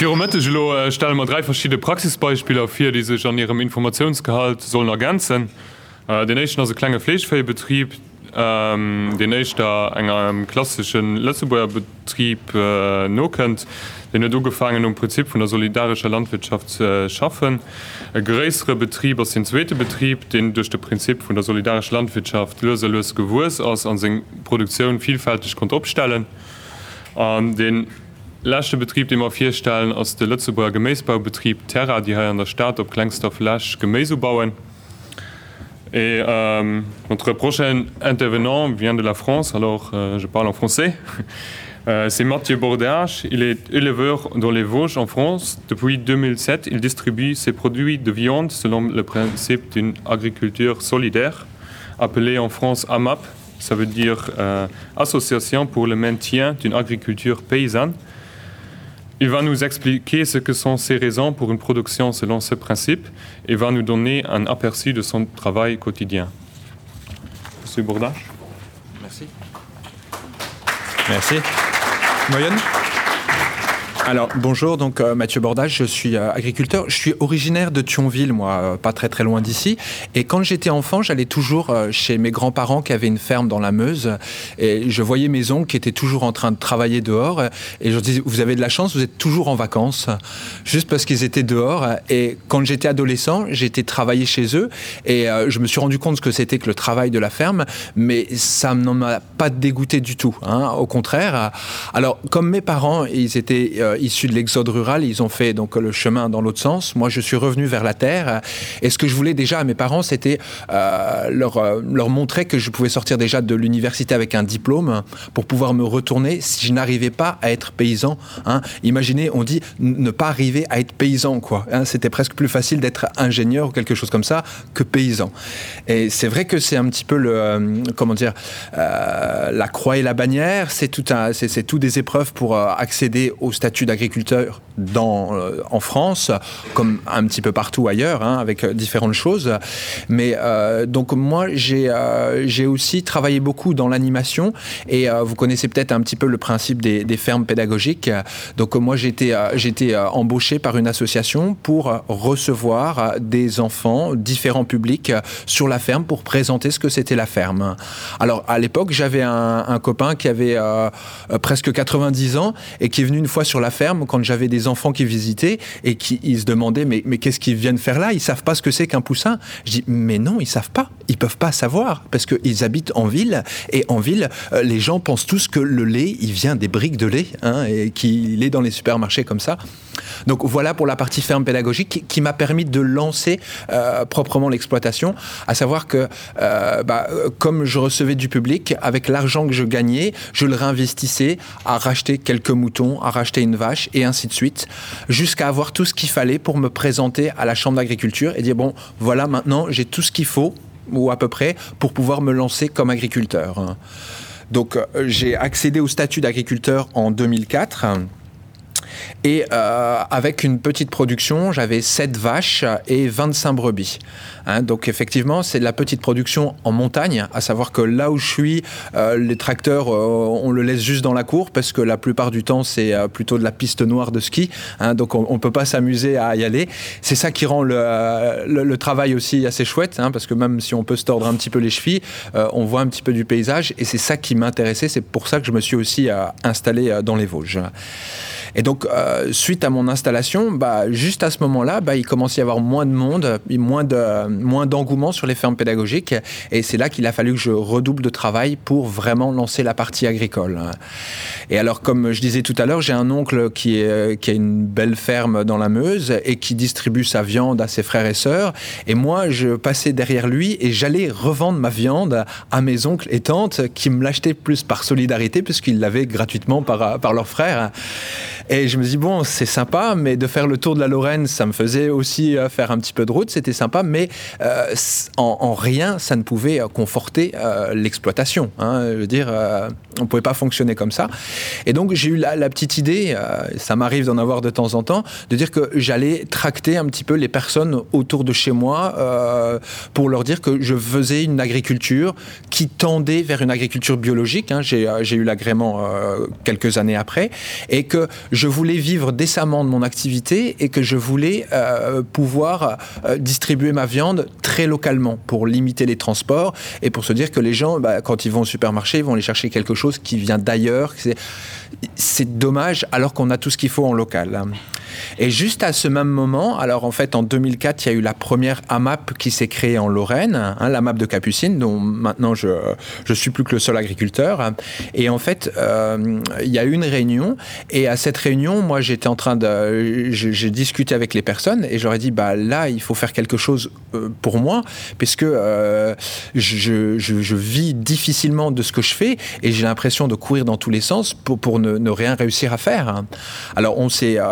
Fimetelo äh, stellen wir drei verschiedene Praxisbeispiele auf vier, die sich an ihrem Informationsgehalt sollen ergänzen. Äh, den nächsten also kleine Fleischfellbetrieb, ähm, den Eichter engem klassischen Lettzeburger Betrieb äh, no kennt, den er du gefangen um Prinzip von der solidarischer Landwirtschaft äh, schaffen. Ein größere Betrieb aus den zweite Betrieb, den durch das Prinzip von der solidarischen Landwirtschaft löselös Gewurs aus an Produktion vielfältig konnte abstellen. Ähm, den Betrieb vier Stellen aus Terra, die an der Lasch euh, notre prochain intervenant vient de la France, alors euh, je parle en français. Euh, C'est Mathieu Bordage, il est éleveur dans les Vosges en France. Depuis 2007, il distribue ses produits de viande selon le principe d'une agriculture solidaire, appelée en France AMAP, ça veut dire euh, Association pour le maintien d'une agriculture paysanne. Il va nous expliquer ce que sont ces raisons pour une production selon ce principe et va nous donner un aperçu de son travail quotidien. Monsieur. Merci. Merci. Moyenne alors bonjour donc euh, Mathieu Bordage je suis euh, agriculteur. Je suis originaire de Thionville moi euh, pas très très loin d'ici. Et quand j'étais enfant j'allais toujours chez mes grands-parents qui avaient une ferme dans la Meuse. Et je voyais mes oncles qui étaient toujours en train de travailler dehors. Et je disais vous avez de la chance vous êtes toujours en vacances. Juste parce qu'ils étaient dehors. Et quand j'étais adolescent j'étais travaillé chez eux. Et je me suis rendu compte que c'était que le travail de la ferme. Mais ça n'en m'a pas dégoûté du tout hein, au contraire. Alors comme mes parents ils étaient issus de l'exode rural ils ont fait donc le chemin dans l'autre sens. Moi je suis revenu vers la terre. Et ce que je voulais déjà à mes parents c'était euh, leur, euh, leur montrer que je pouvais sortir déjà de l'université avec un diplôme pour pouvoir me retourner si je n'arrivais pas à être paysan hein. imaginez on dit ne pas arriver à être paysan quoi c'était presque plus facile d'être ingénieur ou quelque chose comme ça que paysan. Et c'est vrai que c'est un petit peu le euh, comment dire euh, la croix et la bannière. C'est tout un c'est tout des épreuves pour euh, accéder au statut d'agriculteur dans euh, en France comme un petit peu partout ailleurs hein, avec euh, différentes choses. Mais euh, donc moi j'ai j'ai aussi travaillé beaucoup dans l'animation. Et vous connaissez peut-être un petit peu le principe des, fermes pédagogiques. Donc moi j'étais j'étais embauché par une association pour recevoir des enfants différents publics sur la ferme pour présenter ce que c'était la ferme. Alors à l'époque j'avais un, copain qui avait presque 90 ans et qui est venu une fois sur la ferme quand j'avais des enfants qui visitaient et qui ils se demandaient mais, mais qu'est-ce qu'ils viennent faire là? Ils savent pas ce que c'est qu'un poussin. Je dis mais non ils savent pas. Ils peuvent pas savoir parce qu'ils habitent en ville et en ville euh, les gens pensent tous que le lait il vient des briques de lait hein, et qu'il est dans les supermarchés comme ça. Donc voilà pour la partie ferme pédagogique qui, m'a permis de lancer euh, proprement l'exploitation à savoir que euh, bah, comme je recevais du public avec l'argent que je gagnais je le réinvestissais à racheter quelques moutons à racheter une et ainsi de suite jusqu'à avoir tout ce qu'il fallait pour me présenter à la chambre d'agriculture et dire bon voilà maintenant j'ai tout ce qu'il faut ou à peu près pour pouvoir me lancer comme agriculteur. Donc euh, j'ai accédé au statut d'agriculteur en 2004 et euh, avec une petite production j'avais 7 vaches et 25 brebis hein, donc effectivement c'est de la petite production en montagne à savoir que là où je suis euh, les tracteurs euh, on le laisse juste dans la cour parce que la plupart du temps c'est plutôt de la piste noire de ski hein, donc on, on peut pas s'amuser à y aller. C'est ça qui rend le, travail aussi assez chouette hein, parce que même si on peut se tordre un petit peu les chevilles on voit un petit peu du paysage et c'est ça qui m'intéressait. C'est pour ça que je me suis aussi installé dans les Vosges. Et donc euh, suite à mon installation bah, juste à ce moment là bah, il commence à y avoir moins de monde moins de moins d'engouement sur les fermes pédagogiques. Et c'est là qu'il a fallu que je redouble de travail pour vraiment lancer la partie agricole. Et alors comme je disais tout à l'heure j'ai un oncle qui a une belle ferme dans la Meuse et qui distribue sa viande à ses frères et sœurs. Et moi je passais derrière lui et j'allais revendre ma viande à mes oncles et tantes qui me l'achetaient plus par solidarité puisqu'ils l'avaient gratuitement par, par leurs frères. Et je me dis bon c'est sympa mais de faire le tour de la Lorraine ça me faisait aussi euh, faire un petit peu de route c'était sympa mais euh, en, en rien ça ne pouvait euh, conforter l'exploitation je veux dire euh, on pouvait pas fonctionner comme ça. Et donc j'ai eu la, petite idée ça m'arrive d'en avoir de temps en temps de dire que j'allais tracter un petit peu les personnes autour de chez moi pour leur dire que je faisais une agriculture qui tendait vers une agriculture biologique j'ai euh, eu l'agrément quelques années après et que je je vivre décemment de mon activité et que je voulais euh, pouvoir euh, distribuer ma viande très localement pour limiter les transports et pour se dire que les gens, bah, quand ils vont au supermarché, vont aller chercher quelque chose qui vient d'ailleurs. C'est dommage alors qu'on a tout ce qu'il faut en local. Et juste à ce même moment, alors en fait en 2004, il y a eu la première AMAP qui s'est créée en Lorraine, hein, la map de Capucine, dont maintenant je, je suis plus que le seul agriculteur. Et en fait, euh, il y a eu une réunion et à cette réunion, moi j'étais en train de, j'ai discuté avec les personnes et j'aurais dit bah là il faut faire quelque chose euh, pour moi puisque euh, je, je, vis difficilement de ce que je fais et j'ai l'impression de courir dans tous les sens pour, pour ne, ne rien réussir à faire. Alors on s'est euh,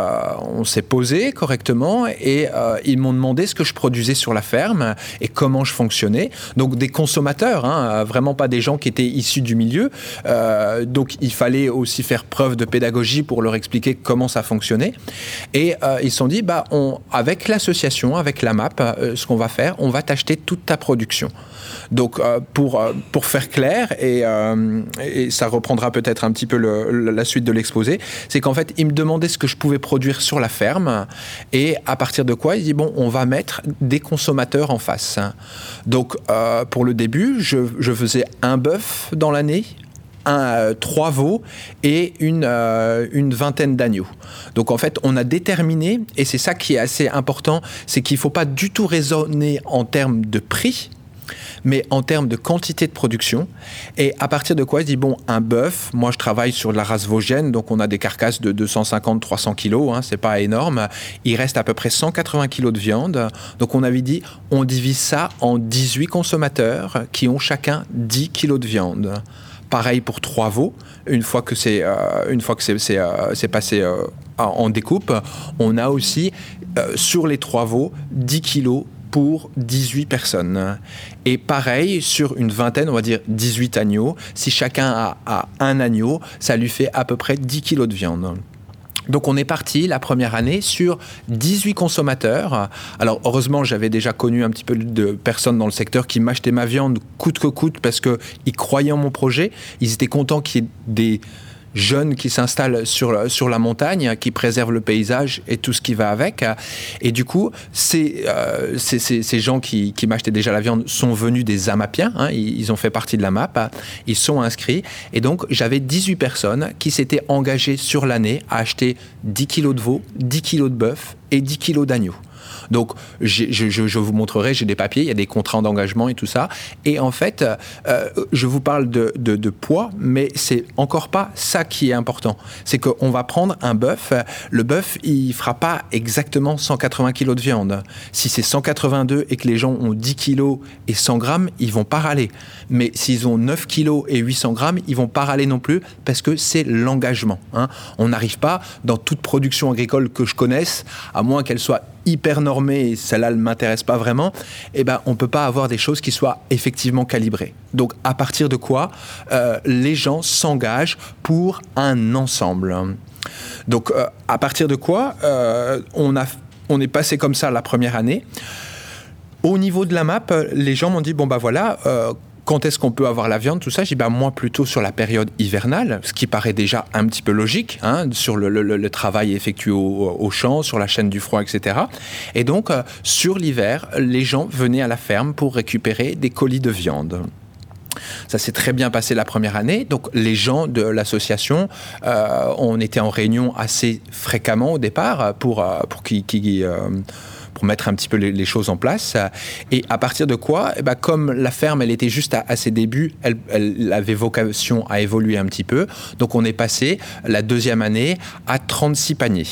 on s'est posé correctement et euh, ils m'ont demandé ce que je produisais sur la ferme et comment je fonctionnais. Donc des consommateurs, hein, vraiment pas des gens qui étaient issus du milieu. Euh, donc il fallait aussi faire preuve de pédagogie pour leur expliquer comment ça fonctionnait. Et euh, ils sont dit, bah, on, avec l'association, avec la MAP, euh, ce qu'on va faire, on va t'acheter toute ta production. Donc pour, pour faire clair, et, ça reprendra peut-être un petit peu la suite de l'exposé, c'est qu'en fait, il me demandait ce que je pouvais produire sur la ferme, et à partir de quoi, il dit, bon, on va mettre des consommateurs en face. Donc euh, pour le début, je, faisais un bœuf dans l'année, un, euh, trois veaux et une, euh, une vingtaine d'agneaux. Donc en fait, on a déterminé, et c'est ça qui est assez important, c'est qu'il ne faut pas du tout raisonner en termes de prix, mais en termes de quantité de production. Et à partir de quoi, dis, bon, un bœuf, moi je travaille sur de la race vosgienne, donc on a des carcasses de 250-300 kilos, hein, c'est pas énorme. Il reste à peu près 180 kilos de viande. Donc on avait dit, on divise ça en 18 consommateurs qui ont chacun 10 kilos de viande. Pareil pour trois veaux. Une fois que c'est euh, une fois que c'est euh, passé euh, en découpe, on a aussi sur les trois veaux 10 kilos pour 18 personnes. Et pareil, sur une vingtaine, on va dire 18 agneaux, si chacun a, un agneau, ça lui fait à peu près 10 kilos de viande. Donc on est parti la première année sur 18 consommateurs. Alors heureusement, j'avais déjà connu un petit peu de personnes dans le secteur qui m'achetaient ma viande coûte que coûte parce qu'ils croyaient en mon projet. Ils étaient contents qu'il y ait des jeunes qui s'installent sur, la montagne, qui préservent le paysage et tout ce qui va avec. Et du coup, ces, euh, gens qui, m'achetaient déjà la viande sont venus des Amapiens, hein, ils, ils ont fait partie de la map, ils sont inscrits. Et donc, j'avais 18 personnes qui s'étaient engagées sur l'année à acheter 10 kilos de veau, 10 kilos de bœuf et 10 kilos d'agneau. Donc, je, vous montrerai, j'ai des papiers, il y a des contrats d'engagement et tout ça. Et en fait, euh, je vous parle de poids, mais c'est encore pas ça qui est important. C'est qu'on va prendre un bœuf. Le bœuf, il fera pas exactement 180 kg de viande. Si c'est 182 et que les gens ont 10 kg et 100 grammes, ils vont pas râler. Mais s'ils ont 9 kg et 800 grammes, ils vont pas râler non plus parce que c'est l'engagement. Hein. On n'arrive pas dans toute production agricole que je connaisse, à moins qu'elle soit hyper normée et celle-là ne m'intéresse pas vraiment, eh ben, on peut pas avoir des choses qui soient effectivement calibrées. Donc à partir de quoi euh, les gens s'engagent pour un ensemble. Donc euh, à partir de quoi euh, on, a, on est passé comme ça la première année. Au niveau de la map, les gens m'ont dit bon bah voilà, quand est-ce qu'on peut avoir la viande, tout ça, j'ai ben moi plutôt sur la période hivernale, ce qui paraît déjà un petit peu logique, hein, sur le, le, le travail effectué au, au champ, sur la chaîne du froid, etc. Et donc, euh, sur l'hiver, les gens venaient à la ferme pour récupérer des colis de viande. Ça s'est très bien passé la première année. Donc les gens de l'association, euh, on était en réunion assez fréquemment au départ pour, euh, pour qu'ils... Qu euh, pour mettre un petit peu les, choses en place. Et à partir de quoi, ben, comme la ferme, elle était juste à, ses débuts, elle, elle avait vocation à évoluer un petit peu. Donc on est passé la deuxième année à 36 paniers.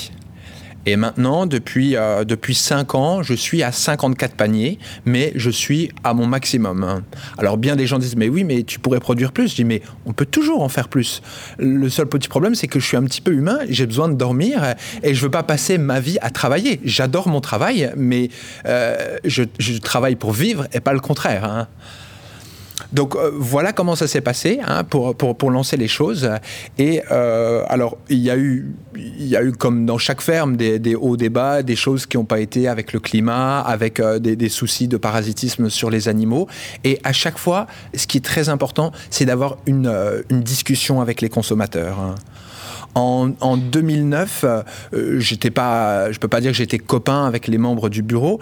Et maintenant, depuis, euh, depuis 5 ans, je suis à 54 paniers, mais je suis à mon maximum. Alors bien des gens disent, mais oui, mais tu pourrais produire plus. Je dis, mais on peut toujours en faire plus. Le seul petit problème, c'est que je suis un petit peu humain, j'ai besoin de dormir et je veux pas passer ma vie à travailler. J'adore mon travail, mais euh, je, je travaille pour vivre et pas le contraire. Hein. Donc euh, voilà comment ça s'est passé hein, pour, pour, lancer les choses. Et euh, alors il y a eu il eu comme dans chaque ferme des, hauts débats, des choses qui n'ont pas été avec le climat, avec euh, des, soucis de parasitisme sur les animaux. Et à chaque fois, ce qui est très important, c'est d'avoir une, une discussion avec les consommateurs. Hein En, en 2009, euh, j'étais pas, je peux pas dire que j'étais copain avec les membres du bureau,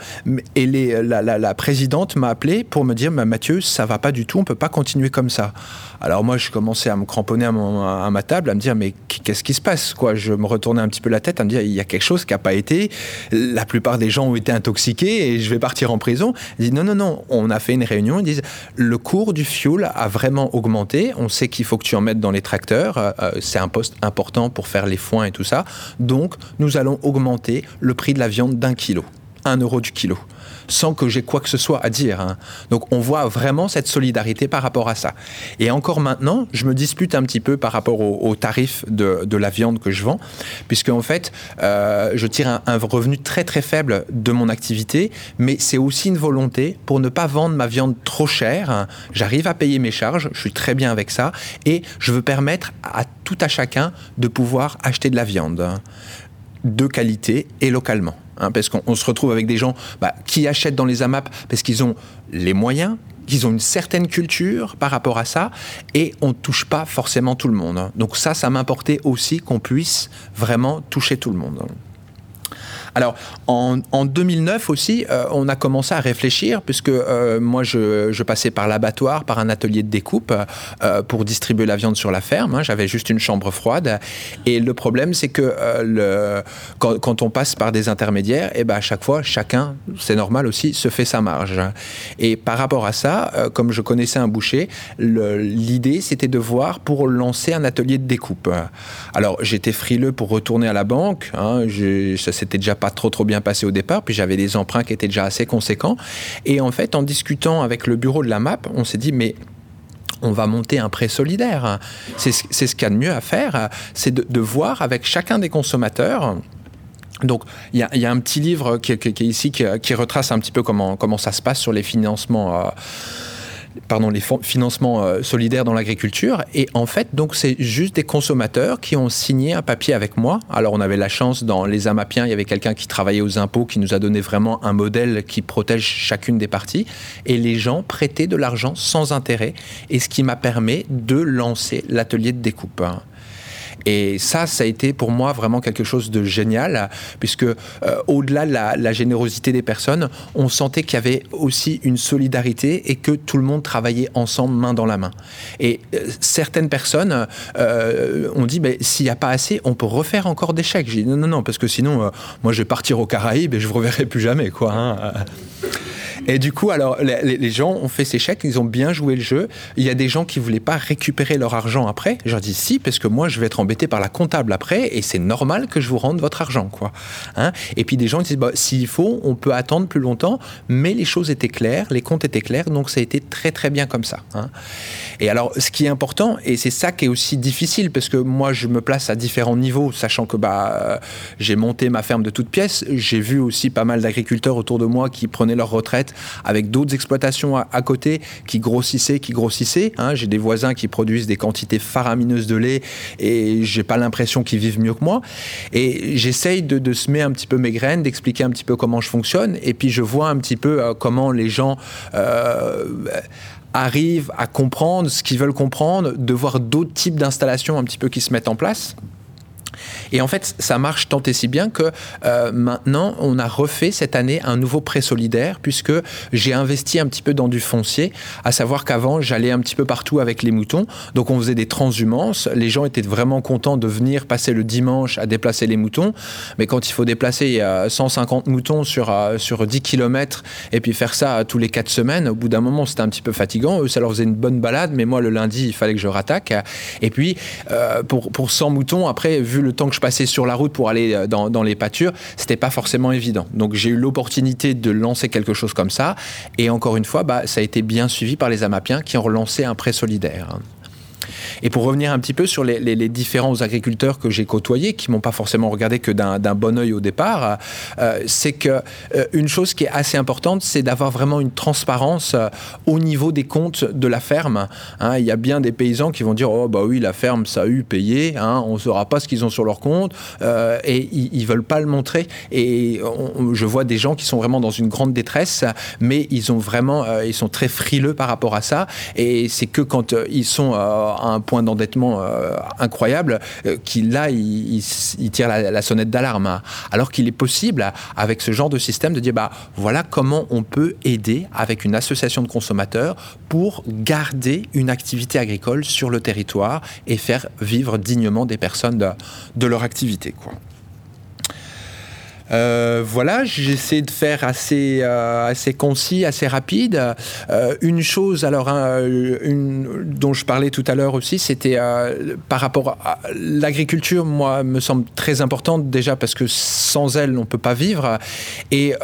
et la, présidente m'a appelé pour me dire Mathieu, ça va pas du tout, on peut pas continuer comme ça. Alors moi, je commençais à me cramponner à, ma table, à me dire mais qu'est-ce qui se passe Je me retournais un petit peu la tête à me dire il y a quelque chose qui n'a pas été. La plupart des gens ont été intoxiqués et je vais partir en prison. Ils disent non non non, on a fait une réunion. Ils disent le cours du fioul a vraiment augmenté. On sait qu'il faut que tu en mettes dans les tracteurs. Euh, C'est un poste important pour faire les foins et tout ça. Donc nous allons augmenter le prix de la viande d'un kilo, un euro du kilo sans que j'ai quoi que ce soit à dire. Hein. Donc on voit vraiment cette solidarité par rapport à ça. Et encore maintenant, je me dispute un petit peu par rapport au, tarif de, de la viande que je vends, puisque en fait, euh, je tire un, un revenu très très faible de mon activité, mais c'est aussi une volonté pour ne pas vendre ma viande trop chère. J'arrive à payer mes charges, je suis très bien avec ça, et je veux permettre à tout à chacun de pouvoir acheter de la viande de qualité et localement. Hein, parce qu'on se retrouve avec des gens bah, qui achètent dans les AMAP parce qu'ils ont les moyens, qu'ils ont une certaine culture par rapport à ça et on ne touche pas forcément tout le monde. Donc ça, ça m'importait aussi qu'on puisse vraiment toucher tout le monde. Alors, en, en 2009 aussi, euh, on a commencé à réfléchir, puisque euh, moi, je, passais par l'abattoir, par un atelier de découpe, euh, pour distribuer la viande sur la ferme. Hein. J'avais juste une chambre froide. Et le problème, c'est que quand, on passe par des intermédiaires, et eh ben, à chaque fois, chacun, c'est normal aussi, se fait sa marge. Et par rapport à ça, comme je connaissais un boucher, l'idée, c'était de voir pour lancer un atelier de découpe. Alors, j'étais frileux pour retourner à la banque. Hein, ça s'était déjà pas trop trop bien passé au départ, puis j'avais des emprunts qui étaient déjà assez conséquents. Et en fait, en discutant avec le bureau de la MAP, on s'est dit, mais on va monter un prêt solidaire. C'est ce qu'il y a de mieux à faire, c'est de, voir avec chacun des consommateurs, donc il y, y a un petit livre qui est ici qui, qui retrace un petit peu comment, comment ça se passe sur les financements euh, pardon, les financements euh, solidaires dans l'agriculture. Et en fait, donc c'est juste des consommateurs qui ont signé un papier avec moi. Alors on avait la chance dans les Amapiens, il y avait quelqu'un qui travaillait aux impôts qui nous a donné vraiment un modèle qui protège chacune des parties. Et les gens prêtaient de l'argent sans intérêt. Et ce qui m'a permis de lancer l'atelier de découpe. Et ça, ça a été pour moi vraiment quelque chose de génial, puisque euh, au-delà de la, générosité des personnes, on sentait qu'il y avait aussi une solidarité et que tout le monde travaillait ensemble, main dans la main. Et euh, certaines personnes euh, ont dit, s'il n'y a pas assez, on peut refaire encore des chèques. J'ai dit, non, non, non, parce que sinon, euh, moi, je vais partir aux Caraïbes et je ne reverrai plus jamais. Quoi, hein. Et du coup, alors, les, les gens ont fait ces chèques, ils ont bien joué le jeu. Il y a des gens qui voulaient pas récupérer leur argent après. Je leur dis si, parce que moi, je vais être embêté par la comptable après, et c'est normal que je vous rende votre argent, quoi. Hein et puis des gens disent, bah, s'il faut, on peut attendre plus longtemps, mais les choses étaient claires, les comptes étaient clairs, donc ça a été très très bien comme ça. Hein et alors, ce qui est important, et c'est ça qui est aussi difficile, parce que moi, je me place à différents niveaux, sachant que bah, j'ai monté ma ferme de toutes pièces, j'ai vu aussi pas mal d'agriculteurs autour de moi qui prenaient leur retraite avec d'autres exploitations à, à côté qui grossissaient, qui grossissaient. Hein. J'ai des voisins qui produisent des quantités faramineuses de lait et j'ai pas l'impression qu'ils vivent mieux que moi. Et j'essaye de, semer un petit peu mes graines, d'expliquer un petit peu comment je fonctionne, et puis je vois un petit peu euh, comment les gens euh, arrivent à comprendre ce qu'ils veulent comprendre, de voir d'autres types d'installations un petit peu qui se mettent en place. En fait, ça marche tant et si bien que euh, maintenant, on a refait cette année un nouveau prêt solidaire puisque j'ai investi un petit peu dans du foncier, à savoir qu'avant, j'allais un petit peu partout avec les moutons. Donc, on faisait des transhumances. Les gens étaient vraiment contents de venir passer le dimanche à déplacer les moutons. Mais quand il faut déplacer euh, 150 moutons sur, euh, sur 10 km et puis faire ça tous les 4 semaines, au bout d'un moment, c'était un petit peu fatigant. Eux, ça leur faisait une bonne balade, mais moi, le lundi, il fallait que je rattaque. Et puis, euh, pour, pour 100 moutons, après, vu le temps que je passais sur la route pour aller euh, dans, les pâtures, c'était pas forcément évident. Donc j'ai eu l'opportunité de lancer quelque chose comme ça. Et encore une fois, bah, ça a été bien suivi par les Amapiens qui ont relancé un prêt solidaire. Et pour revenir un petit peu sur les, différents agriculteurs que j'ai côtoyés, qui m'ont pas forcément regardé que d'un bon oeil au départ, euh, c'est que euh, une chose qui est assez importante, c'est d'avoir vraiment une transparence euh, au niveau des comptes de la ferme. Hein, il y a bien des paysans qui vont dire oh bah oui la ferme ça a eu payé, hein, on saura pas ce qu'ils ont sur leur compte euh, et ils, ils veulent pas le montrer. Et je vois des gens qui sont vraiment dans une grande détresse, mais ils ont vraiment euh, ils sont très frileux par rapport à ça. Et c'est que quand euh, ils sont euh, à un point d'endettement euh, incroyable euh, qui là il, tire la, la sonnette d'alarme hein. alors qu'il est possible avec ce genre de système de dire bah voilà comment on peut aider avec une association de consommateurs pour garder une activité agricole sur le territoire et faire vivre dignement des personnes de, de leur activité quoi. Euh, voilà, j'essaie de faire assez, euh, concis, assez rapide. Euh, une chose, alors, hein, une, dont je parlais tout à l'heure aussi, c'était par rapport à l'agriculture, moi, me semble très importante déjà parce que sans elle, on peut pas vivre. Et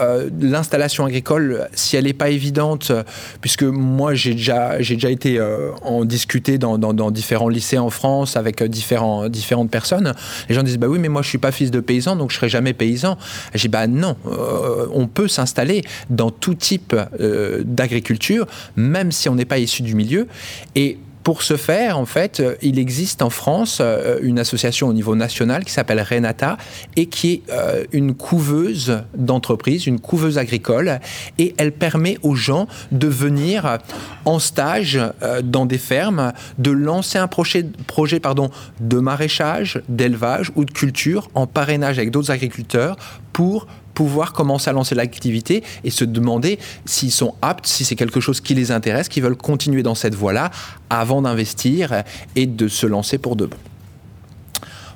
l'installation agricole, si elle n'est pas évidente, puisque moi, j'ai déjà, été en discuter dans, différents lycées en France avec différentes personnes, les gens disent bah oui, mais moi, je suis pas fils de paysan, donc je serai jamais paysan. J'ai bah non, euh, on peut s'installer dans tout type euh, d'agriculture, même si on n'est pas issu du milieu. Et pour ce faire, en fait, euh, il existe en France euh, une association au niveau national qui s'appelle Renata et qui est euh, une couveuse d'entreprise, une couveuse agricole, et elle permet aux gens de venir en stage dans des fermes, de lancer un projet, projet pardon, de maraîchage, d'élevage ou de culture en parrainage avec d'autres agriculteurs pour pouvoir commencer à lancer l'activité et se demander s'ils sont aptes, si c'est quelque chose qui les intéresse, qui veulent continuer dans cette voie-là avant d'investir et de se lancer pour de bon.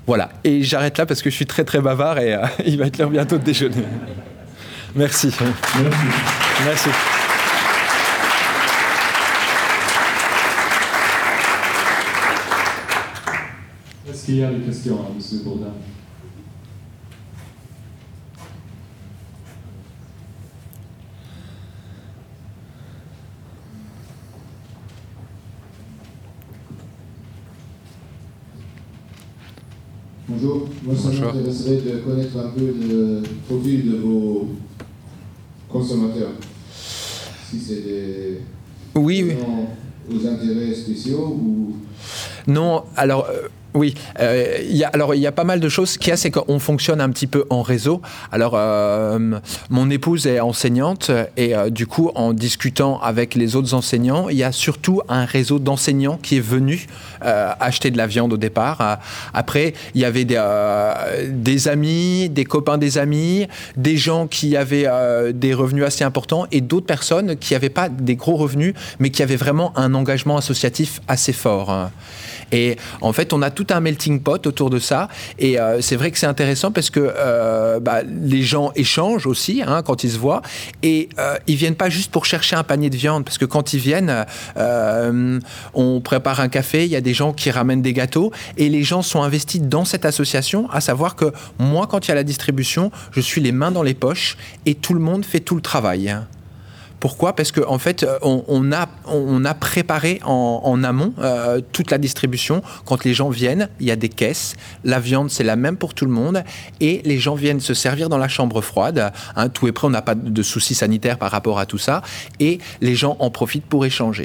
Voilà, et j'arrête là parce que je suis très très bavard et euh, il va être l'heure bientôt de déjeuner. Merci. Merci. Merci. Est-ce qu'il y a des questions à M. Bourdin? Bonjour, moi ça m'intéresserait de connaître un peu le profil de vos consommateurs. Si c'est des Oui, oui. aux intérêts spéciaux ou Non, alors euh, oui, euh, alors il y a pas mal de choses. Y a, c'est qu'on fonctionne un petit peu en réseau. Alors, euh, mon épouse est enseignante et euh, du coup, en discutant avec les autres enseignants, il y a surtout un réseau d'enseignants qui est venu acheter de la viande au départ. Après, il y avait des, amis, des copains des amis, des gens qui avaient des revenus assez importants et d'autres personnes qui n'avaient pas des gros revenus, mais qui avaient vraiment un engagement associatif assez fort. Et en fait, on a tout un melting pot autour de ça. Et euh, c'est vrai que c'est intéressant parce que euh, bah, les gens échangent aussi hein, quand ils se voient. Et euh, ils viennent pas juste pour chercher un panier de viande. Parce que quand ils viennent, on prépare un café, il y a des gens qui ramènent des gâteaux. Et les gens sont investis dans cette association. À savoir que moi, quand il y a la distribution, je suis les mains dans les poches et tout le monde fait tout le travail. Pourquoi? Parce qu'en en fait, euh, on, a, préparé en, en amont euh, toute la distribution. Quand les gens viennent, il y a des caisses. La viande, c'est la même pour tout le monde. Et les gens viennent se servir dans la chambre froide. Hein, tout est prêt, on n'a pas de soucis sanitaires par rapport à tout ça. Et les gens en profitent pour échanger.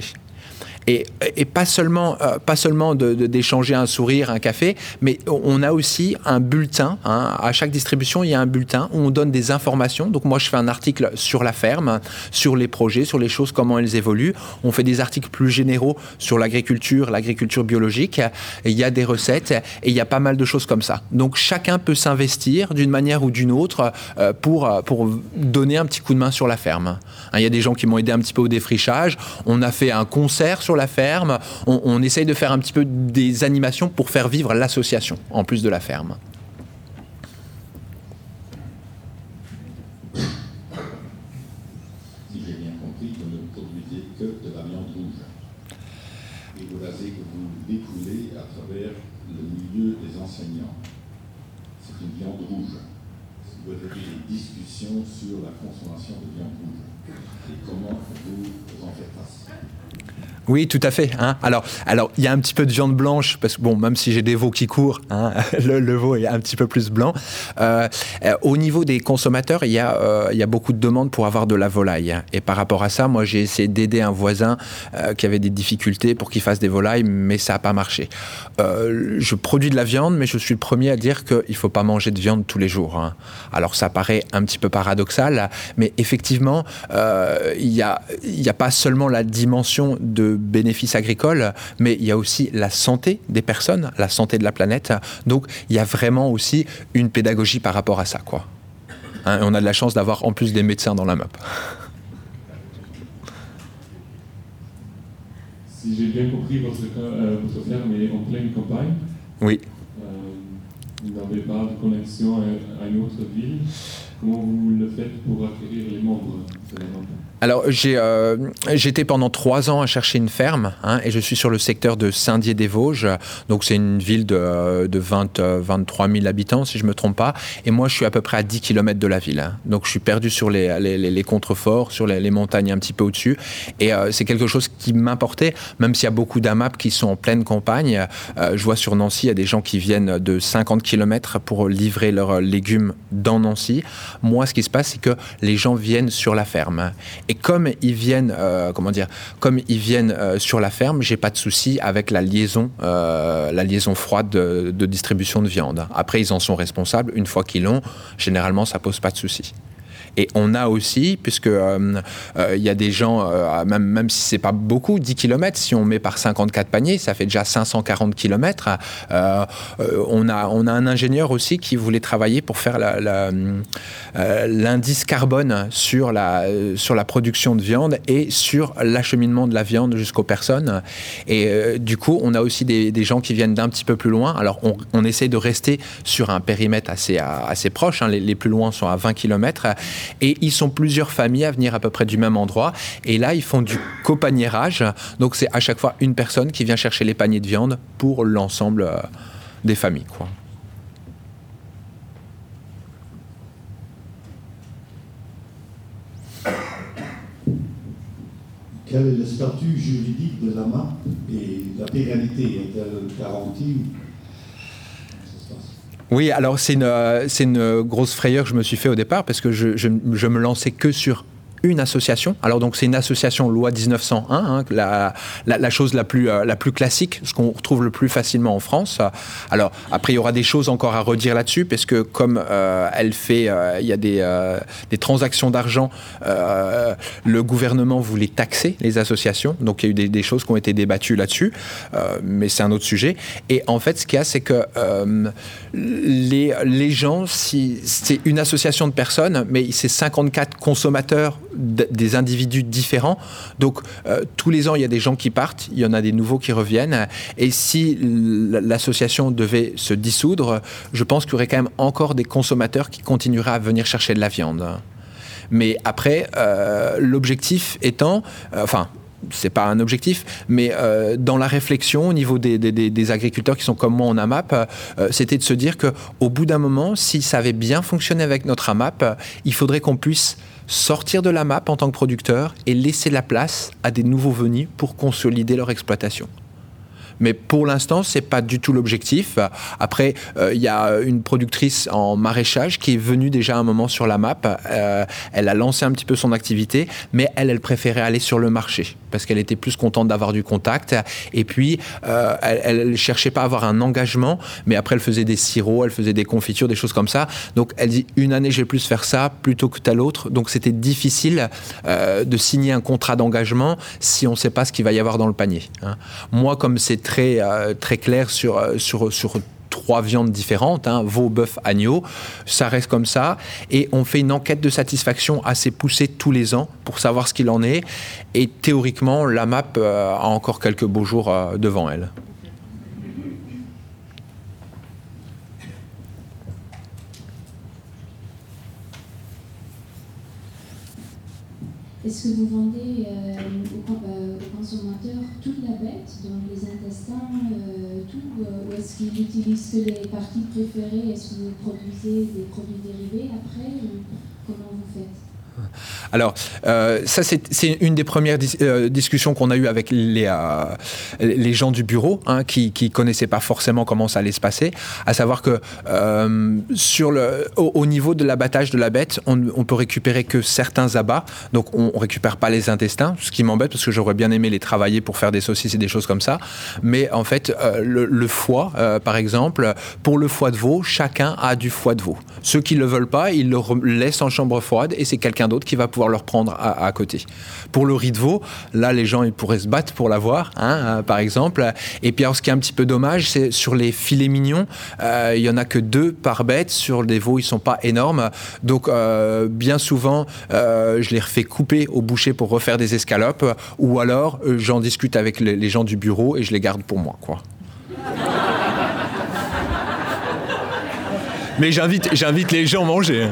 Et, pas seulement, euh, pas seulement d'échanger un sourire, un café, mais on a aussi un bulletin. Hein, à chaque distribution, il y a un bulletin où on donne des informations. Donc moi, je fais un article sur la ferme, sur les projets, sur les choses, comment elles évoluent. On fait des articles plus généraux sur l'agriculture, l'agriculture biologique. Il y a des recettes et il y a pas mal de choses comme ça. Donc chacun peut s'investir d'une manière ou d'une autre euh, pour, pour donner un petit coup de main sur la ferme. Hein, il y a des gens qui m'ont aidé un petit peu au défrichage. On a fait un concert sur la ferme. On, on essaye de faire un petit peu des animations pour faire vivre l'association en plus de la ferme. Si j'ai bien compris, vous ne produisez que de la viande rouge. Et vous l'avez que vous découlez à travers le milieu des enseignants. C'est une viande rouge. Vous avez des discussions sur la consommation de viande rouge. Et comment vous en faites face Oui, tout à fait. Hein. Alors, alors, il y a un petit peu de viande blanche parce que bon, même si j'ai des veaux qui courent, hein, le, veau est un petit peu plus blanc. Euh, euh, au niveau des consommateurs, il y a, euh, il y a beaucoup de demandes pour avoir de la volaille. Et par rapport à ça, moi, j'ai essayé d'aider un voisin qui avait des difficultés pour qu'il fasse des volailles, mais ça n'a pas marché. Je produis de la viande, mais je suis le premier à dire qu'il ne faut pas manger de viande tous les jours. Hein. Alors ça paraît un petit peu paradoxal, mais effectivement, il n'y a, a pas seulement la dimension de bénéfices agricoles, mais il y a aussi la santé des personnes, la santé de la planète. Donc il y a vraiment aussi une pédagogie par rapport à ça. Quoi. Hein, on a de la chance d'avoir en plus des médecins dans la map. Si j'ai bien compris, votre, euh, votre ferme est en pleine campagne. Oui. Euh, vous n'avez pas de connexion à, à une autre ville. Comment vous le faites pour acquérir les membres de la Alors j'ai euh, j'étais pendant trois ans à chercher une ferme hein, et je suis sur le secteur de Saint-Dié-des-Vosges. Donc c'est une ville de, de 20, 23 000 habitants si je me trompe pas. Et moi je suis à peu près à 10 km de la ville. Hein. Donc je suis perdu sur les, les, les, les contreforts, sur les, montagnes un petit peu au-dessus. Et euh, c'est quelque chose qui m'importait, même s'il y a beaucoup d'AMAP qui sont en pleine campagne. Euh, je vois sur Nancy, il y a des gens qui viennent de 50 km pour livrer leurs légumes dans Nancy. Moi ce qui se passe c'est que les gens viennent sur la ferme et comme ils viennent euh, euh, sur la ferme j'ai pas de souci avec la liaison euh, la liaison froide de, de distribution de viande. Après ils en sont responsables. Une fois qu'ils l'ont généralement ça pose pas de souci et on a aussi puisque euh, euh, il y a des gens euh, même, même si c'est pas beaucoup 10 km si on met par 54 paniers ça fait déjà 540 km euh, euh, on a on a un ingénieur aussi qui voulait travailler pour faire l'indice carbone sur la sur la production de viande et sur l'acheminement de la viande jusqu'aux personnes. Et du coup on a aussi des, des gens qui viennent d'un petit peu plus loin. Alors on, on essaie de rester sur un périmètre assez assez proche hein. les, les plus loin sont à 20 km et ils sont plusieurs familles à venir à peu près du même endroit. Et là ils font du copanierage donc c'est à chaque fois une personne qui vient chercher les paniers de viande pour l'ensemble euh, des familles quoi. Quel est le statut juridique de la MAP et la pérennité est-elle garantie Oui, alors c'est une, euh, une grosse frayeur que je me suis fait au départ parce que je, je, je me lançais que sur une association. Alors donc c'est une association loi 1901 hein, la, la, la chose la plus euh, la plus classique ce qu'on retrouve le plus facilement en france. Alors après il y aura des choses encore à redire là dessus parce que comme euh, elle fait euh, il ya des euh, des transactions d'argent euh, le gouvernement voulait taxer les associations. Donc il y a eu des, des choses qui ont été débattues là dessus euh, mais c'est un autre sujet. Et en fait ce qu'il y a c'est que euh, les gens c'est une association de personnes mais c'est 54 consommateurs des individus différents. Donc euh, tous les ans il ya des gens qui partent il y en a des nouveaux qui reviennent. Et si l'association devait se dissoudre je pense qu'il y aurait quand même encore des consommateurs qui continueraient à venir chercher de la viande. Mais après euh, l'objectif étant euh, enfin c'est pas un objectif mais euh, dans la réflexion au niveau des, agriculteurs qui sont comme moi en amap euh, c'était de se dire que au bout d'un moment si ça avait bien fonctionné avec notre amap il faudrait qu'on puisse sortir de la map en tant que producteur et laisser la place à des nouveaux venus pour consolider leur exploitation mais pour l'instant c'est pas du tout l'objectif. Après euh, il euh, ya une productrice en maraîchage qui est venue déjà un moment sur la map. Euh, elle a lancé un petit peu son activité mais elle elle préférait aller sur le marché parce qu'elle était plus contente d'avoir du contact. Et puis euh, elle, elle cherchait pas à avoir un engagement mais après elle faisait des sirops elle faisait des confitures des choses comme ça. Donc elle dit une année j'ai plus faire ça plutôt que tel autre. Donc c'était difficile de signer un contrat d'engagement si on sait pas ce qu'il va y avoir dans le panier hein. moi comme c'est très euh, très clair sur euh, sur trois viandes différentes hein, veau boeuf agneau. Ça reste comme ça. Et on fait une enquête de satisfaction assez poussée tous les ans pour savoir ce qu'il en est. Et théoriquement la map euh, a encore quelques beaux jours devant elle Est-ce que vous vendez euh, aux, consommateurs toute la bête, donc les intestins, euh, tout, euh, ou est-ce qu'ils utilisent les parties préférées? Est-ce que vous produisez des produits dérivés après comment vous faites? Alors, euh, ça, c'est une des premières euh, discussions qu'on a eues avec les, euh, gens du bureau, hein, qui connaissaient pas forcément comment ça allait se passer, à savoir que sur le, au, au niveau de l'abattage de la bête, on, on peut récupérer que certains abats, donc on ne récupère pas les intestins, ce qui m'embête parce que j'aurais bien aimé les travailler pour faire des saucisses et des choses comme ça. Mais en fait, le, foie, par exemple, pour le foie de veau, chacun a du foie de veau. Ceux qui ne le veulent pas, ils le laissent en chambre froide et c'est quelqu'un d'autre qui va pouvoir leur prendre à, côté. Pour le riz de veau, là, les gens ils pourraient se battre pour l'avoir, hein, euh, par exemple. Et puis, alors, ce qui est un petit peu dommage, c'est sur les filets mignons, euh, il y en a que deux par bête. Sur des veaux, ils sont pas énormes. Donc, euh, bien souvent, je les refais couper au boucher pour refaire des escalopes, ou alors j'en discute avec les, les gens du bureau et je les garde pour moi, quoi. Mais j'invite les gens à manger.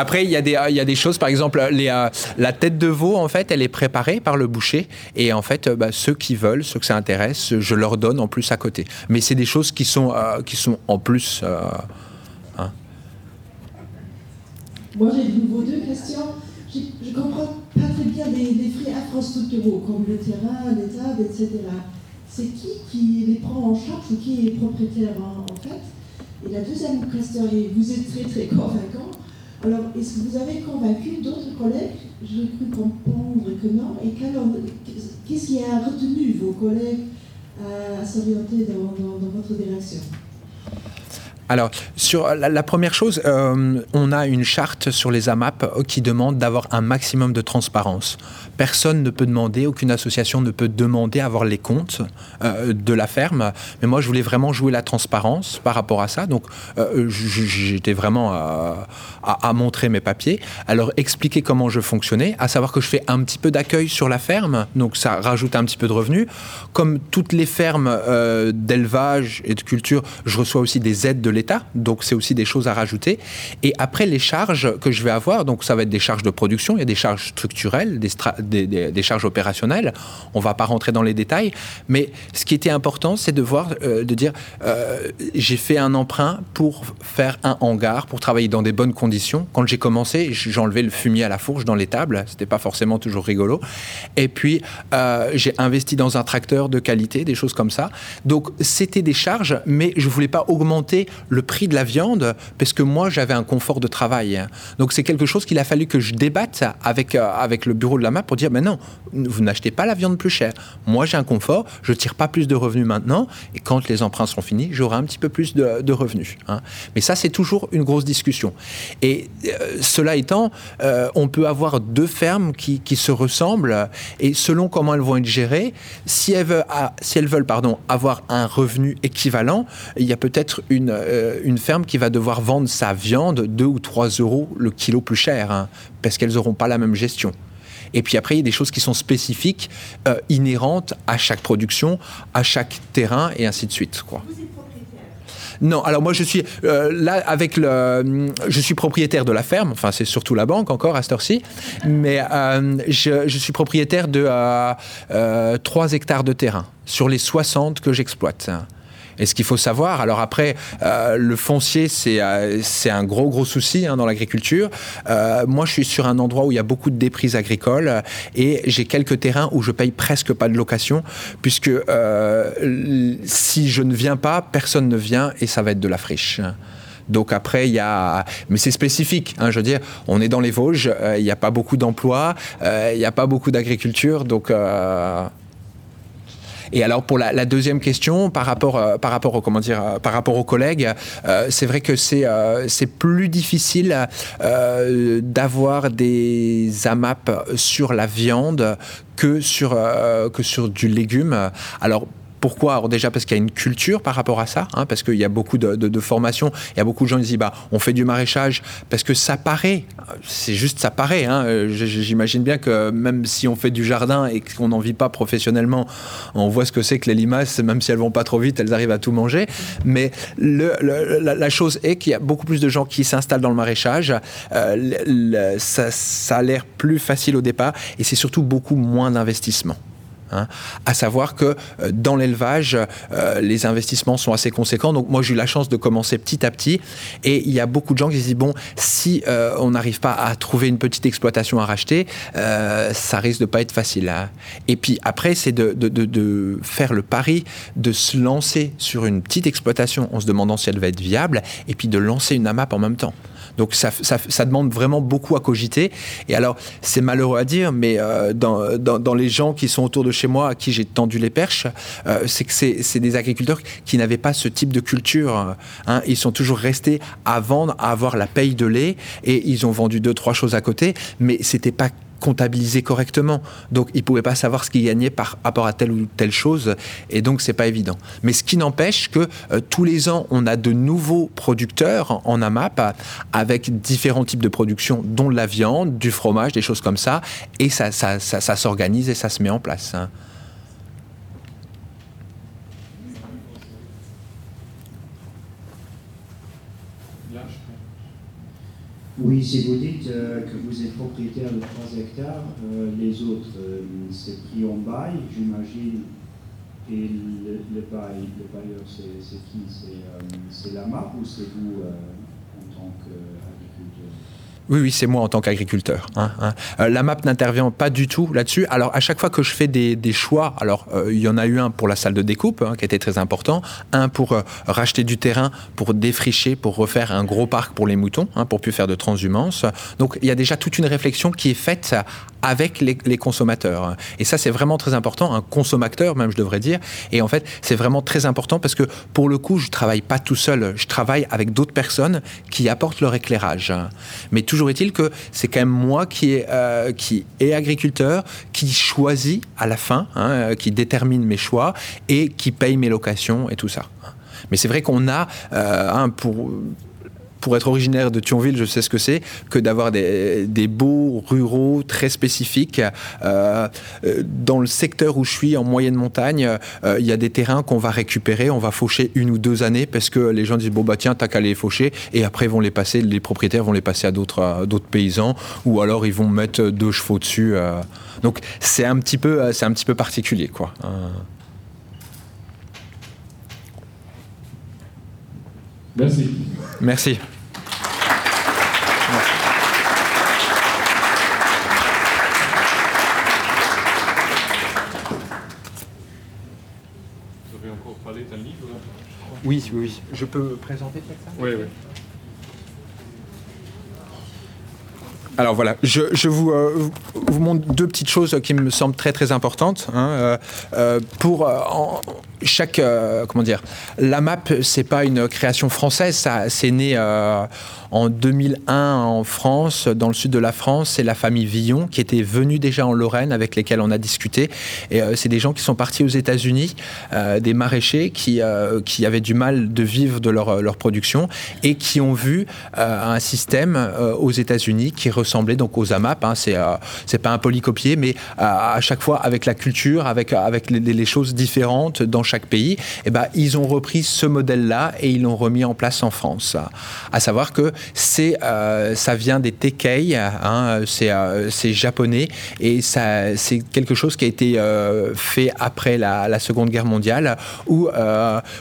Après, il y, a des, des choses, par exemple, euh, la tête de veau, en fait, elle est préparée par le boucher. Et en fait, euh, bah, ceux qui veulent, ceux que ça intéresse, je leur donne en plus à côté. Mais c'est des choses qui sont, euh, qui sont en plus. hein. Moi, j'ai nouveau deux questions. Je ne comprends pas très bien les, les frais infrastructuraux, comme le terrain, les tables, etc. C'est qui qui les prend en charge ou qui est propriétaire en, fait? Et la deuxième question, vous êtes très très convaincant, alors est-ce que vous avez convaincu d'autres collègues? J'ai cru comprendre que non. Et qu'est-ce qui a retenu vos collègues à, s'orienter dans, votre direction? Alors, sur la, la première chose, euh, on a une charte sur les AMAP qui demande d'avoir un maximum de transparence. Personne ne peut demander, aucune association ne peut demander à avoir les comptes euh, de la ferme. Mais moi, je voulais vraiment jouer la transparence par rapport à ça. Donc, euh, j'étais vraiment à, à, montrer mes papiers, leur expliquer comment je fonctionnais, à savoir que je fais un petit peu d'accueil sur la ferme, donc ça rajoute un petit peu de revenus. Comme toutes les fermes euh, d'élevage et de culture, je reçois aussi des aides de l'État, donc c'est aussi des choses à rajouter. Et après, les charges que je vais avoir, donc ça va être des charges de production, il y a des charges structurelles, des, stra- des, charges opérationnelles. On va pas rentrer dans les détails, mais ce qui était important, c'est de voir, euh, de dire, euh, j'ai fait un emprunt pour faire un hangar, pour travailler dans des bonnes conditions. Quand j'ai commencé, j'enlevais le fumier à la fourche dans les tables, c'était pas forcément toujours rigolo. Et puis, euh, j'ai investi dans un tracteur de qualité, des choses comme ça. Donc, c'était des charges, mais je voulais pas augmenter le prix de la viande parce que moi, j'avais un confort de travail. Donc, c'est quelque chose qu'il a fallu que je débatte avec, avec le bureau de la MAP pour dire, mais non, vous n'achetez pas la viande plus chère. Moi, j'ai un confort, je tire pas plus de revenus maintenant, et quand les emprunts seront finis, j'aurai un petit peu plus de, revenus. hein. Mais ça, c'est toujours une grosse discussion. Et euh, cela étant, euh, on peut avoir deux fermes qui, se ressemblent, et selon comment elles vont être gérées, si elles veulent, ah, pardon, avoir un revenu équivalent, il y a peut-être une, euh, ferme qui va devoir vendre sa viande 2 ou 3 euros le kilo plus cher, hein, parce qu'elles n'auront pas la même gestion. Et puis après, il y a des choses qui sont spécifiques, euh, inhérentes à chaque production, à chaque terrain, et ainsi de suite. Quoi. Non, alors moi je suis euh, là avec le, je suis propriétaire de la ferme. Enfin, c'est surtout la banque encore à cette heure-ci, mais euh, je, je suis propriétaire de euh, euh, 3 hectares de terrain sur les 60 que j'exploite. Et ce qu'il faut savoir, alors après, euh, le foncier, c'est euh, c'est un gros, gros souci hein, dans l'agriculture. Euh, moi, je suis sur un endroit où il y a beaucoup de déprises agricoles euh, et j'ai quelques terrains où je paye presque pas de location, puisque euh, si je ne viens pas, personne ne vient et ça va être de la friche. Donc après, il y a... Mais c'est spécifique, hein, je veux dire, on est dans les Vosges, euh, il n'y a pas beaucoup d'emplois, euh, il n'y a pas beaucoup d'agriculture, donc... euh, et alors pour la, deuxième question, par rapport, euh, par rapport, au, comment dire, euh, par rapport aux collègues, euh, c'est vrai que c'est euh, c'est plus difficile d'avoir des AMAP sur la viande que sur, que sur du légume. Alors pourquoi? Alors déjà parce qu'il y a une culture par rapport à ça, hein, parce qu'il y a beaucoup de, de, de formations, il y a beaucoup de gens disent bah on fait du maraîchage parce que ça paraît, c'est juste ça paraît. Hein, Euh, J'imagine bien que même si on fait du jardin et qu'on n'en vit pas professionnellement, on voit ce que c'est que les limaces, même si elles vont pas trop vite, elles arrivent à tout manger. Mais le, le- la, la chose est qu'il y a beaucoup plus de gens qui s'installent dans le maraîchage. Euh, le- le- ça, ça a l'air plus facile au départ et c'est surtout beaucoup moins d'investissement. Hein. À savoir que euh, dans l'élevage, euh, les investissements sont assez conséquents. Donc moi, j'ai eu la chance de commencer petit à petit. Et il y a beaucoup de gens qui se disent, bon, si euh, on n'arrive pas à trouver une petite exploitation à racheter, ça risque de pas être facile. Hein. Et puis après, c'est de, de faire le pari de se lancer sur une petite exploitation en se demandant si elle va être viable, et puis de lancer une AMAP en même temps. Donc ça, ça, ça demande vraiment beaucoup à cogiter. Et alors, c'est malheureux à dire, mais euh, dans, dans, dans les gens qui sont autour de chez moi, à qui j'ai tendu les perches, euh, c'est que c'est des agriculteurs qui n'avaient pas ce type de culture. Hein. Ils sont toujours restés à vendre, à avoir la paye de lait, et ils ont vendu deux, trois choses à côté, mais c'était pas comptabilisé correctement. Donc, ils ne pouvaient pas savoir ce qu'ils gagnaient par rapport à telle ou telle chose. Et donc, c'est pas évident. Mais ce qui n'empêche que euh, tous les ans, on a de nouveaux producteurs en AMAP avec différents types de production, dont de la viande, du fromage, des choses comme ça. Et ça, ça, ça, ça s'organise et ça se met en place. Hein. Oui, si vous dites euh, que vous êtes propriétaire de 3 hectares, euh, les autres, euh, c'est pris en bail, j'imagine, et le, le, bail, le bailleur, c'est qui? C'est la MAP ou c'est vous en tant qu'agriculteur Oui, oui, c'est moi en tant qu'agriculteur. Hein, hein. euh, la MAP n'intervient pas du tout là-dessus. Alors, à chaque fois que je fais des, des choix, alors euh, il y en a eu un pour la salle de découpe, hein, qui était très important, un pour euh, racheter du terrain, pour défricher, pour refaire un gros parc pour les moutons, hein, pour plus faire de transhumance. Donc, il y a déjà toute une réflexion qui est faite avec les, les consommateurs. Et ça, c'est vraiment très important, un consommateur même, je devrais dire. Et en fait, c'est vraiment très important parce que pour le coup, je travaille pas tout seul, je travaille avec d'autres personnes qui apportent leur éclairage. Mais est-il que c'est quand même moi qui est, euh, qui est agriculteur, qui choisit à la fin, hein, qui détermine mes choix et qui paye mes locations et tout ça. Mais c'est vrai qu'on a, euh, hein, pour pour être originaire de Thionville, je sais ce que c'est que d'avoir des, des beaux ruraux très spécifiques. Euh, dans le secteur où je suis, en moyenne montagne, euh, il y a des terrains qu'on va récupérer, on va faucher une ou deux années parce que les gens disent bon bah tiens t'as qu'à les faucher et après vont les passer, les propriétaires vont les passer à d'autres d'autres paysans ou alors ils vont mettre deux chevaux dessus. Euh. Donc c'est un petit peu c'est un petit peu particulier quoi. Euh. Merci. Merci. Vous avez encore parlé d'un livre Oui, oui, oui. Je peux présenter Oui, oui. Alors voilà, je, je vous, euh, vous montre deux petites choses qui me semblent très très importantes. Hein, euh, euh, pour euh, en, chaque euh, comment dire, la map c'est pas une création française, ça c'est né euh, en 2001 en France, dans le sud de la France, c'est la famille Villon qui était venue déjà en Lorraine avec lesquels on a discuté. Et euh, c'est des gens qui sont partis aux États-Unis, des maraîchers qui, qui avaient du mal de vivre de leur, leur production et qui ont vu un système aux États-Unis qui ressemblait donc aux AMAP. Hein, c'est euh, c'est pas un polycopier, mais à chaque fois avec la culture, avec, avec les, les choses différentes dans chaque pays. Et ben, ils ont repris ce modèle-là et ils l'ont remis en place en France. À savoir que c'est euh, ça vient des Tekei, hein, c'est euh, japonais et ça c'est quelque chose qui a été euh, fait après la, Seconde Guerre mondiale où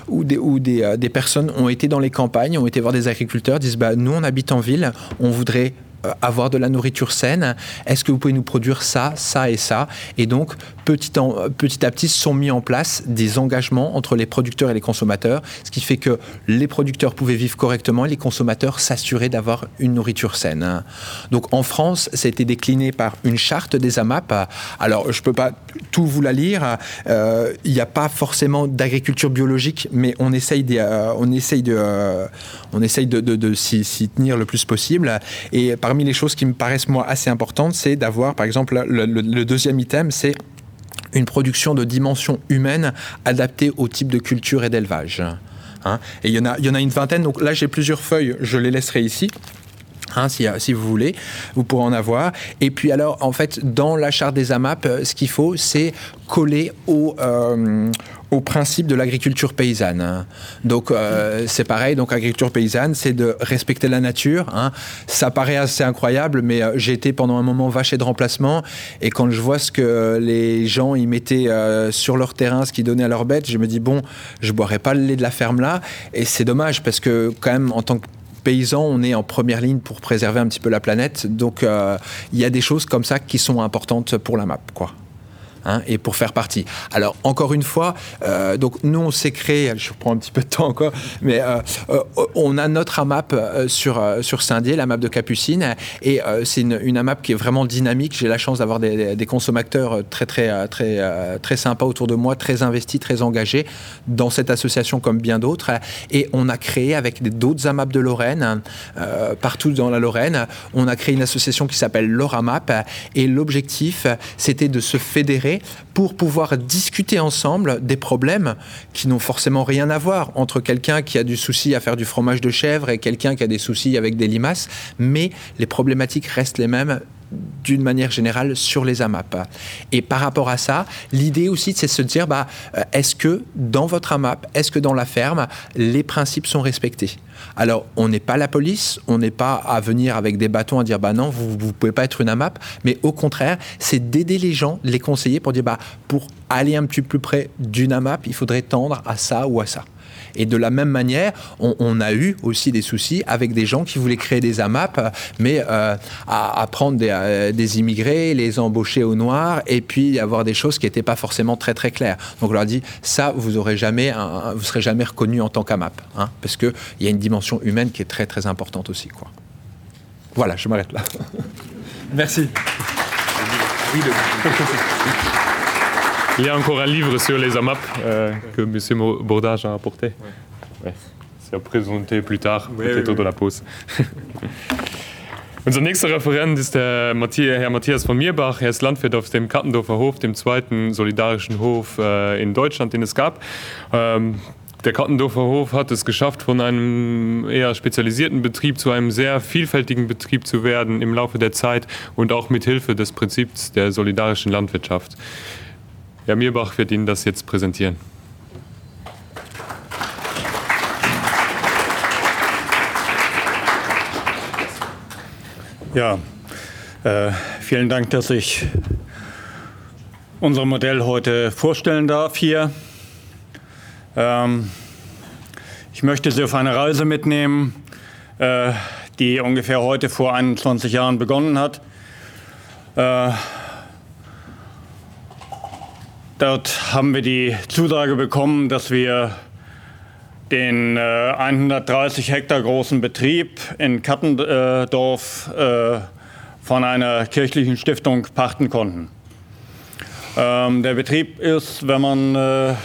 où, des, des, personnes ont été dans les campagnes, ont été voir des agriculteurs, disent bah nous on habite en ville, on voudrait avoir de la nourriture saine. Est-ce que vous pouvez nous produire ça, ça et ça? Et donc, petit, en, petit à petit, sont mis en place des engagements entre les producteurs et les consommateurs, ce qui fait que les producteurs pouvaient vivre correctement et les consommateurs s'assuraient d'avoir une nourriture saine. Donc, en France, été décliné par une charte des AMAP. Alors, je peux pas tout vous la lire. Euh, il n'y a pas forcément d'agriculture biologique, mais on essaye de, euh, on essaye de, euh, on essaye de, de, s'y tenir le plus possible. Et parmi les choses qui me paraissent moi assez importantes, c'est d'avoir, par exemple, le, deuxième item, c'est une production de dimension humaine adaptée au type de culture et d'élevage. Hein et il y, en a, une vingtaine, donc là j'ai plusieurs feuilles, je les laisserai ici. Hein, si, vous voulez, vous pourrez en avoir. Et puis alors, en fait, dans la charte des AMAP, ce qu'il faut, c'est coller au, euh, au principe de l'agriculture paysanne. Hein. Donc euh, c'est pareil, donc agriculture paysanne, c'est de respecter la nature. Hein. Ça paraît assez incroyable, mais euh, j'ai été pendant un moment vaché de remplacement et quand je vois ce que les gens y mettaient euh, sur leur terrain, ce qu'ils donnaient à leurs bêtes, je me dis bon, je boirai pas le lait de la ferme là et c'est dommage parce que quand même en tant que paysans, on est en première ligne pour préserver un petit peu la planète. Donc euh, il y a des choses comme ça qui sont importantes pour la map. Quoi hein, et pour faire partie. Alors encore une fois, euh, donc nous on s'est créé, je prends un petit peu de temps encore, mais euh, euh, on a notre AMAP sur, sur Saint-Dié, la map de Capucine, et c'est une, AMAP qui est vraiment dynamique. J'ai la chance d'avoir des, consommateurs très très très très sympas autour de moi, très investis, très engagés dans cette association comme bien d'autres. Et on a créé avec d'autres AMAP de Lorraine, euh, partout dans la Lorraine, on a créé une association qui s'appelle l'Oramap, et l'objectif c'était de se fédérer pour pouvoir discuter ensemble des problèmes qui n'ont forcément rien à voir entre quelqu'un qui a du souci à faire du fromage de chèvre et quelqu'un qui a des soucis avec des limaces, mais les problématiques restent les mêmes d'une manière générale sur les AMAP. Et par rapport à ça, l'idée aussi c'est se dire bah, euh, est-ce que dans votre AMAP, est-ce que dans la ferme, les principes sont respectés? Alors on n'est pas la police, on n'est pas à venir avec des bâtons à dire bah non, vous ne pouvez pas être une AMAP, mais au contraire, c'est d'aider les gens, les conseiller pour dire bah pour aller un petit peu plus près d'une AMAP, il faudrait tendre à ça ou à ça. Et de la même manière, on, on a eu aussi des soucis avec des gens qui voulaient créer des AMAP, mais euh, à, à prendre des, euh, des immigrés, les embaucher au noir, et puis avoir des choses qui n'étaient pas forcément très très claires. Donc on leur dit, ça, vous aurez jamais, un, vous serez jamais reconnu en tant qu'AMAP, hein, parce qu'il y a une dimension humaine qui est très très importante aussi. Quoi. Voilà, je m'arrête là. Merci. Il y a encore un livre sur les AMAP euh, que M. Bordage a apporté. Ouais. C'est présenté plus tard, Oui, peut-être oui, oui. de la Pause. Unser nächster Referent ist der Matthias, Herr Matthias von Mierbach. Er ist Landwirt auf dem Kattendorfer Hof, dem zweiten solidarischen Hof äh, in Deutschland, den es gab. Ähm, der Kattendorfer Hof hat es geschafft, von einem eher spezialisierten Betrieb zu einem sehr vielfältigen Betrieb zu werden im Laufe der Zeit und auch mit Hilfe des Prinzips der solidarischen Landwirtschaft. Herr Mierbach wird Ihnen das jetzt präsentieren. Ja, äh, vielen Dank, dass ich unser Modell heute vorstellen darf hier. Ähm, ich möchte Sie auf eine Reise mitnehmen, äh, die ungefähr heute vor 21 Jahren begonnen hat. Äh, dort haben wir die Zusage bekommen, dass wir den äh, 130 Hektar großen Betrieb in Kattendorf äh, von einer kirchlichen Stiftung pachten konnten. Ähm, der Betrieb ist, wenn man äh,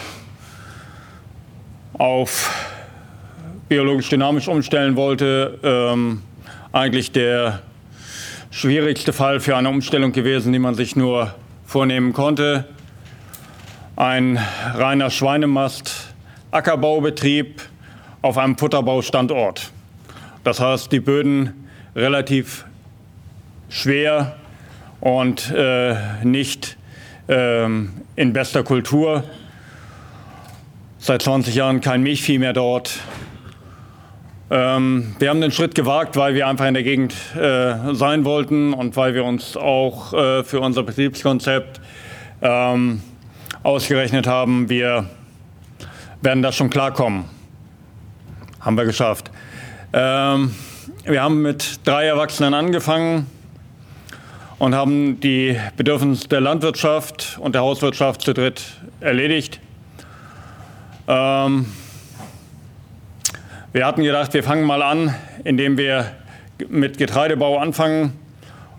auf biologisch dynamisch umstellen wollte, ähm, eigentlich der schwierigste Fall für eine Umstellung gewesen, die man sich nur vornehmen konnte. Ein reiner Schweinemast Ackerbaubetrieb auf einem Futterbaustandort. Das heißt, die Böden relativ schwer und äh, nicht ähm, in bester Kultur. Seit 20 Jahren kein Milchvieh mehr dort. Ähm, wir haben den Schritt gewagt, weil wir einfach in der Gegend äh, sein wollten und weil wir uns auch äh, für unser Betriebskonzept ähm, ausgerechnet haben, wir werden das schon klarkommen. Haben wir geschafft. Ähm, wir haben mit drei Erwachsenen angefangen und haben die Bedürfnisse der Landwirtschaft und der Hauswirtschaft zu dritt erledigt. Ähm, wir hatten gedacht, wir fangen mal an, indem wir mit Getreidebau anfangen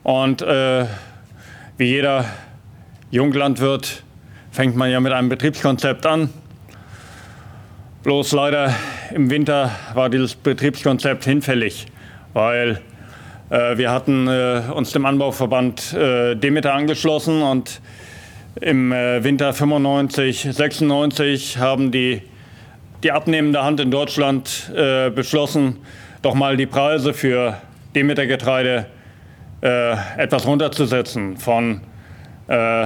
und äh, wie jeder Junglandwirt fängt man ja mit einem Betriebskonzept an. Bloß leider im Winter war dieses Betriebskonzept hinfällig, weil äh, wir hatten äh, uns dem Anbauverband äh, Demeter angeschlossen und im äh, Winter 95, 96 haben die, die abnehmende Hand in Deutschland äh, beschlossen, doch mal die Preise für Demetergetreide äh, etwas runterzusetzen von äh,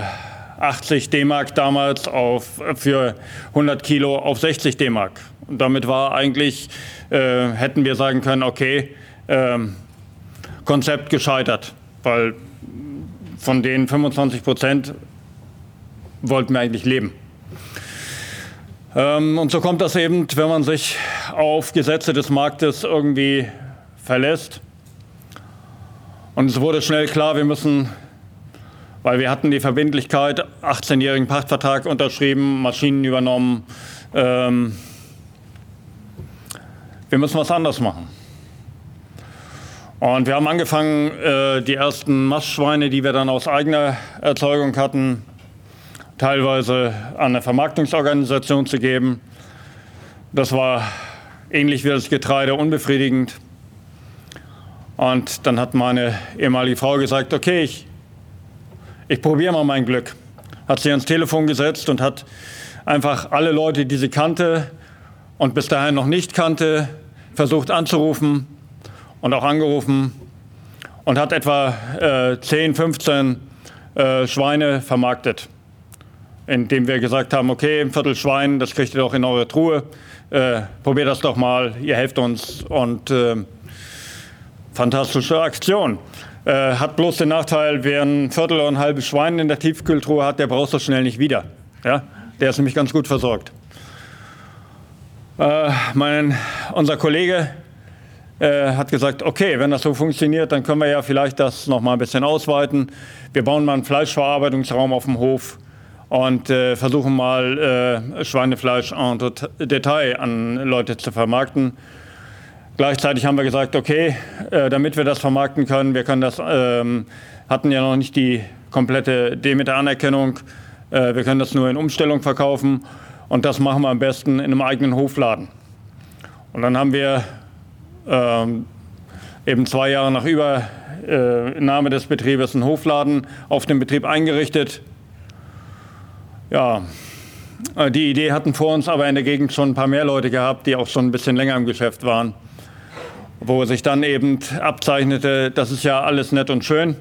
80 D-Mark damals auf, für 100 Kilo auf 60 D-Mark. Und damit war eigentlich, äh, hätten wir sagen können, okay, äh, Konzept gescheitert, weil von den 25 Prozent wollten wir eigentlich leben. Ähm, und so kommt das eben, wenn man sich auf Gesetze des Marktes irgendwie verlässt. Und es wurde schnell klar, wir müssen, weil wir hatten die Verbindlichkeit, 18-jährigen Pachtvertrag unterschrieben, Maschinen übernommen. Ähm, wir müssen was anders machen. Und wir haben angefangen, äh, die ersten Mastschweine, die wir dann aus eigener Erzeugung hatten, teilweise an eine Vermarktungsorganisation zu geben. Das war ähnlich wie das Getreide unbefriedigend. Und dann hat meine ehemalige Frau gesagt, okay, ich, ich probiere mal mein Glück. Hat sie ans Telefon gesetzt und hat einfach alle Leute, die sie kannte und bis dahin noch nicht kannte, versucht anzurufen und auch angerufen und hat etwa äh, 10, 15 äh, Schweine vermarktet indem wir gesagt haben, okay, ein Viertel Schwein, das kriegt ihr doch in eure Truhe. Äh, probiert das doch mal, ihr helft uns und äh, fantastische Aktion. Äh, hat bloß den Nachteil, wer ein Viertel ein halbes Schwein in der Tiefkühltruhe hat, der braucht das schnell nicht wieder. Ja? Der ist nämlich ganz gut versorgt. Äh, mein, unser Kollege äh, hat gesagt, okay, wenn das so funktioniert, dann können wir ja vielleicht das noch mal ein bisschen ausweiten. Wir bauen mal einen Fleischverarbeitungsraum auf dem Hof und äh, versuchen mal äh, Schweinefleisch en Detail an Leute zu vermarkten. Gleichzeitig haben wir gesagt, okay, äh, damit wir das vermarkten können, wir können das, ähm, hatten ja noch nicht die komplette Demeter-Anerkennung, äh, wir können das nur in Umstellung verkaufen und das machen wir am besten in einem eigenen Hofladen. Und dann haben wir ähm, eben zwei Jahre nach Übernahme des Betriebes einen Hofladen auf dem Betrieb eingerichtet, ja, äh, die Idee hatten vor uns aber in der Gegend schon ein paar mehr Leute gehabt, die auch schon ein bisschen länger im Geschäft waren, wo sich dann eben abzeichnete, das ist ja alles nett und schön,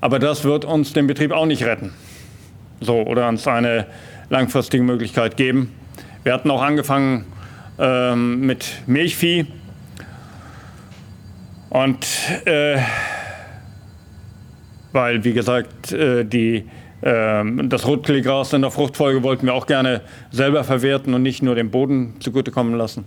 aber das wird uns den Betrieb auch nicht retten. So, oder uns eine langfristige Möglichkeit geben. Wir hatten auch angefangen ähm, mit Milchvieh und äh, weil, wie gesagt, äh, die ähm, das Rotkehlgras in der Fruchtfolge wollten wir auch gerne selber verwerten und nicht nur dem Boden zugutekommen lassen.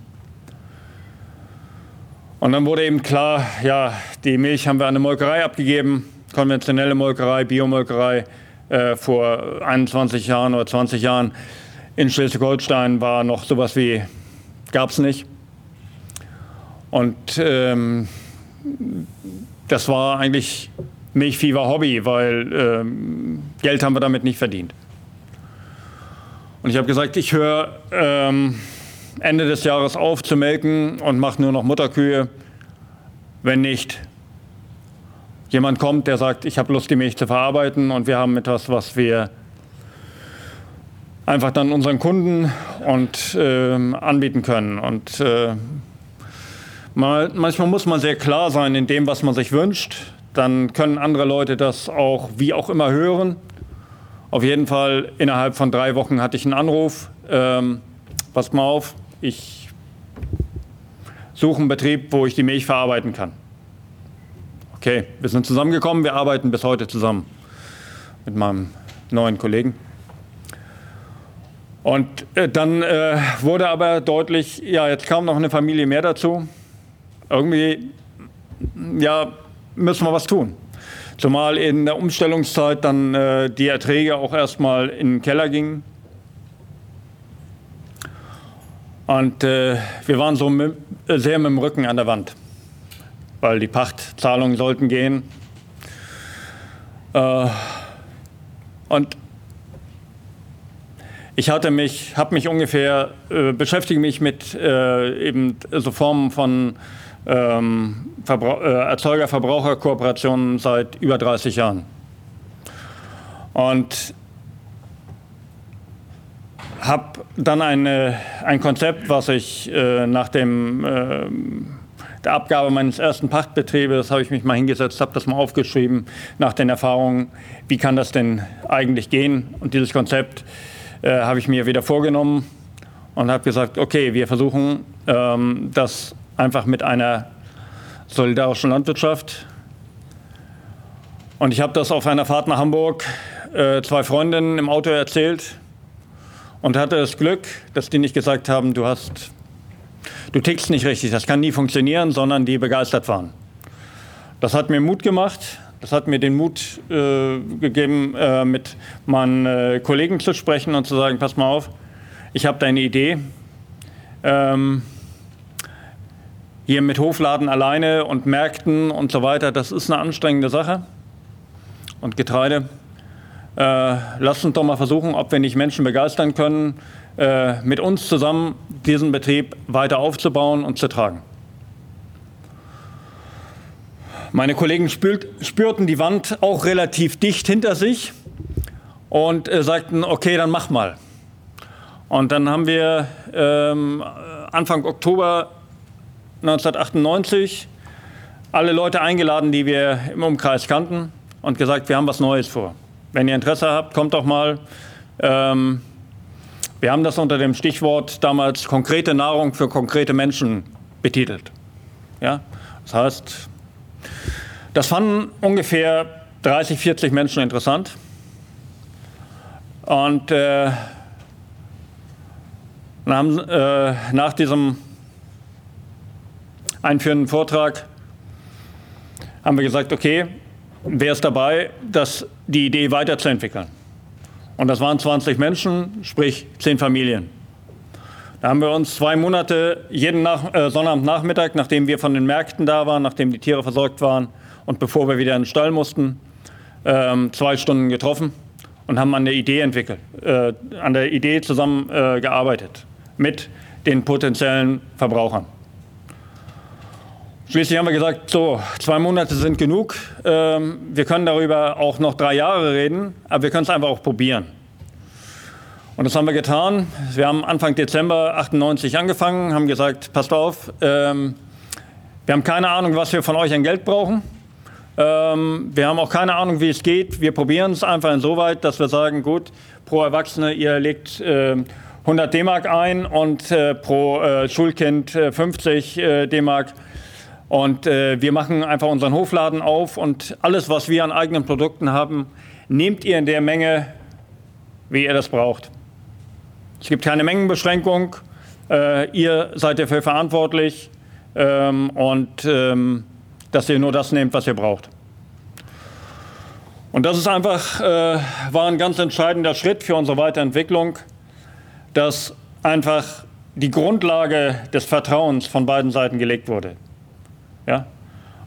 Und dann wurde eben klar, ja, die Milch haben wir an eine Molkerei abgegeben, konventionelle Molkerei, Biomolkerei. Äh, vor 21 Jahren oder 20 Jahren in Schleswig-Holstein war noch sowas wie, gab es nicht. Und ähm, das war eigentlich Milchvieh war Hobby, weil ähm, Geld haben wir damit nicht verdient. Und ich habe gesagt, ich höre ähm, Ende des Jahres auf zu melken und mache nur noch Mutterkühe, wenn nicht jemand kommt, der sagt, ich habe Lust, die Milch zu verarbeiten und wir haben etwas, was wir einfach dann unseren Kunden und äh, anbieten können. Und äh, mal, manchmal muss man sehr klar sein in dem, was man sich wünscht dann können andere Leute das auch wie auch immer hören. Auf jeden Fall innerhalb von drei Wochen hatte ich einen Anruf. Ähm, passt mal auf, ich suche einen Betrieb, wo ich die Milch verarbeiten kann. Okay, wir sind zusammengekommen, wir arbeiten bis heute zusammen mit meinem neuen Kollegen. Und äh, dann äh, wurde aber deutlich, ja, jetzt kam noch eine Familie mehr dazu. Irgendwie, ja, müssen wir was tun. Zumal in der Umstellungszeit dann äh, die Erträge auch erstmal in den Keller gingen. Und äh, wir waren so sehr mit dem Rücken an der Wand, weil die Pachtzahlungen sollten gehen. Äh, und ich hatte mich, habe mich ungefähr, äh, beschäftige mich mit äh, eben so Formen von ähm, Verbra äh, Erzeuger-Verbraucher-Kooperationen seit über 30 Jahren. Und habe dann eine, ein Konzept, was ich äh, nach dem äh, der Abgabe meines ersten Pachtbetriebes habe ich mich mal hingesetzt, habe das mal aufgeschrieben nach den Erfahrungen, wie kann das denn eigentlich gehen? Und dieses Konzept äh, habe ich mir wieder vorgenommen und habe gesagt, okay, wir versuchen ähm, das einfach mit einer solidarischen Landwirtschaft. Und ich habe das auf einer Fahrt nach Hamburg äh, zwei Freundinnen im Auto erzählt und hatte das Glück, dass die nicht gesagt haben, du hast du tickst nicht richtig, das kann nie funktionieren, sondern die begeistert waren. Das hat mir Mut gemacht, das hat mir den Mut äh, gegeben, äh, mit meinen äh, Kollegen zu sprechen und zu sagen, pass mal auf, ich habe deine Idee. Ähm, hier mit Hofladen alleine und Märkten und so weiter, das ist eine anstrengende Sache. Und Getreide, äh, lasst uns doch mal versuchen, ob wir nicht Menschen begeistern können, äh, mit uns zusammen diesen Betrieb weiter aufzubauen und zu tragen. Meine Kollegen spült, spürten die Wand auch relativ dicht hinter sich und äh, sagten, okay, dann mach mal. Und dann haben wir ähm, Anfang Oktober 1998 alle Leute eingeladen, die wir im Umkreis kannten und gesagt, wir haben was Neues vor. Wenn ihr Interesse habt, kommt doch mal. Ähm, wir haben das unter dem Stichwort damals konkrete Nahrung für konkrete Menschen betitelt. Ja? Das heißt, das fanden ungefähr 30, 40 Menschen interessant. Und äh, haben, äh, nach diesem einführenden Vortrag haben wir gesagt, okay, wer ist dabei, das, die Idee weiterzuentwickeln? Und das waren 20 Menschen, sprich 10 Familien. Da haben wir uns zwei Monate jeden Nach äh, Sonnabendnachmittag, nachdem wir von den Märkten da waren, nachdem die Tiere versorgt waren und bevor wir wieder in den Stall mussten, ähm, zwei Stunden getroffen und haben an der Idee entwickelt, äh, an der Idee zusammen äh, mit den potenziellen Verbrauchern. Schließlich haben wir gesagt, so zwei Monate sind genug. Ähm, wir können darüber auch noch drei Jahre reden, aber wir können es einfach auch probieren. Und das haben wir getan. Wir haben Anfang Dezember 98 angefangen, haben gesagt, passt auf, ähm, wir haben keine Ahnung, was wir von euch an Geld brauchen. Ähm, wir haben auch keine Ahnung, wie es geht. Wir probieren es einfach insoweit, dass wir sagen, gut, pro Erwachsene, ihr legt äh, 100 D-Mark ein und äh, pro äh, Schulkind 50 äh, D-Mark. Und äh, wir machen einfach unseren Hofladen auf und alles, was wir an eigenen Produkten haben, nehmt ihr in der Menge, wie ihr das braucht. Es gibt keine Mengenbeschränkung. Äh, ihr seid dafür verantwortlich ähm, und ähm, dass ihr nur das nehmt, was ihr braucht. Und das ist einfach, äh, war ein ganz entscheidender Schritt für unsere Weiterentwicklung, dass einfach die Grundlage des Vertrauens von beiden Seiten gelegt wurde. Ja?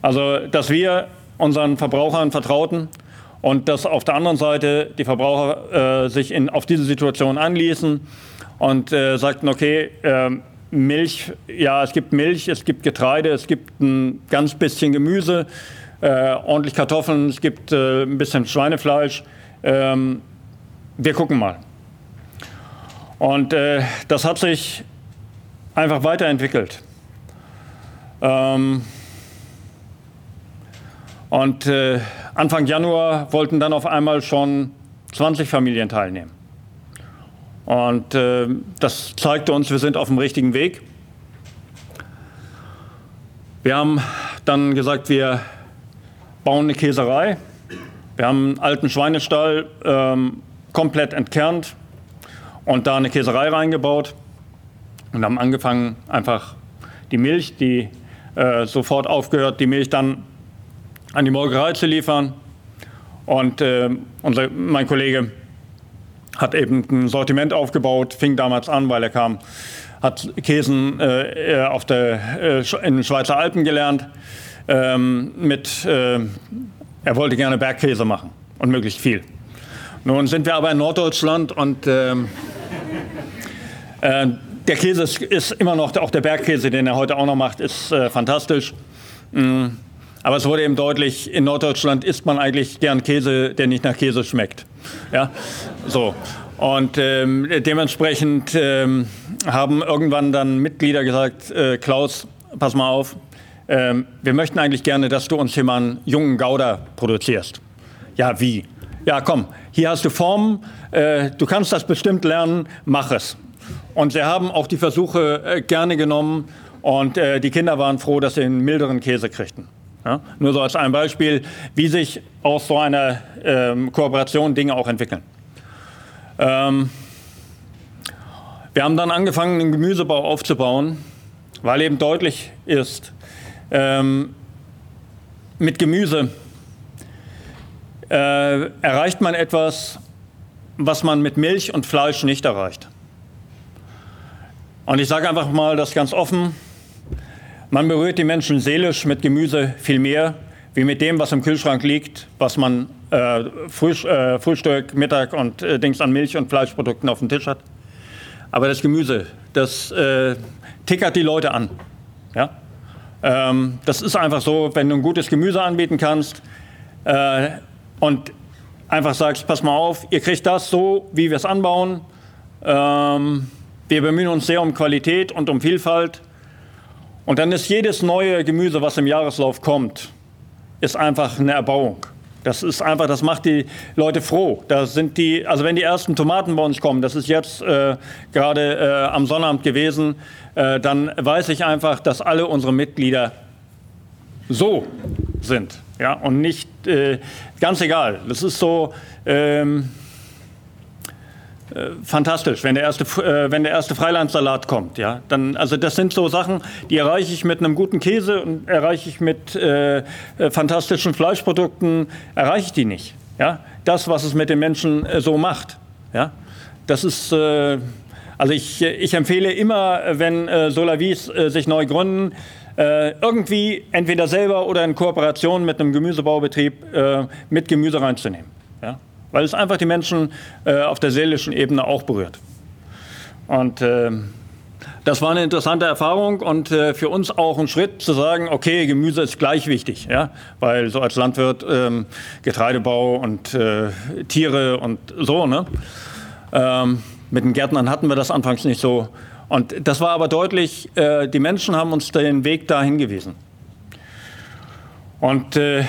Also, dass wir unseren Verbrauchern vertrauten und dass auf der anderen Seite die Verbraucher äh, sich in, auf diese Situation anließen und äh, sagten, okay, äh, Milch, ja, es gibt Milch, es gibt Getreide, es gibt ein ganz bisschen Gemüse, äh, ordentlich Kartoffeln, es gibt äh, ein bisschen Schweinefleisch. Ähm, wir gucken mal. Und äh, das hat sich einfach weiterentwickelt. Ähm, und äh, Anfang Januar wollten dann auf einmal schon 20 Familien teilnehmen. Und äh, das zeigte uns, wir sind auf dem richtigen Weg. Wir haben dann gesagt, wir bauen eine Käserei. Wir haben einen alten Schweinestall ähm, komplett entkernt und da eine Käserei reingebaut und haben angefangen, einfach die Milch, die äh, sofort aufgehört, die Milch dann an die Molkerei zu liefern. Und äh, unser, mein Kollege hat eben ein Sortiment aufgebaut, fing damals an, weil er kam, hat Käsen äh, auf der, äh, in den Schweizer Alpen gelernt. Ähm, mit, äh, er wollte gerne Bergkäse machen und möglichst viel. Nun sind wir aber in Norddeutschland und ähm, äh, der Käse ist, ist, immer noch, auch der Bergkäse, den er heute auch noch macht, ist äh, fantastisch. Mm. Aber es wurde eben deutlich, in Norddeutschland isst man eigentlich gern Käse, der nicht nach Käse schmeckt. Ja? So. Und ähm, dementsprechend ähm, haben irgendwann dann Mitglieder gesagt, äh, Klaus, pass mal auf, ähm, wir möchten eigentlich gerne, dass du uns hier mal einen jungen Gouda produzierst. Ja, wie? Ja, komm, hier hast du Formen, äh, du kannst das bestimmt lernen, mach es. Und sie haben auch die Versuche äh, gerne genommen und äh, die Kinder waren froh, dass sie einen milderen Käse kriegten. Ja? Nur so als ein Beispiel, wie sich aus so einer ähm, Kooperation Dinge auch entwickeln. Ähm, wir haben dann angefangen, den Gemüsebau aufzubauen, weil eben deutlich ist, ähm, mit Gemüse äh, erreicht man etwas, was man mit Milch und Fleisch nicht erreicht. Und ich sage einfach mal das ganz offen, man berührt die Menschen seelisch mit Gemüse viel mehr wie mit dem, was im Kühlschrank liegt, was man äh, Früh, äh, Frühstück, Mittag und äh, Dings an Milch und Fleischprodukten auf dem Tisch hat. Aber das Gemüse, das äh, tickert die Leute an. Ja? Ähm, das ist einfach so, wenn du ein gutes Gemüse anbieten kannst äh, und einfach sagst, pass mal auf, ihr kriegt das so, wie wir es anbauen. Ähm, wir bemühen uns sehr um Qualität und um Vielfalt. Und dann ist jedes neue Gemüse, was im Jahreslauf kommt, ist einfach eine Erbauung. Das ist einfach, das macht die Leute froh. Da sind die, also wenn die ersten Tomaten bei uns kommen, das ist jetzt äh, gerade äh, am Sonnabend gewesen, äh, dann weiß ich einfach, dass alle unsere Mitglieder so sind, ja, und nicht äh, ganz egal. Das ist so. Ähm, äh, fantastisch, wenn der erste, äh, wenn der erste Freilandsalat kommt. Ja? Dann, also das sind so Sachen, die erreiche ich mit einem guten Käse und erreiche ich mit äh, äh, fantastischen Fleischprodukten, erreiche ich die nicht. Ja? Das, was es mit den Menschen äh, so macht. Ja? Das ist, äh, also ich, ich empfehle immer, wenn äh, Solavis äh, sich neu gründen, äh, irgendwie entweder selber oder in Kooperation mit einem Gemüsebaubetrieb äh, mit Gemüse reinzunehmen. Ja? Weil es einfach die Menschen äh, auf der seelischen Ebene auch berührt. Und äh, das war eine interessante Erfahrung und äh, für uns auch ein Schritt zu sagen, okay, Gemüse ist gleich wichtig, ja? weil so als Landwirt ähm, Getreidebau und äh, Tiere und so. Ne? Ähm, mit den Gärtnern hatten wir das anfangs nicht so. Und das war aber deutlich, äh, die Menschen haben uns den Weg da hingewiesen. Und äh,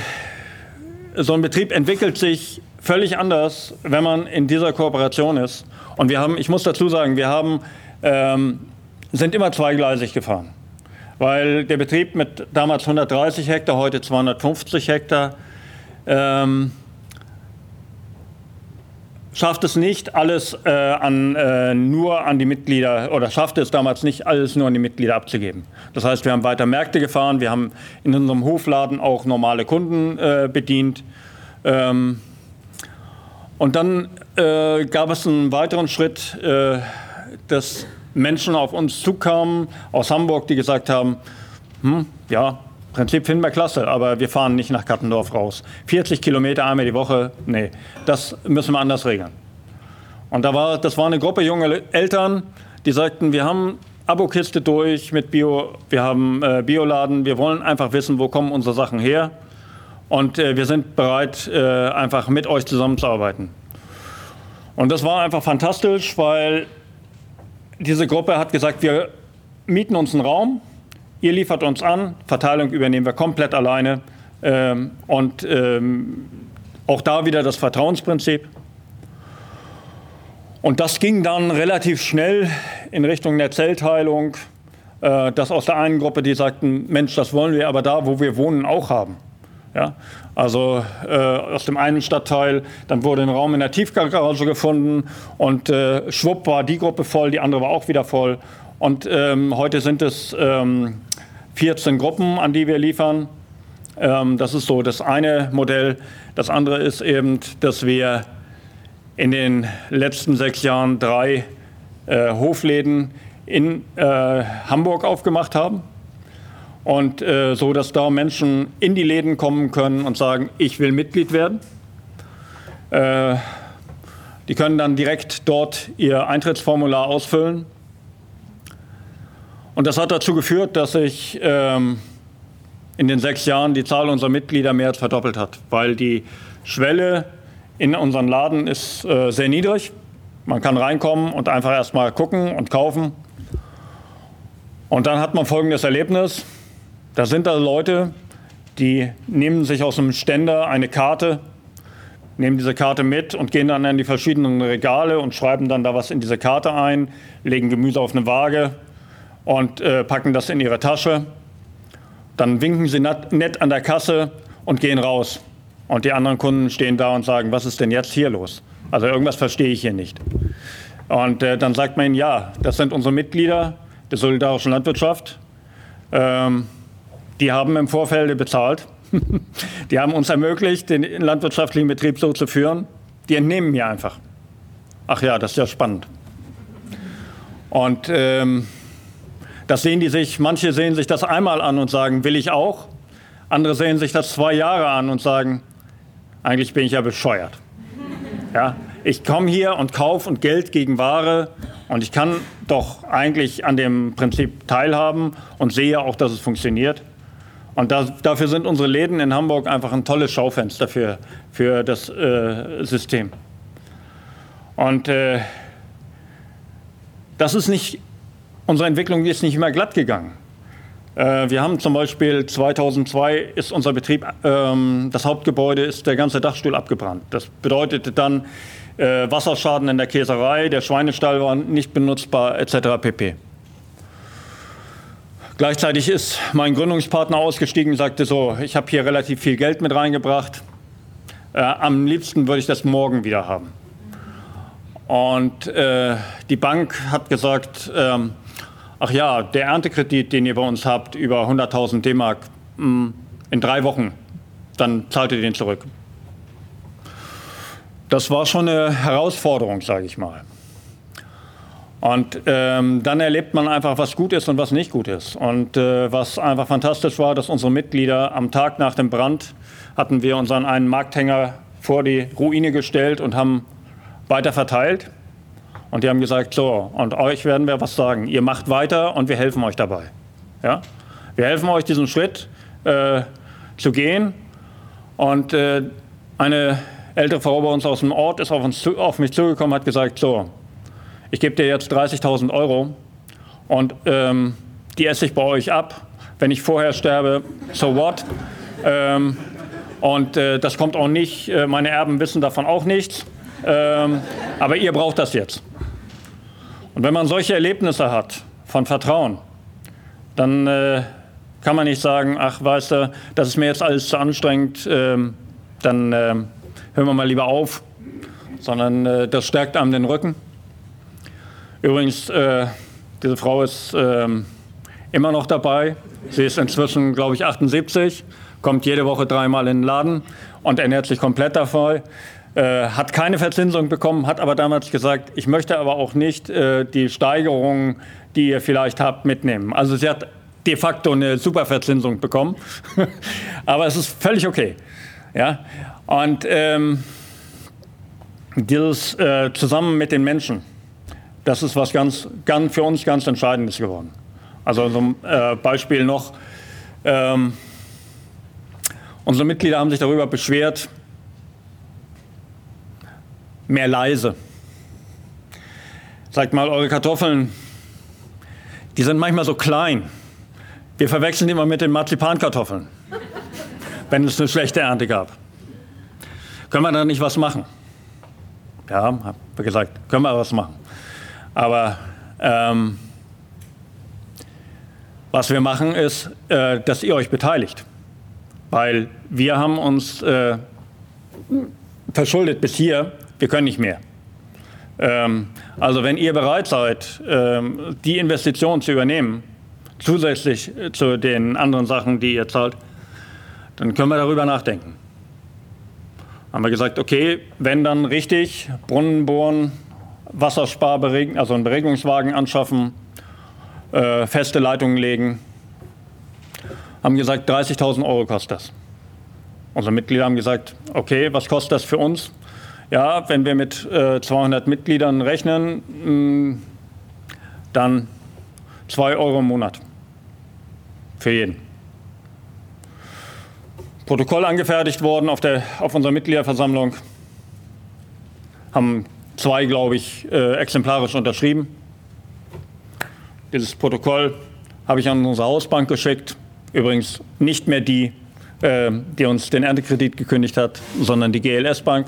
so ein Betrieb entwickelt sich völlig anders, wenn man in dieser Kooperation ist. Und wir haben, ich muss dazu sagen, wir haben, ähm, sind immer zweigleisig gefahren, weil der Betrieb mit damals 130 Hektar, heute 250 Hektar, ähm, schafft es nicht alles äh, an, äh, nur an die Mitglieder oder schafft es damals nicht alles nur an die Mitglieder abzugeben. Das heißt, wir haben weiter Märkte gefahren, wir haben in unserem Hofladen auch normale Kunden äh, bedient. Ähm, und dann äh, gab es einen weiteren Schritt, äh, dass Menschen auf uns zukamen aus Hamburg, die gesagt haben, hm, ja, Prinzip finden wir klasse, aber wir fahren nicht nach Kattendorf raus. 40 Kilometer einmal die Woche, nee, das müssen wir anders regeln. Und da war, das war eine Gruppe junger Eltern, die sagten, wir haben Abokiste durch mit Bio, wir haben äh, Bioladen, wir wollen einfach wissen, wo kommen unsere Sachen her. Und äh, wir sind bereit, äh, einfach mit euch zusammenzuarbeiten. Und das war einfach fantastisch, weil diese Gruppe hat gesagt, wir mieten uns einen Raum, ihr liefert uns an, Verteilung übernehmen wir komplett alleine. Ähm, und ähm, auch da wieder das Vertrauensprinzip. Und das ging dann relativ schnell in Richtung der Zellteilung, äh, dass aus der einen Gruppe, die sagten, Mensch, das wollen wir aber da, wo wir wohnen, auch haben. Ja? Also äh, aus dem einen Stadtteil, dann wurde ein Raum in der Tiefgarage gefunden und äh, schwupp war die Gruppe voll, die andere war auch wieder voll. Und ähm, heute sind es ähm, 14 Gruppen, an die wir liefern. Ähm, das ist so das eine Modell. Das andere ist eben, dass wir in den letzten sechs Jahren drei äh, Hofläden in äh, Hamburg aufgemacht haben und äh, so, dass da Menschen in die Läden kommen können und sagen, ich will Mitglied werden. Äh, die können dann direkt dort ihr Eintrittsformular ausfüllen. Und das hat dazu geführt, dass sich ähm, in den sechs Jahren die Zahl unserer Mitglieder mehr als verdoppelt hat, weil die Schwelle in unseren Laden ist äh, sehr niedrig. Man kann reinkommen und einfach erstmal gucken und kaufen. Und dann hat man folgendes Erlebnis Da sind da Leute, die nehmen sich aus dem Ständer eine Karte, nehmen diese Karte mit und gehen dann an die verschiedenen Regale und schreiben dann da was in diese Karte ein, legen Gemüse auf eine Waage und äh, packen das in ihre Tasche. Dann winken sie nett an der Kasse und gehen raus. Und die anderen Kunden stehen da und sagen, was ist denn jetzt hier los? Also irgendwas verstehe ich hier nicht. Und äh, dann sagt man ihnen, ja, das sind unsere Mitglieder der solidarischen Landwirtschaft. Ähm, die haben im Vorfeld bezahlt. die haben uns ermöglicht, den landwirtschaftlichen Betrieb so zu führen. Die entnehmen mir einfach. Ach ja, das ist ja spannend. Und ähm, das sehen die sich, manche sehen sich das einmal an und sagen, will ich auch. Andere sehen sich das zwei Jahre an und sagen, eigentlich bin ich ja bescheuert. Ja, ich komme hier und kaufe und Geld gegen Ware und ich kann doch eigentlich an dem Prinzip teilhaben und sehe auch, dass es funktioniert. Und das, dafür sind unsere Läden in Hamburg einfach ein tolles Schaufenster für, für das äh, System. Und äh, das ist nicht, unsere Entwicklung ist nicht immer glatt gegangen. Äh, wir haben zum Beispiel 2002 ist unser Betrieb, ähm, das Hauptgebäude ist der ganze Dachstuhl abgebrannt. Das bedeutete dann äh, Wasserschaden in der Käserei, der Schweinestall war nicht benutzbar etc. pp. Gleichzeitig ist mein Gründungspartner ausgestiegen sagte so, ich habe hier relativ viel Geld mit reingebracht. Äh, am liebsten würde ich das morgen wieder haben. Und äh, die Bank hat gesagt, ähm, ach ja, der Erntekredit, den ihr bei uns habt, über 100.000 D-Mark mm, in drei Wochen, dann zahlt ihr den zurück. Das war schon eine Herausforderung, sage ich mal. Und ähm, dann erlebt man einfach, was gut ist und was nicht gut ist. Und äh, was einfach fantastisch war, dass unsere Mitglieder am Tag nach dem Brand hatten wir unseren einen Markthänger vor die Ruine gestellt und haben weiter verteilt. Und die haben gesagt, so, und euch werden wir was sagen. Ihr macht weiter und wir helfen euch dabei. Ja? Wir helfen euch, diesen Schritt äh, zu gehen. Und äh, eine ältere Frau bei uns aus dem Ort ist auf, uns, auf mich zugekommen hat gesagt, so, ich gebe dir jetzt 30.000 Euro und ähm, die esse ich bei euch ab. Wenn ich vorher sterbe, so what? Ähm, und äh, das kommt auch nicht, äh, meine Erben wissen davon auch nichts. Ähm, aber ihr braucht das jetzt. Und wenn man solche Erlebnisse hat von Vertrauen, dann äh, kann man nicht sagen, ach weißt du, das ist mir jetzt alles zu anstrengend, ähm, dann ähm, hören wir mal lieber auf, sondern äh, das stärkt einem den Rücken. Übrigens, äh, diese Frau ist äh, immer noch dabei. Sie ist inzwischen, glaube ich, 78, kommt jede Woche dreimal in den Laden und ernährt sich komplett davon. Äh, hat keine Verzinsung bekommen, hat aber damals gesagt, ich möchte aber auch nicht äh, die Steigerungen, die ihr vielleicht habt, mitnehmen. Also sie hat de facto eine super Verzinsung bekommen, aber es ist völlig okay. Ja? Und ähm, dieses äh, zusammen mit den Menschen, das ist was ganz, ganz für uns ganz Entscheidendes geworden. Also so ein äh, Beispiel noch. Ähm, unsere Mitglieder haben sich darüber beschwert, mehr leise. Sagt mal, eure Kartoffeln, die sind manchmal so klein. Wir verwechseln immer mit den Marzipankartoffeln, wenn es eine schlechte Ernte gab. Können wir da nicht was machen? Ja, haben wir gesagt, können wir was machen. Aber ähm, was wir machen, ist, äh, dass ihr euch beteiligt. Weil wir haben uns äh, verschuldet bis hier, wir können nicht mehr. Ähm, also wenn ihr bereit seid, ähm, die Investition zu übernehmen, zusätzlich zu den anderen Sachen, die ihr zahlt, dann können wir darüber nachdenken. Haben wir gesagt, okay, wenn dann richtig, Brunnen bohren, Wasserspar, also einen Beregnungswagen anschaffen, äh, feste Leitungen legen. Haben gesagt, 30.000 Euro kostet das. Unsere Mitglieder haben gesagt, okay, was kostet das für uns? Ja, wenn wir mit äh, 200 Mitgliedern rechnen, mh, mm, dann 2 Euro im Monat für jeden. Protokoll angefertigt worden auf, der, auf unserer Mitgliederversammlung, haben zwei, glaube ich, äh, exemplarisch unterschrieben. Dieses Protokoll habe ich an unsere Hausbank geschickt. Übrigens nicht mehr die, äh, die uns den Erntekredit gekündigt hat, sondern die GLS Bank,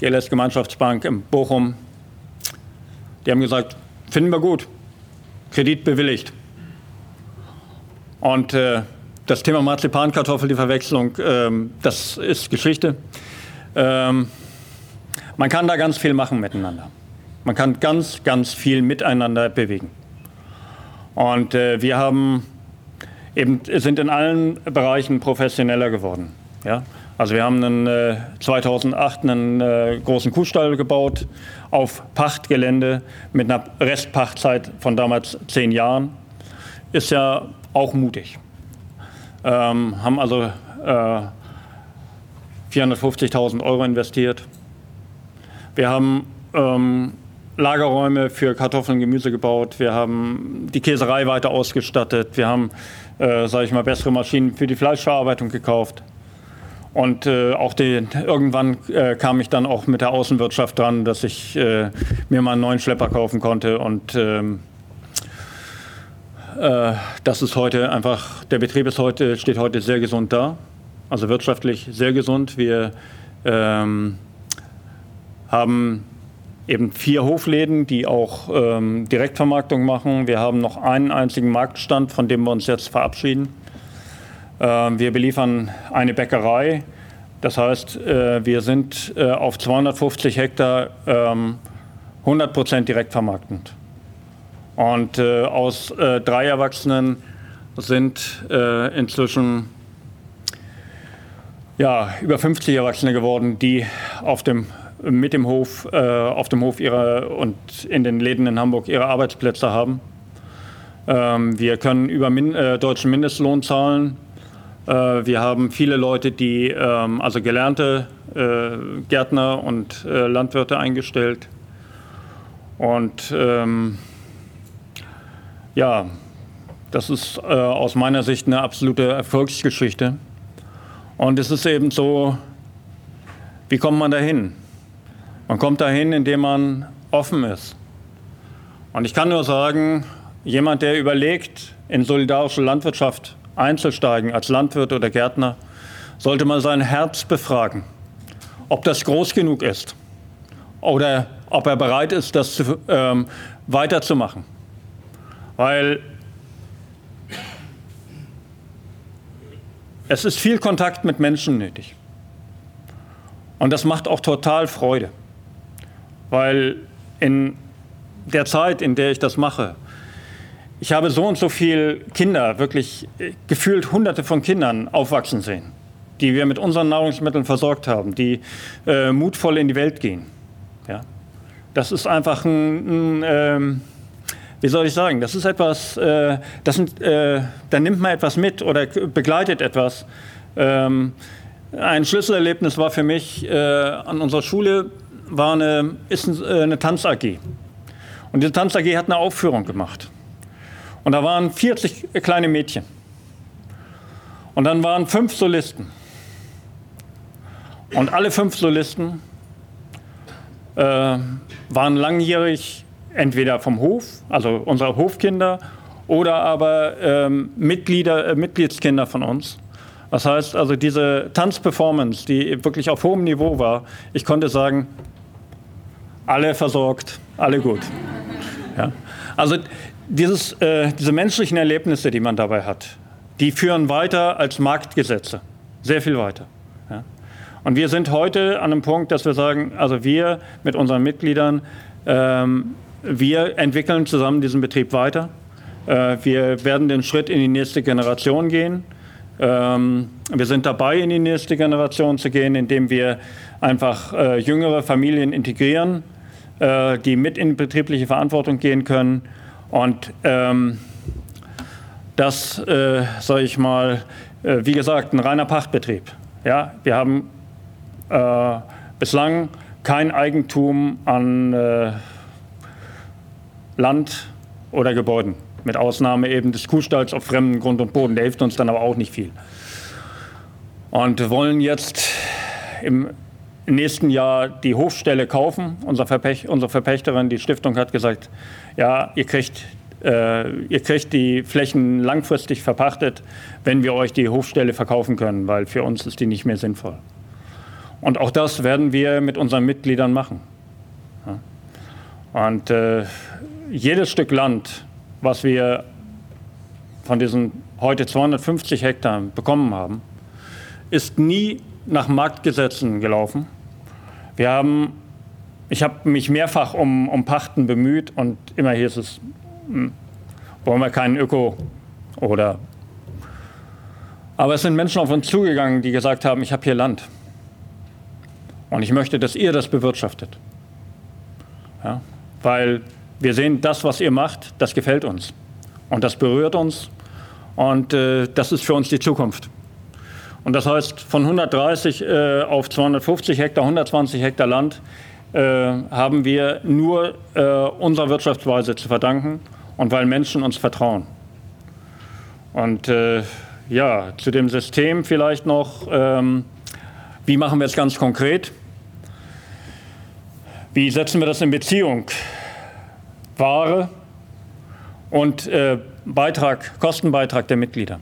GLS Gemeinschaftsbank in Bochum. Die haben gesagt, finden wir gut, Kredit bewilligt. Und äh, das Thema Marzipankartoffel, die Verwechslung, ähm, das ist Geschichte. Ähm, man kann da ganz viel machen miteinander. Man kann ganz, ganz viel miteinander bewegen. Und äh, wir haben eben, sind in allen Bereichen professioneller geworden. Ja? Also wir haben einen, äh, 2008 einen äh, großen Kuhstall gebaut auf Pachtgelände mit einer Restpachtzeit von damals zehn Jahren. Ist ja auch mutig. Ähm, haben also äh, 450.000 Euro investiert. Wir haben ähm, Lagerräume für Kartoffeln und Gemüse gebaut. Wir haben die Käserei weiter ausgestattet. Wir haben, äh, sage ich mal, bessere Maschinen für die Fleischverarbeitung gekauft. Und äh, auch den, irgendwann äh, kam ich dann auch mit der Außenwirtschaft dran, dass ich äh, mir mal einen neuen Schlepper kaufen konnte. Und ähm, äh, das ist heute einfach, der Betrieb ist heute, steht heute sehr gesund da, also wirtschaftlich sehr gesund. Wir ähm, haben eben vier Hofläden, die auch ähm, Direktvermarktung machen. Wir haben noch einen einzigen Marktstand, von dem wir uns jetzt verabschieden. Ähm, wir beliefern eine Bäckerei. Das heißt, äh, wir sind äh, auf 250 Hektar ähm, 100 Prozent direkt vermarktend. Und äh, aus äh, drei Erwachsenen sind äh, inzwischen ja, über 50 Erwachsene geworden, die auf dem, mit dem Hof, äh, auf dem Hof ihrer und in den Läden in Hamburg ihre Arbeitsplätze haben. Ähm, wir können über min, äh, deutschen Mindestlohn zahlen. Äh, wir haben viele Leute, die ähm, also gelernte äh, Gärtner und äh, Landwirte eingestellt. Und ähm, ja, das ist äh, aus meiner Sicht eine absolute Erfolgsgeschichte. Und es ist eben so, wie kommt man dahin? Man kommt dahin, indem man offen ist. Und ich kann nur sagen, jemand, der überlegt, in solidarische Landwirtschaft einzusteigen als Landwirt oder Gärtner, sollte mal sein Herz befragen, ob das groß genug ist oder ob er bereit ist, das zu, ähm, weiterzumachen. Weil es ist viel Kontakt mit Menschen nötig. Und das macht auch total Freude. Weil in der Zeit, in der ich das mache, ich habe so und so viele Kinder, wirklich gefühlt hunderte von Kindern aufwachsen sehen, die wir mit unseren Nahrungsmitteln versorgt haben, die äh, mutvoll in die Welt gehen. Ja? Das ist einfach ein, ein ähm, wie soll ich sagen, das ist etwas, äh, das sind, äh, da nimmt man etwas mit oder begleitet etwas. Ähm, ein Schlüsselerlebnis war für mich äh, an unserer Schule war eine, ist äh, eine Tanz AG. Und diese Tanz AG hat eine Aufführung gemacht. Und da waren 40 kleine Mädchen. Und dann waren fünf Solisten. Und alle fünf Solisten äh, waren langjährig entweder vom Hof, also unsere Hofkinder, oder aber ähm, Mitglieder, äh, Mitgliedskinder von uns. Das heißt also diese Tanzperformance, die wirklich auf hohem Niveau war, ich konnte sagen, alle versorgt, alle gut. Ja. Also dieses, äh, diese menschlichen Erlebnisse, die man dabei hat, die führen weiter als Marktgesetze, sehr viel weiter. Ja. Und wir sind heute an einem Punkt, dass wir sagen, also wir mit unseren Mitgliedern ähm, wir entwickeln zusammen diesen Betrieb weiter. Äh, wir werden den Schritt in die nächste Generation gehen. Ähm, wir sind dabei, in die nächste Generation zu gehen, indem wir einfach äh, jüngere Familien integrieren, äh, die mit in betriebliche Verantwortung gehen können. Und ähm, das, sage ich mal, wie gesagt, ein reiner Pachtbetrieb. Ja, wir haben bislang kein Eigentum an Land oder Gebäuden, mit Ausnahme eben des Kuhstalls auf fremden Grund und Boden. Der hilft uns dann aber auch nicht viel. Und wollen jetzt im nächsten Jahr die Hofstelle kaufen. Unser Verpech, unsere Verpächterin, die Stiftung, hat gesagt, ja, ihr kriegt äh, ihr kriegt die Flächen langfristig verpachtet, wenn wir euch die Hofstelle verkaufen können, weil für uns ist die nicht mehr sinnvoll. Und auch das werden wir mit unseren Mitgliedern machen. Und äh, jedes Stück Land, was wir von diesen heute 250 Hektar bekommen haben, ist nie nach Marktgesetzen gelaufen. Wir haben, ich habe mich mehrfach um, um Pachten bemüht und immer ist es, hm, wollen wir keinen Öko oder. Aber es sind Menschen auf uns zugegangen, die gesagt haben, ich habe hier Land. Und ich möchte, dass ihr das bewirtschaftet. Ja? Weil wir sehen, das, was ihr macht, das gefällt uns. Und das berührt uns. Und äh, das ist für uns die Zukunft. Und das heißt, von 130 äh, auf 250 Hektar, 120 Hektar Land äh, haben wir nur äh, unserer Wirtschaftsweise zu verdanken und weil Menschen uns vertrauen. Und äh, ja, zu dem System vielleicht noch, ähm, wie machen wir es ganz konkret? Wie setzen wir das in Beziehung? Ware und äh, Beitrag, Kostenbeitrag der Mitglieder.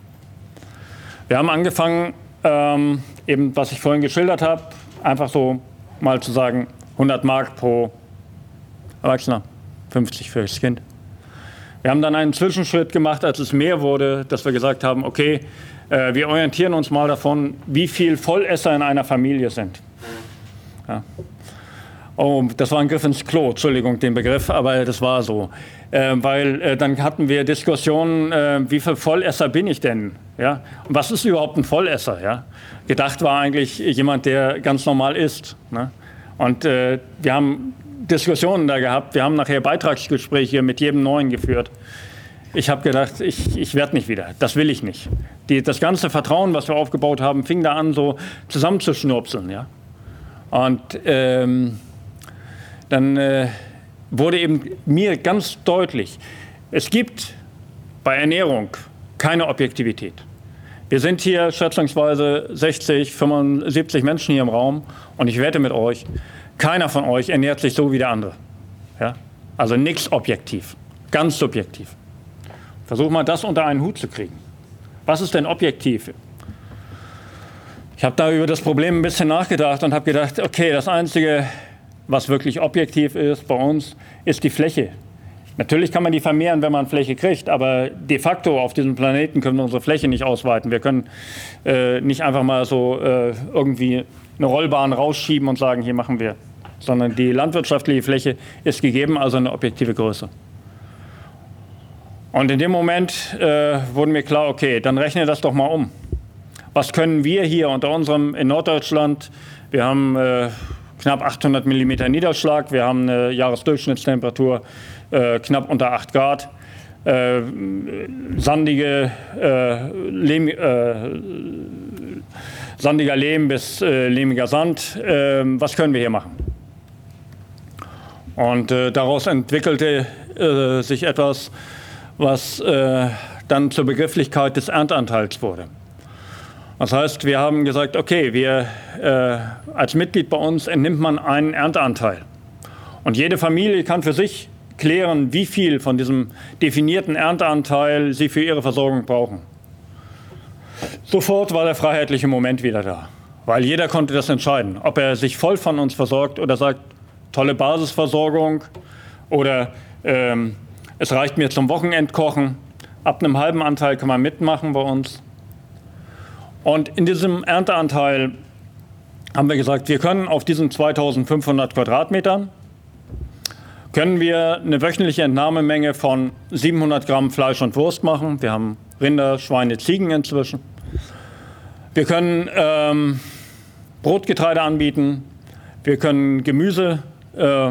Wir haben angefangen, ähm, eben was ich vorhin geschildert habe, einfach so mal zu sagen, 100 Mark pro Erwachsener, 50 für das Kind. Wir haben dann einen Zwischenschritt gemacht, als es mehr wurde, dass wir gesagt haben, okay, äh, wir orientieren uns mal davon, wie viel Vollesser in einer Familie sind. Ja. Oh, das war ein Griff ins Klo, Entschuldigung, den Begriff, aber das war so. Äh, weil äh, dann hatten wir Diskussionen, äh, wie viel Vollesser bin ich denn? Ja? Und was ist überhaupt ein Vollesser? Ja? Gedacht war eigentlich jemand, der ganz normal ist. Ne? Und äh, wir haben Diskussionen da gehabt, wir haben nachher Beitragsgespräche mit jedem Neuen geführt. Ich habe gedacht, ich, ich werde nicht wieder, das will ich nicht. Die, das ganze Vertrauen, was wir aufgebaut haben, fing da an, so zusammenzuschnurpseln. Ja? Und ähm, dann äh, wurde eben mir ganz deutlich, es gibt bei Ernährung keine Objektivität. Wir sind hier schätzungsweise 60, 75 Menschen hier im Raum und ich wette mit euch, keiner von euch ernährt sich so wie der andere. Ja? Also nichts objektiv, ganz subjektiv. Versuch mal das unter einen Hut zu kriegen. Was ist denn objektiv? Ich habe da über das Problem ein bisschen nachgedacht und habe gedacht, okay, das Einzige, was wirklich objektiv ist bei uns, ist die Fläche. Natürlich kann man die vermehren, wenn man Fläche kriegt, aber de facto auf diesem Planeten können wir unsere Fläche nicht ausweiten. Wir können äh, nicht einfach mal so äh, irgendwie eine Rollbahn rausschieben und sagen, hier machen wir, sondern die landwirtschaftliche Fläche ist gegeben, also eine objektive Größe. Und in dem Moment äh, wurde mir klar, okay, dann rechne das doch mal um. Was können wir hier unter unserem in Norddeutschland, wir haben äh, knapp 800 mm Niederschlag. Wir haben eine Jahresdurchschnittstemperatur äh, knapp unter 8 Grad. Äh, sandige, äh, Lehm, äh, sandiger Lehm bis äh, lehmiger Sand. Ähm, was können wir hier machen? Und äh, daraus entwickelte sich etwas, was dann zur Begrifflichkeit des Ernteanteils wurde. Das heißt, wir haben gesagt, okay, wir, äh, als Mitglied bei uns entnimmt man einen Ernteanteil. Und jede Familie kann für sich klären, wie viel von diesem definierten Ernteanteil sie für ihre Versorgung brauchen. Sofort war der freiheitliche Moment wieder da, weil jeder konnte das entscheiden, ob er sich voll von uns versorgt oder sagt, tolle Basisversorgung oder ähm, es reicht mir zum Wochenendkochen. Ab einem halben Anteil kann man mitmachen bei uns. Und in diesem Ernteanteil haben wir gesagt, wir können auf diesen 2500 Quadratmetern können wir eine wöchentliche Entnahmemenge von 700 Gramm Fleisch und Wurst machen. Wir haben Rinder, Schweine, Ziegen inzwischen. Wir können ähm, Brotgetreide anbieten. Wir können Gemüse äh,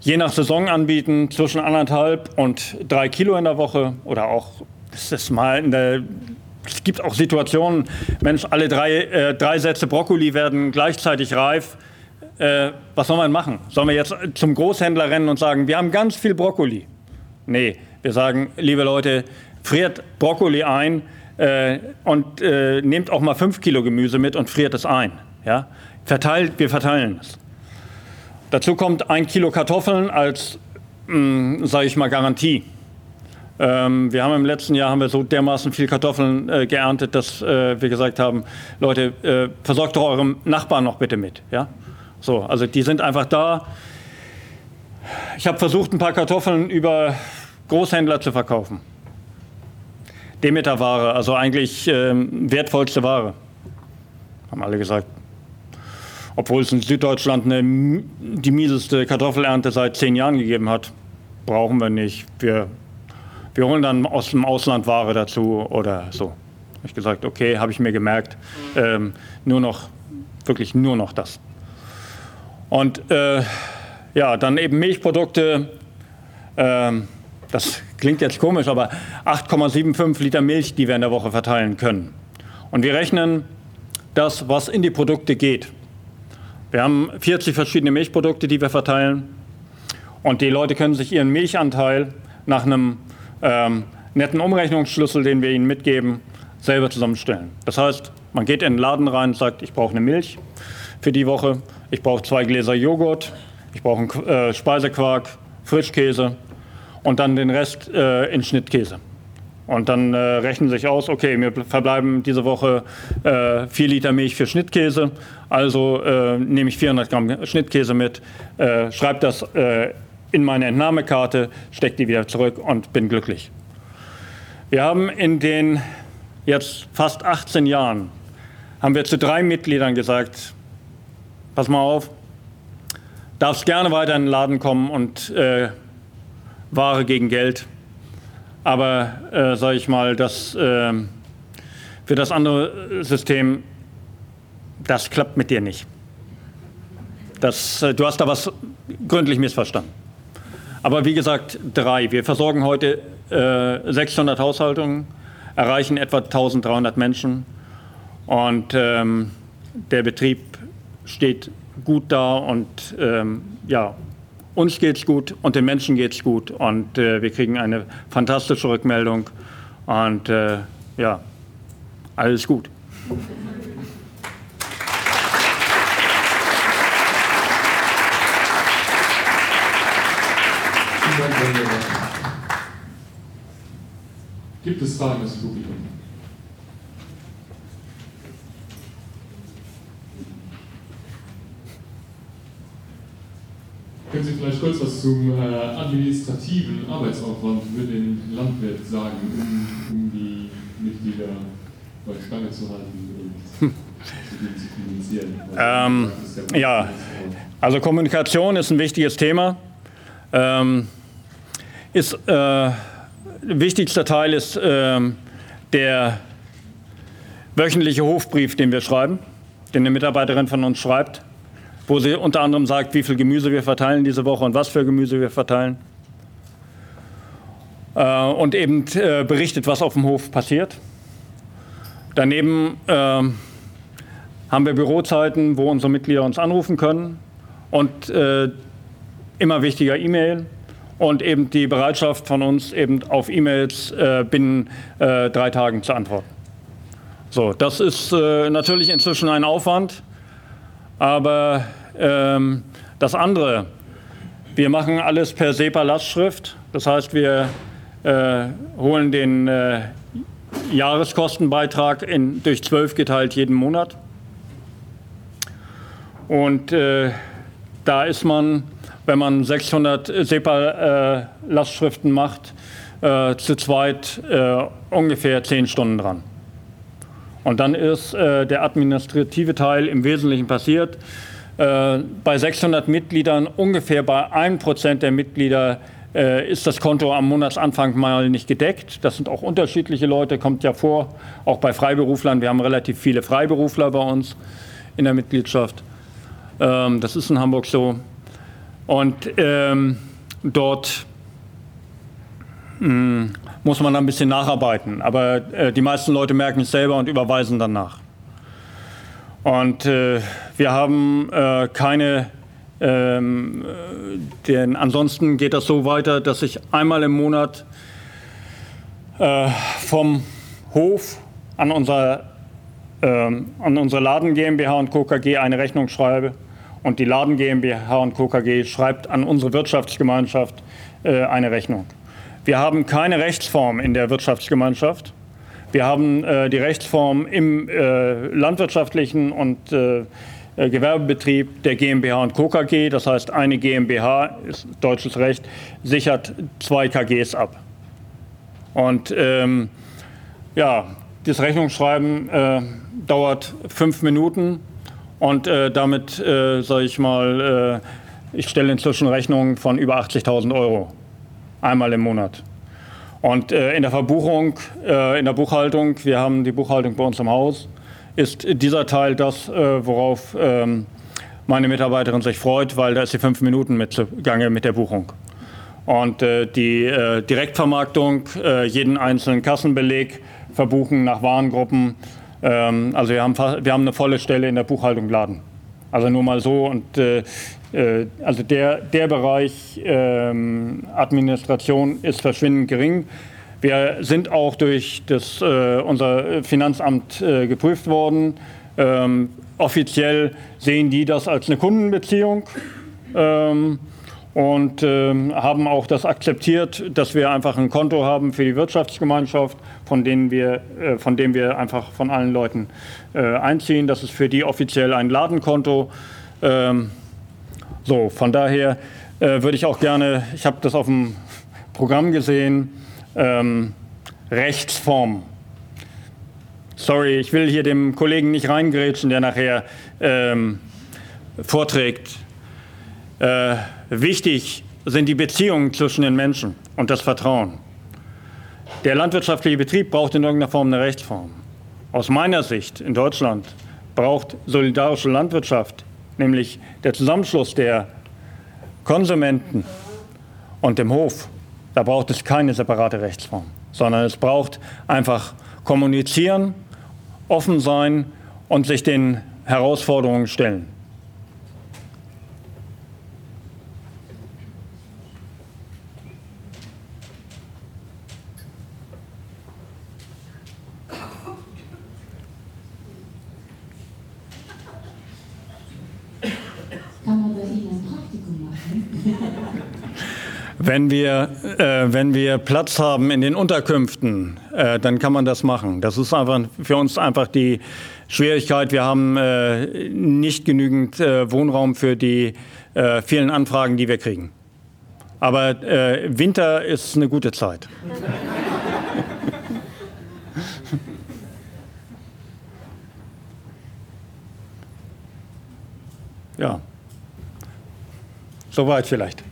je nach Saison anbieten, zwischen anderthalb und drei Kilo in der Woche oder auch, das ist mal in der es gibt auch Situationen, Mensch, alle drei, äh, drei Sätze Brokkoli werden gleichzeitig reif. Äh, was soll man machen? Sollen wir jetzt zum Großhändler rennen und sagen, wir haben ganz viel Brokkoli? Nee, wir sagen, liebe Leute, friert Brokkoli ein äh, und äh, nehmt auch mal fünf Kilo Gemüse mit und friert es ein. Ja? Verteilt, wir verteilen es. Dazu kommt ein Kilo Kartoffeln als, hm, sage ich mal, Garantie. Ähm, wir haben im letzten Jahr haben wir so dermaßen viel Kartoffeln äh, geerntet, dass äh, wir gesagt haben, Leute, äh, versorgt doch eurem Nachbarn noch bitte mit. Ja? So, also die sind einfach da. Ich habe versucht, ein paar Kartoffeln über Großhändler zu verkaufen. Demeterware, also eigentlich ähm, wertvollste Ware. Haben alle gesagt. Obwohl es in Süddeutschland eine, die mieseste Kartoffelernte seit zehn Jahren gegeben hat, brauchen wir nicht. Wir wir holen dann aus dem Ausland Ware dazu oder so. Ich gesagt, okay, habe ich mir gemerkt, ähm, nur noch, wirklich nur noch das. Und äh, ja, dann eben Milchprodukte, ähm, das klingt jetzt komisch, aber 8,75 Liter Milch, die wir in der Woche verteilen können. Und wir rechnen das, was in die Produkte geht. Wir haben 40 verschiedene Milchprodukte, die wir verteilen. Und die Leute können sich ihren Milchanteil nach einem ähm, netten Umrechnungsschlüssel, den wir Ihnen mitgeben, selber zusammenstellen. Das heißt, man geht in den Laden rein und sagt, ich brauche eine Milch für die Woche, ich brauche zwei Gläser Joghurt, ich brauche einen äh, Speisequark, Frischkäse und dann den Rest äh, in Schnittkäse. Und dann äh, rechnen sich aus, okay, mir verbleiben diese Woche äh, 4 Liter Milch für Schnittkäse, also äh, nehme ich 400 Gramm Schnittkäse mit, äh, schreibe das äh, in meine Entnahmekarte, stecke die wieder zurück und bin glücklich. Wir haben in den jetzt fast 18 Jahren, haben wir zu drei Mitgliedern gesagt, pass mal auf, darfst gerne weiter in den Laden kommen und äh, Ware gegen Geld. Aber, äh, sage ich mal, das, äh, für das andere System, das klappt mit dir nicht. Das, äh, du hast da was gründlich missverstanden. Aber wie gesagt, drei. Wir versorgen heute äh, 600 Haushaltungen, erreichen etwa 1300 Menschen und ähm, der Betrieb steht gut da und ähm, ja, uns geht es gut und den Menschen geht es gut und äh, wir kriegen eine fantastische Rückmeldung und äh, ja, alles gut. Gibt es Fragen dem Publikum? Können Sie vielleicht kurz was zum äh, administrativen Arbeitsaufwand für den Landwirt sagen, um, um die Mitglieder bei Stange zu halten und zu kommunizieren? Ähm, ja, also Kommunikation ist ein wichtiges Thema. Ähm, ist, äh, wichtigster Teil ist äh, der wöchentliche Hofbrief, den wir schreiben, den eine Mitarbeiterin von uns schreibt, wo sie unter anderem sagt, wie viel Gemüse wir verteilen diese Woche und was für Gemüse wir verteilen. Äh, und eben äh, berichtet, was auf dem Hof passiert. Daneben äh, haben wir Bürozeiten, wo unsere Mitglieder uns anrufen können und äh, immer wichtiger E-Mail und eben die Bereitschaft von uns, eben auf E-Mails äh, binnen äh, drei Tagen zu antworten. So, das ist äh, natürlich inzwischen ein Aufwand, aber ähm, das andere, wir machen alles per SEPA-Lastschrift. Das heißt, wir äh, holen den äh, Jahreskostenbeitrag in, durch zwölf geteilt jeden Monat. Und äh, da ist man wenn man 600 SEPA-Lastschriften macht, äh, zu zweit äh, ungefähr 10 Stunden dran. Und dann ist äh, der administrative Teil im Wesentlichen passiert. Äh, bei 600 Mitgliedern, ungefähr bei 1% der Mitglieder, äh, ist das Konto am Monatsanfang mal nicht gedeckt. Das sind auch unterschiedliche Leute, kommt ja vor, auch bei Freiberuflern. Wir haben relativ viele Freiberufler bei uns in der Mitgliedschaft. Ähm, das ist in Hamburg so. Und ähm, dort mh, hm, muss man ein bisschen nacharbeiten. Aber äh, die meisten Leute merken es selber und überweisen dann nach. Und äh, wir haben äh, keine, ähm, denn ansonsten geht das so weiter, dass ich einmal im Monat äh, vom Hof an unser, ähm, an unsere Laden GmbH und Co. KG eine Rechnung schreibe und die Laden GmbH und Co. KG schreibt an unsere Wirtschaftsgemeinschaft äh, eine Rechnung. Wir haben keine Rechtsform in der Wirtschaftsgemeinschaft. Wir haben äh, die Rechtsform im äh, landwirtschaftlichen und äh, äh Gewerbebetrieb der GmbH und KKG. Das heißt, eine GmbH ist deutsches Recht sichert zwei KGs ab. Und ähm, ja, das Rechnungsschreiben äh, dauert fünf Minuten und äh, damit äh, sage ich mal, äh, ich stelle inzwischen Rechnungen von über 80.000 Euro einmal im Monat. Und äh, in der Verbuchung, äh, in der Buchhaltung, wir haben die Buchhaltung bei uns im Haus, ist dieser Teil das, äh, worauf ähm, meine Mitarbeiterin sich freut, weil da ist die fünf Minuten mitgange mit der Buchung. Und äh, die äh, Direktvermarktung, äh, jeden einzelnen Kassenbeleg verbuchen nach Warengruppen. Ähm, also wir haben, wir haben eine volle Stelle in der Buchhaltung laden. Also nur mal so und äh, äh, also der, der Bereich ähm, Administration ist verschwindend gering. Wir sind auch durch das, äh, unser Finanzamt äh, geprüft worden. Ähm, offiziell sehen die das als eine Kundenbeziehung ähm, und ähm, haben auch das akzeptiert, dass wir einfach ein Konto haben für die Wirtschaftsgemeinschaft, von, denen wir, äh, von dem wir einfach von allen Leuten äh, einziehen. Das ist für die offiziell ein Ladenkonto. Ähm, So, von daher äh, würde ich auch gerne, ich habe das auf dem Programm gesehen, ähm, Rechtsform. Sorry, ich will hier dem Kollegen nicht reingrätschen, der nachher ähm, vorträgt. Äh, wichtig sind die Beziehungen zwischen den Menschen und das Vertrauen. Der landwirtschaftliche Betrieb braucht in irgendeiner Form eine Rechtsform. Aus meiner Sicht in Deutschland braucht solidarische Landwirtschaft nämlich der Zusammenschluss der Konsumenten und dem Hof, da braucht es keine separate Rechtsform, sondern es braucht einfach kommunizieren, offen sein und sich den Herausforderungen stellen. Wenn wir, äh, wenn wir Platz haben in den Unterkünften, äh, dann kann man das machen. Das ist einfach für uns einfach die Schwierigkeit. Wir haben äh, nicht genügend äh, Wohnraum für die äh, vielen Anfragen, die wir kriegen. Aber äh, Winter ist eine gute Zeit. Ja. Soweit vielleicht.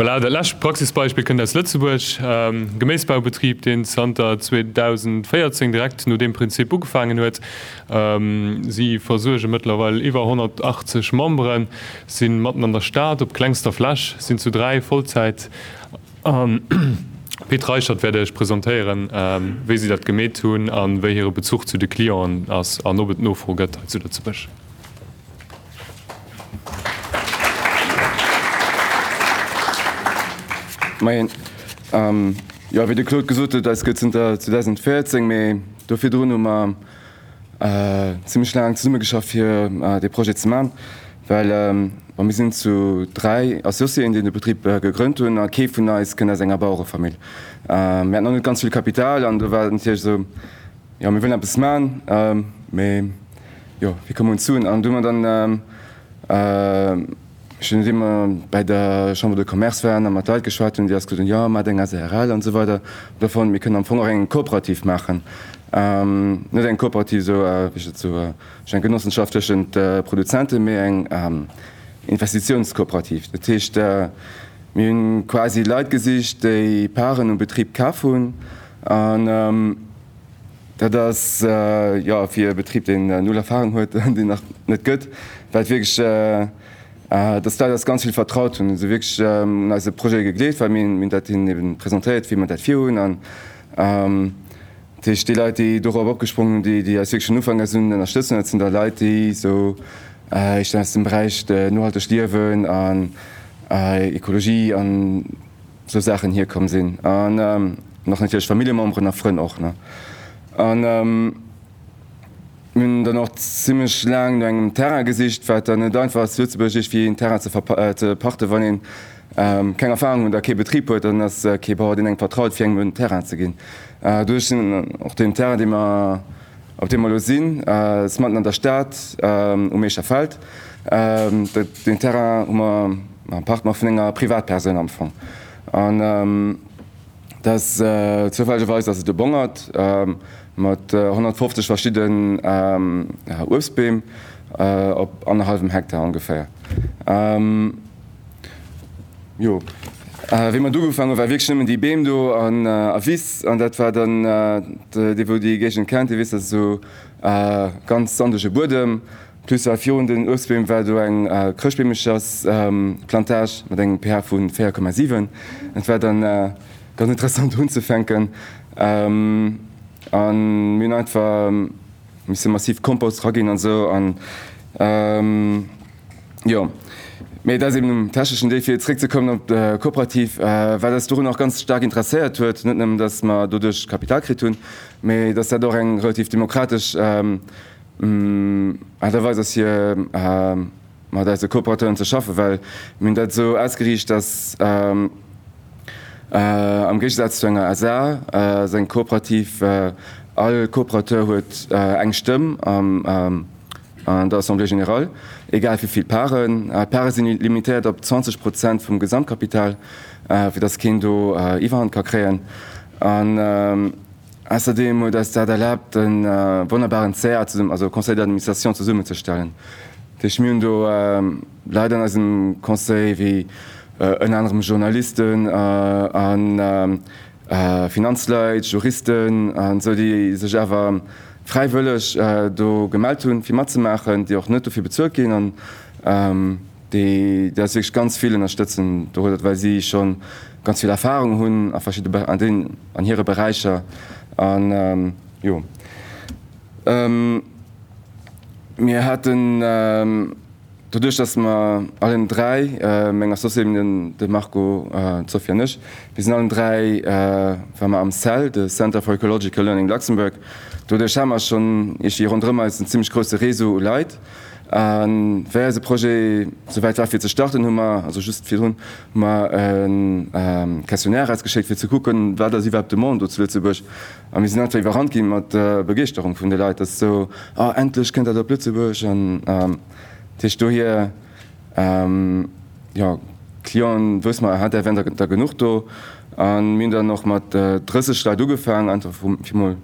Voilà, der Lasch Praxisbeispiel kann das Lützeburg ähm, Gemäßbaubetrieb den Santa 2014 direkt nur dem Prinzip gefangen hue. Ähm, sie versuche mittlerweile über 180 Mombren sind Matten an der Staat op klengster Flasch sind zu drei Vollzeit. Ähm, Petreichert werde ich präsentieren ähm, wie sie dat gemäht tun an wer ihre Bezug zu de Klion als an nobet no vorgött zu der zu besch. Mein ähm, ja wie de Klot gesudt, das gët der 2014 méi dofir Drnummer äh, ziemlich lang Summe geschafft hier äh, de Projekt zu machen, weil ähm, Und wir sind zu drei Assozi die den Betrieb äh, gegrünnt und Ke vu ist keine Sänger Bauerfamilie. Äh, wir hatten noch nicht ganz viel Kapital und an waren so ja, wir will bis machen, ähm, wir, ja, wir kommen uns zu Und du man dann ähm, äh, immer bei der Chambre de Commerce werden am Teil geschwar und die gesagt, ja Madennger Herr und so weiter davon wir können am Fong eng kooperativ machen. Ähm, net eng kooperativ so, äh, so äh, genossenschaftlichen äh, Produzente mé eng ähm, Investitionskooperativ. Dat heißt, äh, mir hun quasi Leiitgesicht déi Paaren und Betrieb kafun ähm, da das äh, ja fir Betrieb den äh, null Erfahrung huet den nach net gëtt, weil wirklich äh, äh, das da das ganz viel vertraut und so wirklich ähm, als Projekt gegleet, weil min dat hin präsentiert, wie man dat virun an ähm, die Leute, die doch abgesprungen, die die als schon Ufang unterstützen, sind da Leute, die so äh, äh, ich aus dem Bereich der nurhalte Stierwen an äh, Ökologie an so Sachen hier kommen sind. An ähm, noch natürlich Familienmembren nach Freund auch ne? Und, ähm, bin dann noch ziemlich lang engem Terragesicht weil dann nicht einfach als Lützeburg ich wie in Terra zu verpachte wann den ähm, keine Erfahrung und der Betrieb hue dann das äh, Kebauer den eng vertraut fir eng Terra zu gehen. Äh, durch den, auch den Terra den man auf dem Malosin äh, man an der Stadt ähm, um mécher Fall ähm, den Terra um Partner vu enger Privatpersen amfang. Ähm, das äh, zufallweis, dat de bongert ähm, mat äh, 150 verschieden ähm, ja, Ursbeem äh, op anderthalb Hektar ungefähr. Ähm, jo. Äh, wie man dugefangen war wirklich schlimmmen die Beem do an äh, Avis an dat war dann äh, de wo die Gegen kennt, wis so äh, ganz sandsche Burdem. Plus a Fiun den Osbeem war du eng äh, krchbemechers ähm, Plantage mat eng per vun 4,7. Et war dann äh, ganz interessant hun zu fenken. Ähm, an Min war miss massiv Kompost ragin an so an ähm, ja Me da im taschen Defirré ze kommen op der Kooperativ, äh, weil das du noch ganz stark interessiert huet, net dats ma dodech Kapitalkrit hunn, méi dats er doch eng relativ demokratisch ähm, anderweis hier äh, mat als Kooperatoren ze schaffe, weil min dat so ausgeriecht, dass ähm, äh, am Gegensatznger Asar äh, se Kooperativ äh, all Kooperateur huet äh, eng stimme am ähm, ähm, an der Assemblée General egal wie viel Paaren. Äh, Paare sind limitiert op 20 Prozent vom Gesamtkapital äh, für das Kind äh, Iwan kann kreen. Und, ähm, außerdem dass da erlaubt den äh, wunderbaren Zer also Conseil d'Administration, Administration zur Summe zu stellen. Die schmühen du äh, leider als dem Conseil wie äh, in anderem Journalisten äh, an äh, Finanzleit, Juristen, an so die se Java, freiwëlech äh, do gemalt hun fir mat ze machen, Di auch net fir bezirk gin an ähm, déi dat sech ganz vielen erstëtzen dot, weil sie schon ganz viel Erfahrung hunn an, an, den, an ihre Bereiche an ähm, Jo. Ähm, mir hatten ähm, dadurch dass man allen drei äh, Menge Associationen de Marco äh, zofirnech. wir sind allen drei äh, am Cell de Center for Ecological Learning Luxemburg Du der Schammer schon ich hier rundrümmer als ein ziemlich große Reso leid. An wär se Pro soweit war fir ze starten hummer also just fir hun ma en Kassionär als geschékt fir ze kucken, wär der iwwer de Mond zu Lützebusch. Am mis nat iwwer rangin mat äh, Begeerung vun de Leiit, dat so oh, enlech kennt er der Plötzebusch an ähm, Tech du hier ähm, ja, Klion wës man hat der wenn der, genug do an Min noch mat äh, dësse Stadt ugefa an vum Fimol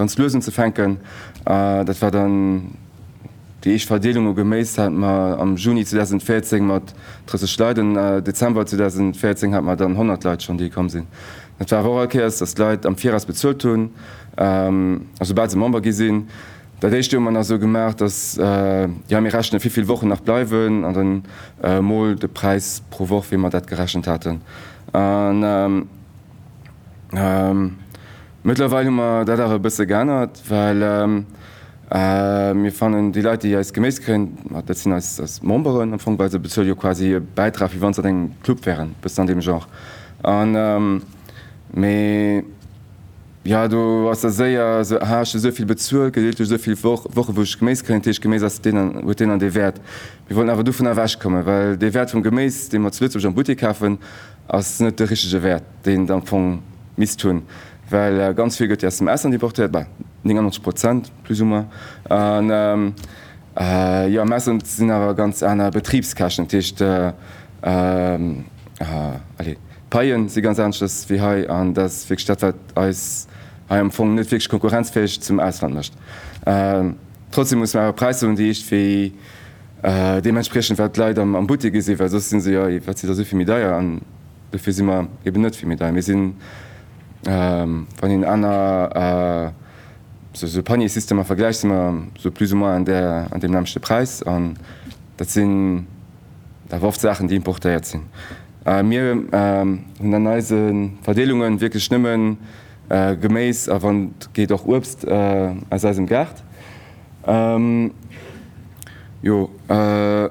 ganz lösen zu fenken. Äh, dat war dann die ich Verdelung gemäß hat man am Juni 2014 mat Schleiden äh, Dezember 2014 hat man dann 100 Leute schon die kommen sind. Dat war Horrorkehrs das Leid am Vierers bezölt tun. Ähm, also bald im gesehen. Gesinn ich man so gemerkt, dass äh, ja mir raschen vielviel Wochen nach bleiwen an den äh, Mol de Preis pro Woche wie man dat geraschen hatten. Und, ähm, ähm, Mittlerweile immer dat a bisse geändert, weil ähm, äh, mir fanden die Leute, die als gemäß kennen, dat sind als, als Momberen am Fongweise bezöl jo quasi Beitrag, wie wann ze den Club wären, bis an dem Genre. Und, ähm, me, ja du was der séier se hasche soviel Bezug gedeelt du soviel woche woch gemées kann Tech gemées wo den an de Wert. Wir wollen awer du vun der wäsch komme, weil de Wert vum Gemées, de mat zuletzt am Butik hafen ass net de richsche Wert, den dann vu Mis tunn weil äh, ganz viel gëtt SMS an die Portet 90 Prozent plus Summer. Ähm, äh, ja messen sinn awer ganz einer Betriebskaschen Tischcht äh, äh, äh, Paien si ganz anschluss wie hai an das fir Stadtwelt als empfong netwig konkurrenzfähig zum Ausland mcht. Ähm, trotzdem muss man Preise und die ich wie äh, dementsprechend wird leider am, am Butte gesehen, weil so sind sie ja sie so viel Medaille an dafür sind wir eben nicht viel Medaille. Wir sind ähm, von den anderen äh, so, so Panisystemer vergleicht immer so plus an der an dem namste Preis an dat sind da oft Sachen, die importiert sind. Äh, mir hun ähm, analysen Verdelungen wirklich schnimmen äh, gemäß wann geht auch Obst äh, als im Gerd. Ähm, jo äh,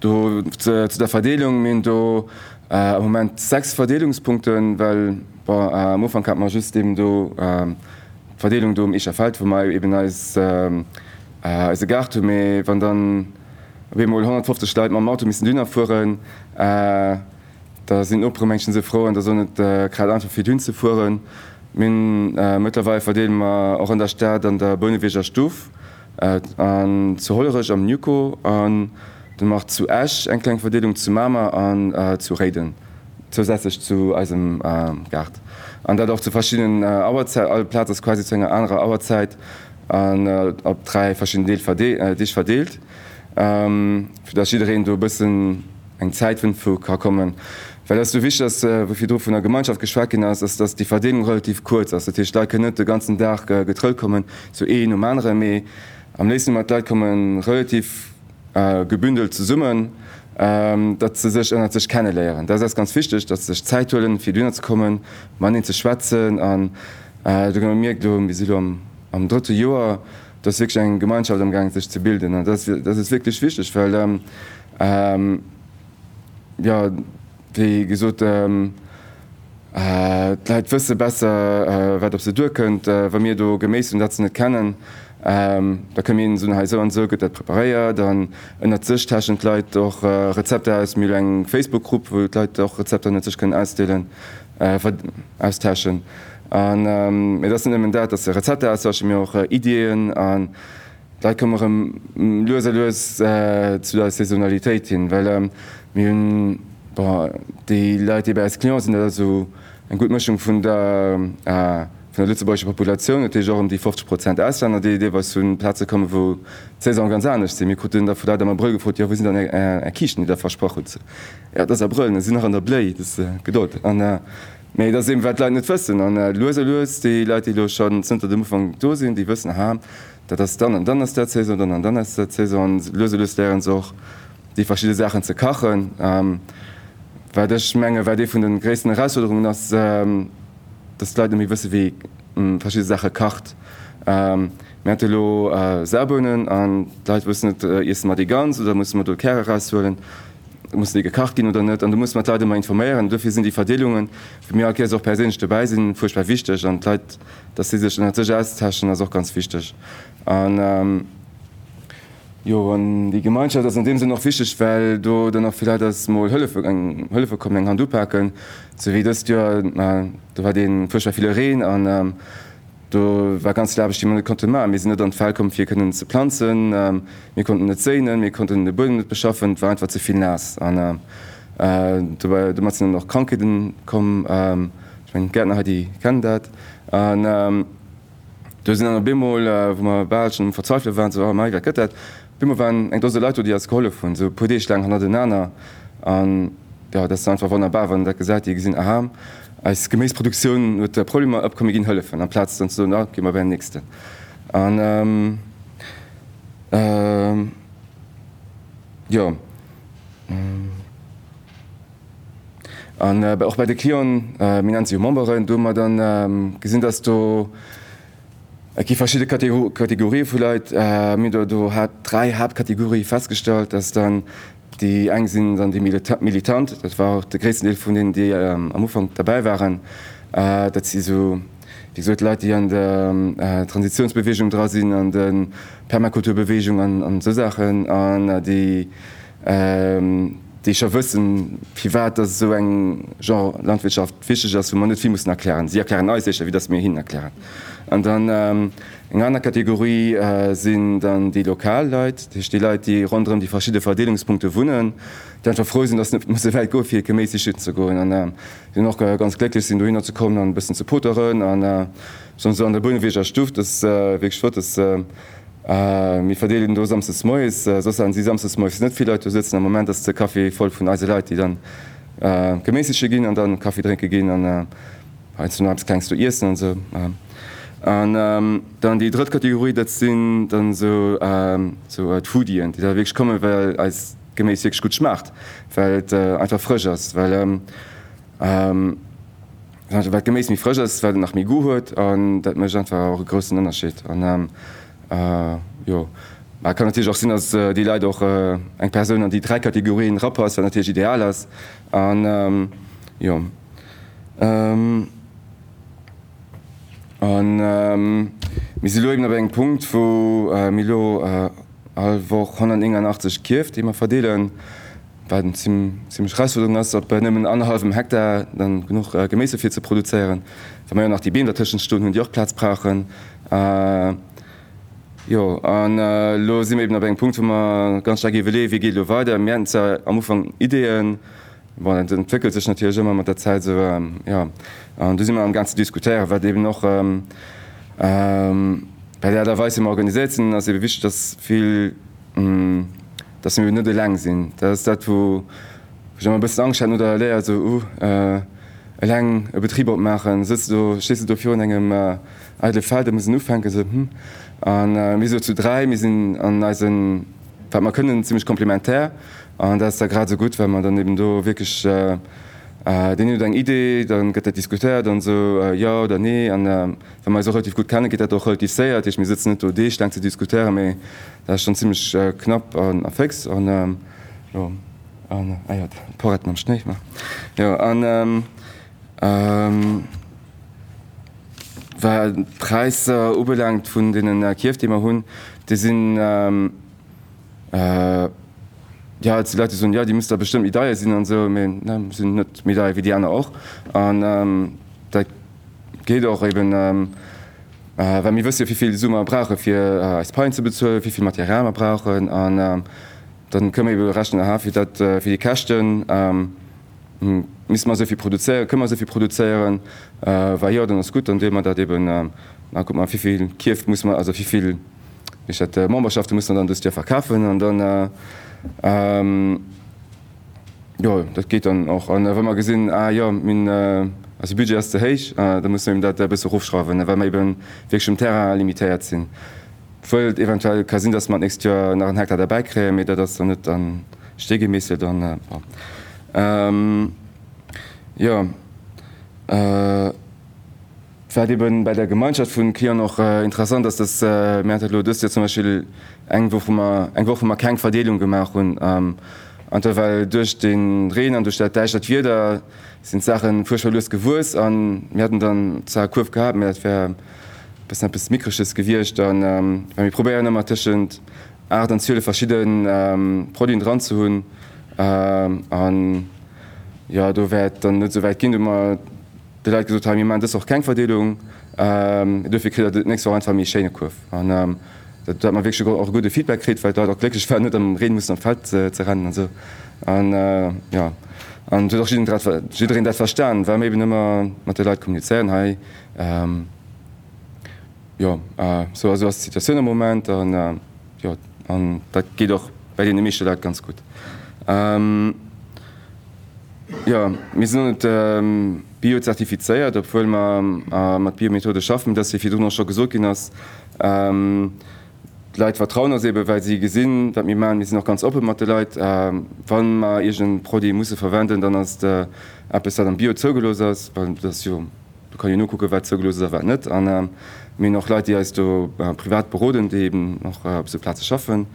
du, zu, zu der Verdelung min du, Äh, moment sechs Verdelungspunkten, weil bei äh, Mofang hat man just eben du äh, Verdelung du ich erfällt, wo man eben als äh, äh, gar wann dann 150 Leiit am Auto miss dünner fuhren. Äh, da sind opere Menschen se froh an der sonnet äh, gerade einfach fir dünn ze fuhren. Min äh, Mëtlerwe verdeelen ma auch an der Stadt an der Bonneweger Stuuf äh, an zu hollerech am Nuko an äh, du macht zu Ash enkleng Verdelung zu Mama an äh, zu reden zusätzlich zu einem äh, Gard. An dat auch zu verschiedenen äh, Arbeitszeit alle Platz ist quasi zu einer andere Arbeitszeit an äh, op drei verschiedene verdeel, äh, dich verdeelt. Ähm, für das iedereen du bist eng Zeitwindfu kann kommen. Weil das du wichtig dass äh, wofür du von der Gemeinschaft geschwacken hast, ist dass die Verdelung relativ kurz ist die starke net den ganzen Tag äh, getrollt kommen zu so um andere me am nächsten Mal kommen relativ äh, gebündelt zu summen, ähm, dat ze sech ënner sech kennen. Das ist ganz wichtig, dat sech Zeitullen fir Dünner zu kommen, man hin ze schwatzen an äh, mir wie am, am dritte Joer dat wirklich eng Gemeinschaft am Gang sich zu bilden. Das, das ist wirklich wichtig, weil ähm, ähm, ja, wie gesot ähm, äh, Leiit wësse besser äh, wat op se du könntnt, äh, wann mir du gemées und dat ze net kennen, Ähm, da kann min so he an so dat preparéier, dann ënner zechtaschen leit doch äh, Rezepte aus mir eng Facebook-Grupp, wo leit doch Rezepte net sech können ausdeelen äh, austaschen. Ähm, dat sind dat, dat Rezepte aus mir auch äh, Ideenn an Leiit kommmerem loser los äh, zu der Saisonalitéit hin, Well ähm, hun déi Leiit iw als Klion sind so en gut Mchung vun der äh, von der Lützeburgische Population um die 50 Prozent Ausländer, die Idee was hun Platze kommen, wo ganz anders sind. Mikroten davor ja wo sind dann äh, Kichen, die der versprochen sind. Ja das erbrüllen, sind noch an der Blei, das äh, geduld. Und, äh, Mei dat se wat net fëssen an äh, Loser loes, déi Leiit die lo schon zenter dem vu do sinn, die wëssen ha, dat das dann an dann ass der Saison, dann an dann ass der Saison Lose los soch die verschiedene Sachen ze kachen. Ähm, weil derch Menge war de vun den ggréessten Herausforderungen ass ähm, das Leute mir wisse wie mh, verschiedene Sache kacht. Ähm, Mätelo äh, Serbunnen an Leiit wis net äh, is mat die ganz oder muss man do Kerre raushöllen muss die gekacht gehen oder net an du muss man leider mal informieren. Dafür sind die Verdelungen für mir okay, auch persönlich dabei sind furchtbar wichtig. Und leid dass sie sich in der austaschen das auch ganz wichtig. Und ähm, Jo an die Gemeinschaft ass an dem sinn noch fichteg well do den noch vielleicht ass moll Hëllefe eng Hëllefe kom eng han du paken, so wie dëst Dir du war den Fëcher viele Reen an ähm, do war ganz labeg die man konnte ma. mir sinn net an Fallkom fir kënnen ze planzen, ähm, mir konnten net zeinen, mir konnten de Bëden net beschaffen, war einfach zuviel nass an äh, mat sinn noch Krankeden kom ähm, ich mein, Gärtner hat die kennen dat. Ähm, du sinn an der Bemol, äh, wo man Belschen verzweifle waren, so oh, mei gëtt. Bimmer waren eng dose Leute, die als Kolle vun so Podéschlang an den Nanner an ja, das einfach wunderbar wann der gesagt die gesinn aha als Geméesproduktionioun huet der Problem opkom gin Hëlle vun am Platz an so na gimmer wer nächste. Und, ähm, ähm, ja. Und, äh, auch bei de Klion äh, Minanzi Mombaren dummer dann ähm, gesinn dass du äh, verschiedene Kategor Kategorie vielleicht. Äh, du, hat drei Hauptkategorie festgestellt, dass dann die engsinn an die Milita militant. Dat war auch der gräessten von denen die ähm, am Ufang dabei waren. Äh, dat sie so wie so Leute die an der äh, Transitionsbewegung dra sind an den Permakulturbewegung an, so Sachen an äh, die ähm, die schon wissen wie war das so eng genre Landwirtschaft fische das wo man nicht viel muss erklären. Sie erklären sicher wie das mir hin erklären an dann ähm, eng aner Kategorie äh, sinn dann die Lokalleit, die Stileit, die rondrem die verschiedene Verdelungspunkte wunnen, die einfach froh sind, dass muss Welt go fir gemäßig schützen zu go an äh, noch äh, ganz glücklich sind hinner zu kommen, an ein bisschen zu putteren, an äh, schon so an der Bühnenweger Stuft das äh, wegschwt das äh, Uh, mi verdeelen do samses Moes, uh, sos an si samses Moes net viel Leute sitzen am moment, dats der Kaffee voll vun Eisise Leiit, die dann äh, uh, gemäesche ginn an dann Kaffeerenke ginn an äh, als du abs kleinst du Issen an so. Äh. Und, ähm, dann die dritte Kategorie dat sinn dann so ähm, so äh, Foodien, die der wirklich komme, weil als gemäßig gut schmacht, weil äh, einfach frisch ist, weil ähm, ähm, weil gemäß mich frisch ist, weil nach mir gut hört und dat mech einfach auch größten Unterschied. Und, ähm, äh, jo. Man kann natürlich auch sinn, dass äh, die Leute auch äh, eng Person an die drei Kategorien Rappers natürlich ideal ist. Und, ähm, jo. Ähm, an ähm, mis logen op eng Punkt wo äh, Milo äh, allwoch 180 kift immer verdeelen werden ziemlich Reisung ass op benëmmen anderhalbem Hektar dann genug äh, Gemäesefir ze produzieren, Ver meier nach die Been der Tischschenstunden und Jochplatz brachen. Äh, Jo an äh, lo si eben op eng Punkt, wo man ganz stark iwwe, wie gi lo weiter, Mä am Ufang Ideenn, Bon, entwickelt sich natürlich immer mit der Zeit so, ähm, ja. und du sind immer am ganzen diskutieren, weil eben noch ähm, ähm, bei der derweis im organisieren also wisch das viel mh, dass wir nur lang sind das ist dat wo schon bis anschein oder leer so uh, äh, lang Betrieb machen sitzt du stehst du für engem äh, alte Fall muss nufangen so, hm. und, äh, wieso zu drei wir sind an also, man können ziemlich komplementär und an das da gerade so gut wenn man dann eben do wirklich äh, äh, den eng idee dann gëtt er diskutiert und so äh, ja oder nee. An äh, wenn man so relativ gut kann geht er doch relativ säiert ich mir sitzen net oder ich lang zu diskutieren méi da schon ziemlich äh, knapp an affex an ähm, ja, an eiert äh, porret man schnech ma ja an ähm, ähm, war Preis äh, ubelangt von den äh, Kiefdemer hunn, die sind. ähm, äh, ja die Leute so ja die müsste bestimmt Medaille sind und so sind nicht Medaille wie die anderen auch. Und ähm, da geht auch eben ähm, äh, weil mir wisst wie viel Summer brauche für äh, als Point zu bezahlen wie viel Material wir brauchen. Und ähm, dann können wir überraschen wie das äh, für die Kächten ähm, hm, muss man viel produzieren können wir so viel produzieren äh, weil ja dann ist gut und dem man da eben äh, na, guck mal wie viel Kift muss man also wie viel ich hatte muss man dann das dir verkaufen und dann äh, ähm, ja dat geht dann auch. An wenn man gesinn ah, ja min äh, budget erste heich äh, da muss dat der bis hochschrauben wenn man eben weg terra limitiert sinn Voll eventuell kann sinn dass man nächst Jahr nach den hektar dabei krä mit der das dann net dann stegemesse dann äh, ähm, ja äh, eben bei der Gemeinschaft von Ki noch äh, interessant, dass das äh, Mä jetzt zum Beispiel eng wo man kein Verdelung gemacht und ähm, weil durch den Drehen an durch der Destadt wieder sind Sachen furchtlos gewusst an wir hatten dann zwei Kurve gehabt bis bis mikrisches gewircht dann ähm, wir probieren immer Tischschen art an viele verschiedenen ähm, Protein dran zu hun ähm, an ja du werd dann nicht so weit kind immer de Leiit gesot haben man das auch keng Verdelung ähm, dofir krit net so einfach Schene kurf an ähm, dat man wirklich auch gute Feedback krit, weil dat auch glücklich vernet am Reden muss am Feld äh, zerrennen an so. An äh, ja. An dat verstan, war mé immer mat de Leiit kommunizieren hei ähm, ja äh, so as Situationune moment an äh, ja, an dat geht doch bei den Mische Leiit ganz gut. Ähm, ja, mis net ähm, biozertifizeiert, obwohl man äh, mat Biomethode schaffen, dass sie fir du noch schon gesucht hast. Ähm, Leiit vertrauen sebe, weil sie gesinn, dat mir man mir noch ganz open mat Leiit äh, wann ma egent Prodi musssse verwenden, dann as der App es an Biozogelos ass du kann je no gucke wat zogelos net an äh, mir noch Leiit die du äh, privat beroden deben noch äh, so Platz schaffen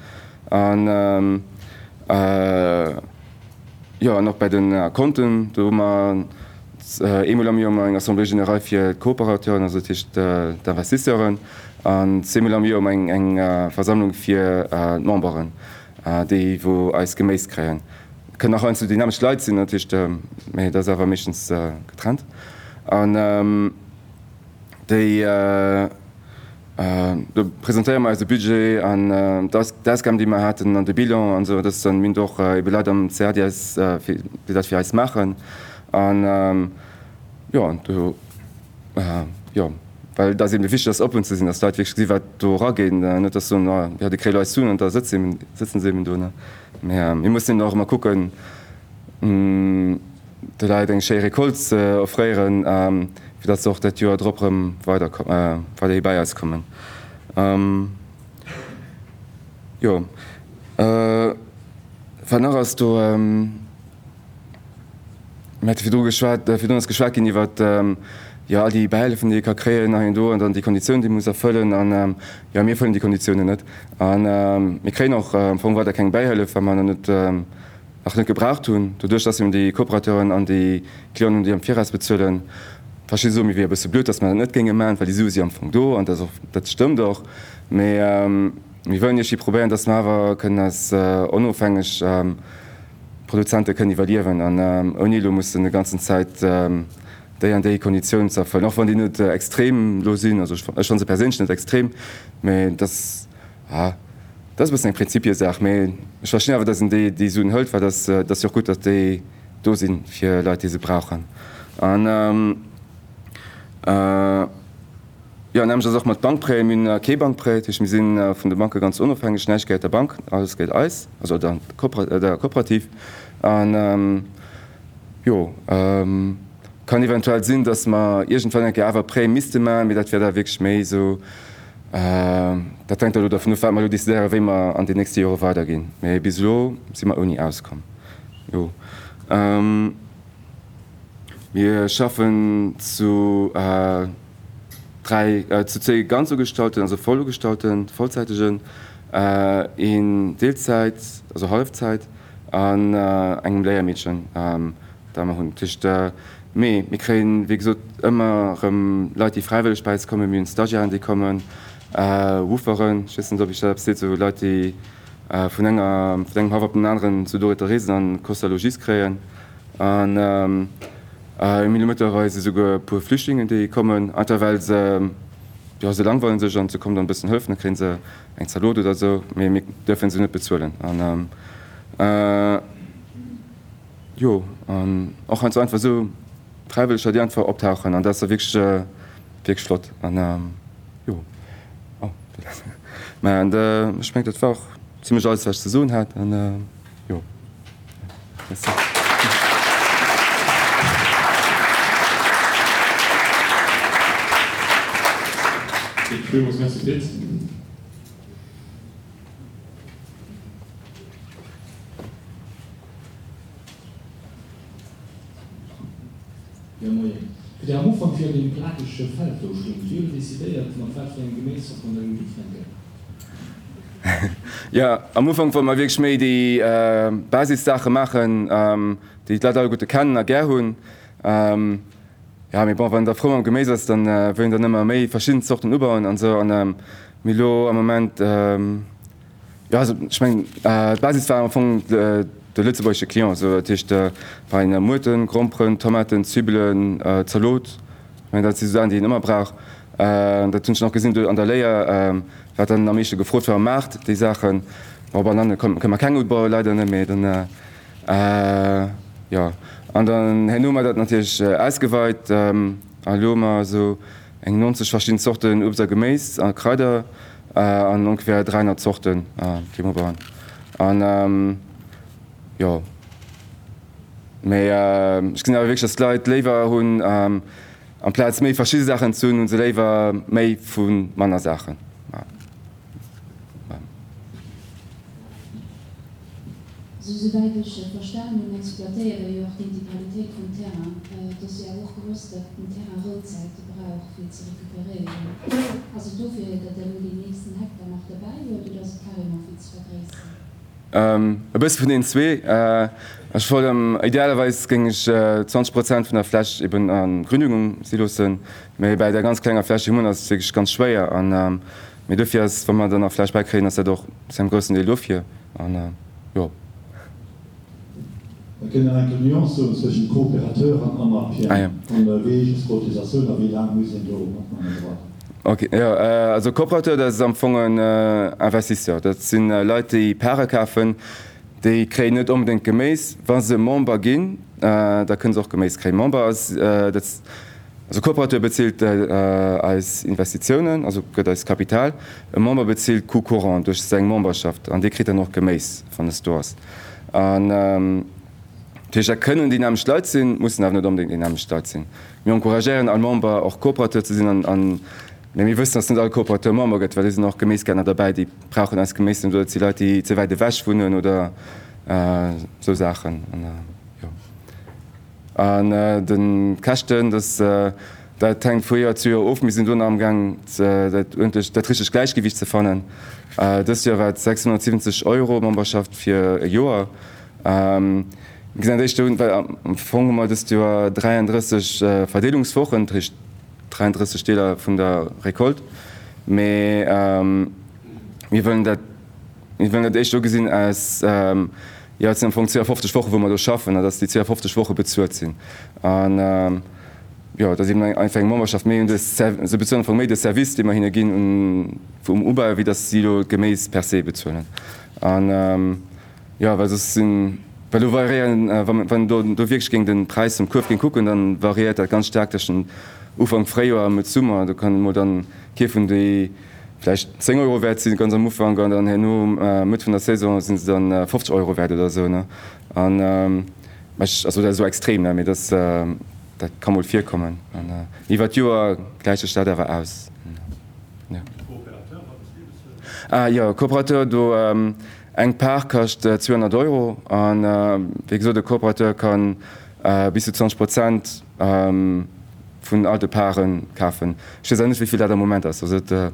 an ähm, äh, ja noch bei den äh, Konten, du man äh, Emul am Jommer eng Assemblée general fir Kooperateuren also Tisch der Rassisteuren an Semel am Jom eng eng äh, Versammlung fir äh, Nomberen, äh, déi wo als Geméis kräen. Kën nach ein zu dynamisch Leiit sinn méi dat awer méchens äh, getrennt. an ähm, déi äh, Uh, du präsentéier als Budget an uh, das, das kam die man hatten an de Bil an so dats an min doch uh, e beleit am CDS dat fir eis machen. Äh, an ähm, ja du äh, ja weil da sind wichtig das open zu sind das Leute wirklich wat do ragehen net so na, ja die Kräler zu und da sitzen sitzen sie du ne ja, ich muss den auch mal gucken mh, de Leiit eng Sére Kolz äh, aréieren ähm, fir dat och dat Joer Drrem weiter äh, war déi Bayiers kommen. Ähm, jo äh, Van hast du ähm, geschwa iwwer ähm, ja die Behelfen die kakréelen nach hin do an dann die Konditionen die muss erfüllen an ähm, ja mir fëllen die Konditionen net an ähm, kre noch ähm, vu war der kein Beihelle wenn man net ähm, nicht gebracht tun. Dadurch dass die Kooperateuren an die Klionen die am Vierers bezöllen verschie so wie bist blöd dass man net ging gemeint weil die Susi am Funk do an das auch, das stimmt doch. Mir ähm, wir wollen die probieren das Nawer können das äh, unabhängig ähm, Produzente können evaluieren. An ähm, Onilo muss in der ganzen Zeit ähm, déi an déi Konditionen zerfall noch wann die net äh, extrem losinn schon se per net extrem méi das ja, das bis eng Prinzipie sag méi schwer dat dé die Suen hölt, war das, das ja gut, dat déi do sinn fir Leute se brauchen. An ähm, äh, Ja nem auch mat Bankprämien Kebankprät ich mir sinn äh, vun der Banke ganz unabhängig Schnechkeit der Bank alles geht eis also der, Kooper äh, der kooperativ an ähm, Jo ähm, kann eventuell sinn, dass man irgend fan awer pré miste ma mit dat der weg schmei so äh, dat denkt du davon mal du der wémer an die nächste Jahre weitergin. Me bis lo si immer uni auskom. Jo. Ähm, wir schaffen zu äh, drei äh, CC ganz so gestalten, also voll gestalten, vollzeitigen, äh, in Deelzeit, also Halbzeit an äh, engem Lehrermädchen. Ähm, da hun Tisch da. Méi mé kräen wie so immer ähm, Leute die freiwillig Freiwilligpeis kommen wie Stagiieren die kommen äh, Wuferen schissen ob ich se so Leute die äh, von enger vun engem Hawer den anderen zu do Reesen an Kostalogies kreen an ähm, äh, Millmeterreise sogar pur Flüchtlingen, die kommen an der Welt ähm, ja, se lang wollen sech an ze kommen dann bisssen hëfen, dann kri se eng Salut oder so dürfen se net bezzullen. Ähm, äh, jo an och an so einfach so freiwillig die einfach optauchen an dat der wigsche äh, Wegschlott an ähm, Jo Man äh, schmeckt dat fach ziemlich alles was ze soun hat an äh, Jo. Yes. Entschuldigung, Der Anfang für den praktische Fallflugstruktur desideiert man gemäß von der Gefänke. Ja am Ufang vu wir méi die äh, Basissache machen, ähm, die ich leider gute kennen a ger hun. Ähm, Ja mé bon wann der Fro am Geméis ist, dann äh, wën der nëmmer méi verschieden Zochten überbauen an so, an ähm, Milo am moment ähm, ja, also, ich mein, äh, Basis war vu äh, de Lützebäsche Klion so, äh, war en Muten, Gromprn, Tomaten, Zwiebelen, äh, Zalot, wenn dat sie an die immer brauch. Äh, dat tunsch noch gesinn an der Leiier äh, wat an gefrot gefrotwer macht, die Sachen. Dann kann man kein gutbau leider méi dann äh, äh, ja an dann Hennummer dat natürlich äh, ausgeweit ähm, Loma so eng 90 verschiedene Sorten op der Gemäß an Kräder äh, an ungefähr 300 Sorten äh, Klimabahn. An ähm, ja méi äh, ginn awer wég Leiit léwer hunn ähm, am Platz méi verschschi Sachen zun und se léwer méi vun Manner Sachen. soweit ich verstanden und exploitiere ja auch die Individualität von Terra, äh, dass ja auch gewusst hat, Terra Rollzeit braucht, viel zu rekuperieren. Also du wäre dann die nächsten Hektar noch dabei oder das Karim auf uns vergräßen? Ähm, bis vun den zwee äh, voll ähm, idealerweis ging ich äh, 20 Prozent von der Flasch eben an Gründigung silosen méi bei der ganz kleiner Fläche hun ich ganz schwéier an ähm, mit dofir wenn man dann auf Fleisch beikriegen, ass er doch sem grossen de Luft hier an äh, Ja kennen enkel Nuance sechen Kooperateur an an wéiges Kotisaun a wie lang mu Jo. Okay, ja, äh, also Kooperateur der Samfungen äh, Investisseur. Dat sinn äh, Leute die Pere kaffen, déi kräi net om den Geméis, wann se Momba ginn, äh, da kënnen auch Geméis kräi Momba als äh, das, Also Kooperateur bezielt äh, als Investitionen, also gëtt als Kapital, E Momba bezielt Kukoran duch seg Momberschaft, an de krit er noch Geméis van den Stores. Und, ähm, Techer kënnen die am Staat sinn, muss net unbedingt den am Staat sinn. Wir encouragieren an Momba auch Kooperateur zu sinn an, an wir wissen sind alle Kooperateur Momba gëtt, weil noch gemäes gerne dabei, die brauchen als gemäes oder die Leute, die ze weide wäsch vunnen oder äh, so Sachen. Und, äh, ja. und, äh, den Kachten das äh, Dat tank vuier zuer of mis sind du am Gang dat tricheg Gleichgewicht ze fannen. Äh, das Jahr war 670 Euro Mombarschaft fir Joer. Ähm, Fong mal dass du 33 äh, Verdelungswochen tricht 33 Steler vun der Rekolt. Me ähm, wir wollen dat ich wenn echt so gesinn als ähm, ja, 50 Woche wo man das schaffen dass die 50 Woche bezuert sind. Und, ähm, ja da sieht man einfach Mammerschaft bezöl von Medi Service die man hingin und vom Uber wie das Silo gemäß per se bezönnen ähm, ja weil es sind Weil du variieren äh, wenn du, du wirklich gegen den Preis zum Kurf gehen gucken, dann variiert er ganz stärkschen Ufang Freier mit Summer, du kann man dann kiffen die vielleicht 10 Euro wert sind ganz am Ufang dann hin nur äh, mit von der Saison sind sie dann äh, 50 Euro wert oder so ne? Und, ähm, also das so extrem ne? das, äh, das kann wohl vier kommen. Äh, Iwa Joer gleiche Stadt aber aus. Ja, ah, ja Kooperateur du ähm, eng Park kacht äh, 200 Euro an äh, wie so de Kooperateur kann äh, bis zu 20 Prozent ähm, vun alte Paaren kaffen. Ich nicht, wieviel der Moment ist. Also, äh,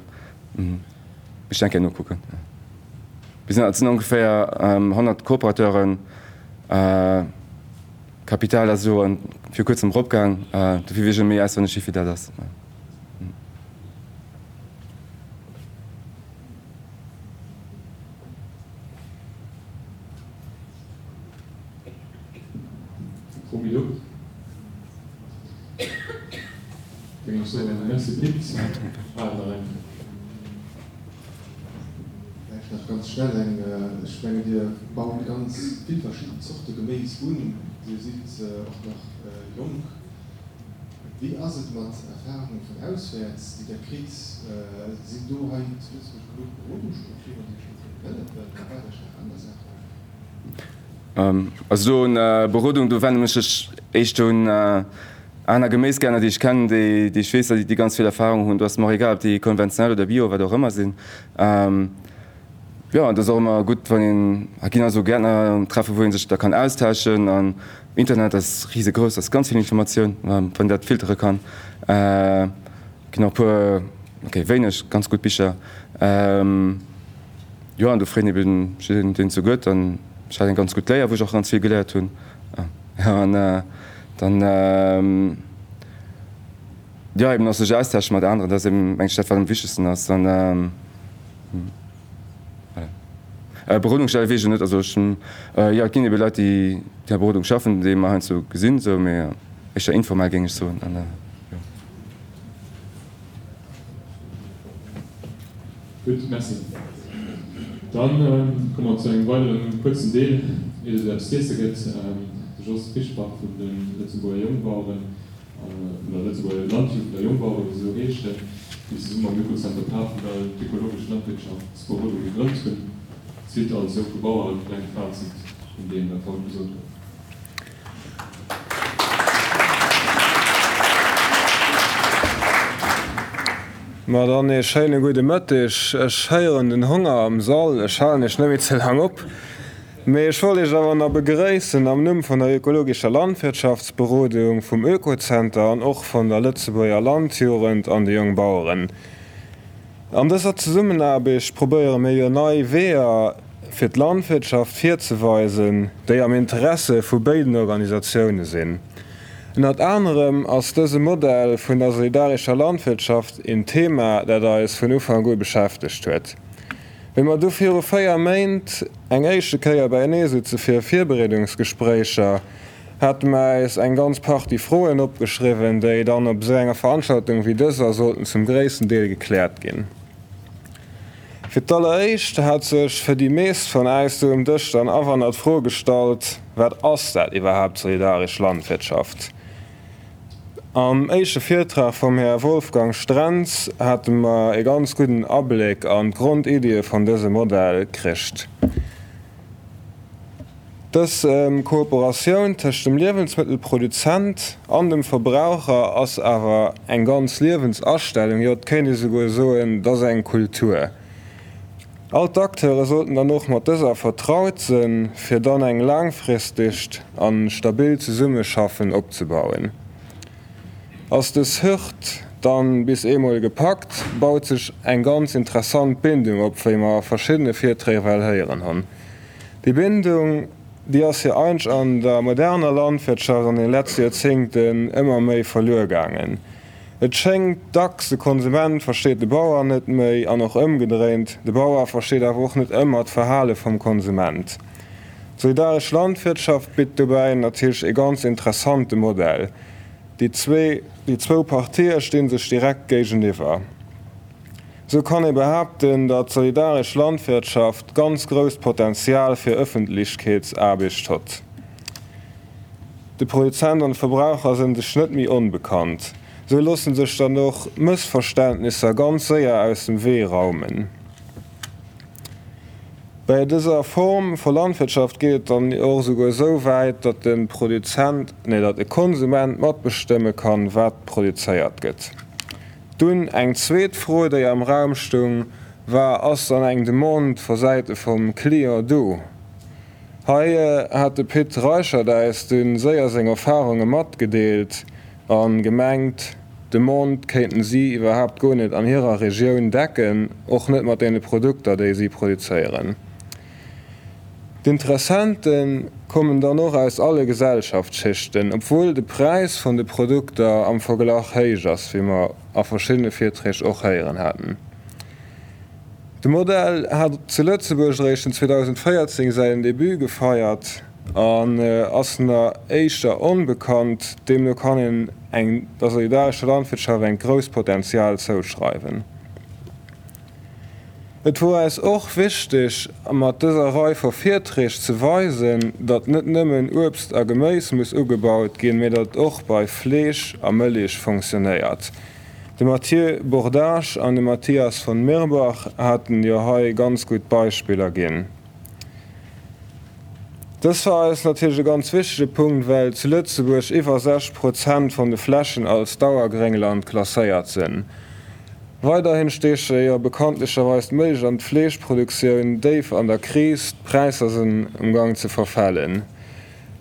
ich denke nur gucken. Ja. Wir sind, sind ungefähr ähm, 100 Kooperateuren äh, Kapital also für kurzem Robgang, äh, wie wir mehr als wenn ich viel das. Ja. Ganz schnell eng äh, Schwenge Dir bauen ganz viel verschiedene Zuchte gemäß Bunen. Sie sieht äh, auch noch äh, jung. Wie as man Erfahrungen von auswärts, die der Krieg äh, sind du anders. Ähm, also äh, Berodung du wenn echt schon äh, einer gemäß gerne die ich kann die die Schwester die die ganz viel Erfahrung du hast mal egal ob die konventionelle oder bio oder auch immer sind ähm, ja das auch immer gut von den Kinder so gerne treffe wohin sich da kann austauschen an Internet das riesegroß das ganz viel Information ähm, von der filtere kann. Äh, genau pur, okay wenig ganz gut bisher. Ähm, ja und du Freunde bin den zu gut dann den ganz gut léier, woch auch ganz viel geléert hunn. Ja, und, äh, dann ähm, ja eben ass sech austausch mat anderen, dats eng Stadt war dem wichesten ass dann ähm, äh, Berodungsstelle wie net also schon, äh, ja ginn be Leiit die der Berodung schaffen, de ma zu so gesinn so mé Ech der informal ging so an. Äh, Gut, merci. Dann ähm, kommen wir zu einem weiteren kurzen Deal Fischbach von den Lützeburger Jungbauern äh, Lützeburger Landjugend der Jungbauer so gestellt, die Summer Mikrozentralen der ökologische Landwirtschaftsberodung gegründet sind sieht als so gebauer Fazit in dem er von gesund Ma dann e scheine gute Mëttech scheieren den Hunger am Saal echanech nëmi ze hang op. Mei scholeg awer a begréissen am Nëmm vun der ökologischer Landwirtschaftsberodeung vum Ökozenter an och vun der Lützeburger Landjorend an de Jongbauuren. An dëser ze summen abeg probéiere méi jo nei weer fir d' Landwirtschaft firzeweisen, déi am Interesse vu beiden Organisaoune sinn. Nad anderem ass dëse Modell vun der solidarischer Landwirtschaft in Thema, dat da es vun Ufang go beschäftigt huet. Wenn man du dofir Féier meint, eng éiche Käier bei Enese ze fir Vierberedungsgesprächer, hat meis eng ganz paar die Froen opgeschriwen, déi dann op se enger Veranstaltung wie dëser sollten zum ggréessen Deel geklärt ginn. Fi alleréischt hat sech fir die mees Eis Eisum Dëcht an awernert vorstalt, wat ass dat iwwerhap solidarisch Landwirtschaft. Am eiche Viertrag vum Herr Wolfgang Stranz hat ma e ganz guten Ableg an Grundidee von dëse Modell kricht. Das ähm, Kooperation tech dem Lebensmittelproduzent an dem Verbraucher ass awer eng ganz Lebenssasstellung jot kënne se go soen dats eng Kultur. Alt Akteure sollten dann noch mat dieser vertraut sinn, fir dann eng langfristig an stabil zu Summe schaffen opbauen. Aus des Hirt dann bis emol gepackt, baut sich ein ganz interessant Bindung op wie man verschiedene Vierträgwell heieren han. Die Bindung, die as hier ein an der moderner Landwirtschaft an den letzten Jahrzehnten immer méi verlorengegangen. Et schenkt dacks de Konsument versteht de Bauer net méi an noch ëmgedreht, de Bauer versteht er woch net ëmmer d Verhale vom Konsument. Solidarisch Landwirtschaft bit dabei natürlich e ganz interessante Modell die zwei, die stehen sich direkt gegenüber. So kann ich behaupten, dass solidarisch Landwirtschaft ganz groß Potenzial für Öffentlichkeitsarbeit hat. Die Produzenten und Verbraucher sind sich nicht mehr unbekannt. So lassen sich dann noch Missverständnisse ganz sehr aus dem Weh raumen. Bei dieser Form von Landwirtschaft geht dann auch sogar so weit, dass den Produzent nee, dat der Konsument mat bestimmen kann, wat produziert geht. Dun eng zweetfroe, der am Raumstung war ass an eng de Mond ver Seite vom Klier do. Haie hat de Pit Reicher da es den séier seg Erfahrunge mat gedeelt, an gemengt, de Mond kenten sie iwwerhap go net an hireer Regioun decken och net mat dee Produkter, déi sie produzieren. Die Interessenten kommen dann noch aus alle Gesellschaftsschichten, obwohl de Preis von de Produkter am Vergelach Hagers, wie man a verschiedene Viertrich auch heieren hatten. De Modell hat zu Lützeburgrechen 2014 sein Debüt gefeiert an äh, Asner Eischter unbekannt, dem nur kann eng der solidarische Landwirtschaft ein Großpotenzial zuschreiben. Et war es och wichtig mat dëser Rei verfirtrich ze weisen, dat net nëmmen Obst a Geméis muss ugebaut gin mé dat och bei Flech a Mëllich funktionéiert. De Mathieu Bordage an de Matthias von Mirbach hatten Jo Hai ganz gut Beispieler gin. Das war es natürlich ganz wichtige Punkt, weil zu Lützeburg iwwer 6 Prozent von de Flaschen als Dauergrengland klasseiert sinn. Weiterhin steche ja bekanntlicherweis Milch an Fleischproduktioun Dave an der Kris Preisersinn im Gang zu verfallen.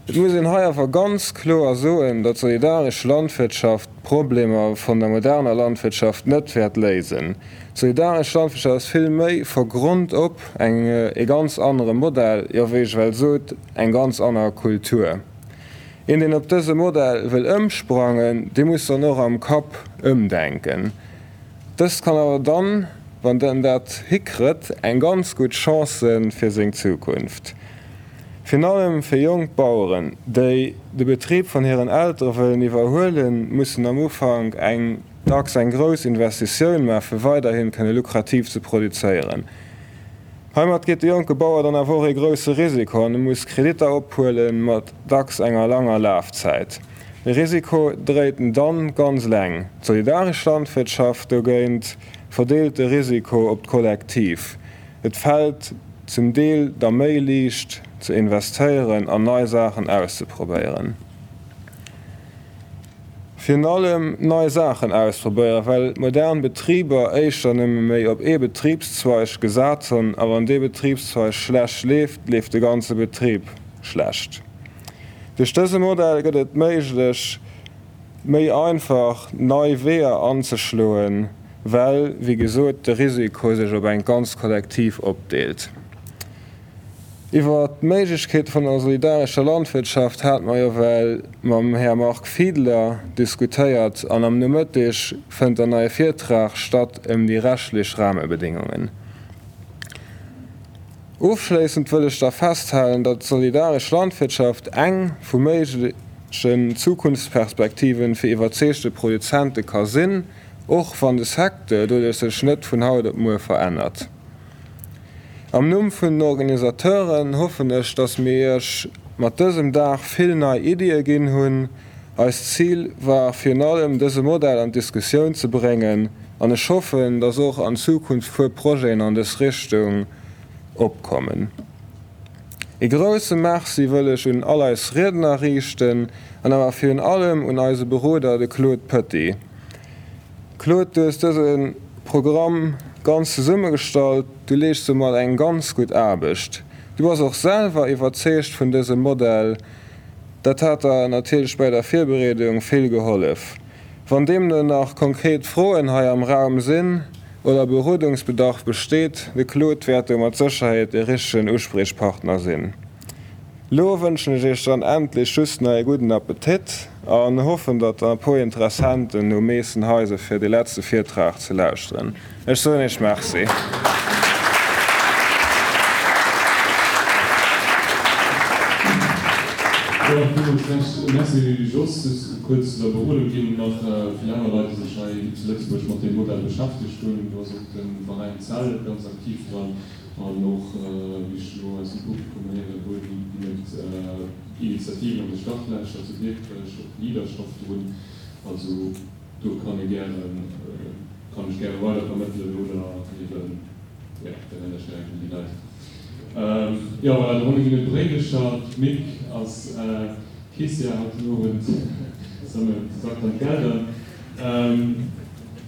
Et muss in Haierfer ganz klar soen, dat solidarisch Landwirtschaft Probleme von der moderner Landwirtschaft netwert lesen. Solidarisch Landwirtschaft viel méi vergrund op eng e ganz andere Modell ja wech well so eng ganz aner Kultur. In den op dëse Modell will ëmsprangen, de muss er noch am Kap ëmdenken. Das kann aber dann, wann denn dat hickret eng ganz gut Chancen fir seg Zukunft. Finalem fir Jungbauuren, déi de Betrieb von ihren Ären iwwerhoelen, mussssen am Ufang eng dags en gros Investiioun mehr fir weiterhin kënne lukrativ zu produzieren. Heimat geht de Jogebauer dann a wo e grösse Risiko an muss Krediter ophoelen mat dacks enger langer Lafzeit. Risiko dréeten dann ganz leng. Solidarisch Landwirtschaft geint verdeelte Risiko op Kollektiv. Et fät zum Deel der méi liicht zu investieren an Neusachen auszuprobieren. Fi allem neue Sachen ausprobeier, weil modern Betrieber éichter nëmme méi op e Betriebszweig gesaten, aber an de Betriebszweig schlecht lebt, left de ganze Betrieb schlecht. Duchësse Modell gëtt et méiglech méi einfach nei Weer anzeschloen, well wie gesot de Risiko sech op eng ganz kollektiv opdeelt. Iwer d Meigkeet vun der solidarscher Landwirtschaft hat ma jo ja well mam Herr Mark Fiedler diskutéiert an am nëmëttech fënnt der neue Viertrag statt ëm um die rachtlech Rahmenbedingungen. Urflesend wëlech da festhalen, dat solidarisch Landwirtschaft eng vuméschen Zukunftsperspektiven fir iwwerzechte Produzente ka sinn, och wann de Sekte dodech se Schnitt vun Haut op Moer verändert. Am Numm vun Organisateuren hoffenech, dats méch mat dësem Dach vill nei Idee ginn hunn, als Ziel war finalem dëse Modell an Diskussionioun ze brengen, an e schaffen, dats och an Zukunft vu Proen an des Richtung, opkommen. E grosse Mach sie wëlech hun alles Redner richten, an awer firn allem un eise Büroder de Claude Petit. Claude dus dës een Programm ganz Summe stalt, du leest du mal eng ganz gut erbecht. Du was auch selber iwwerzecht vun dese Modell, dat hat er natürlich bei der Vierberredung viel geholf. Von dem du nach konkret frohen ha am Raum sinn, oder Berodungsbedarf besteht, de Klotwerte mat Zcherheit e richschen Ursprechpartner sinn. Lo wënschen sech dann endlich schüssner e guten Appetit an hoffen, dat an po interessanten no meessen Häuse fir die letzte Viertrag ze lausren. Ech so nicht mach sie. Kurz der Beholung gehen nach wie lange Leute sich zuletzt mit dem Modell beschäftigt und was den Verein Zahl ganz aktiv waren. Noch wie als Publikum mit Initiativen und Stadtleister also Niederschaft wurden also du kann ich gerne kann ich gerne weiter vermitteln oder ja, die Leute. Ähm, ja Bregeschaft mit als äh, Kiste hat nur Gelder ähm,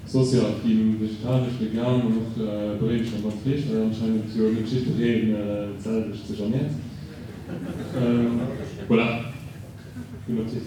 sozial vegetarisch vegan noch äh, Bre Fisch anscheinend Geschichte reden äh, zu Jeanette. Ähm, voilà. Merci.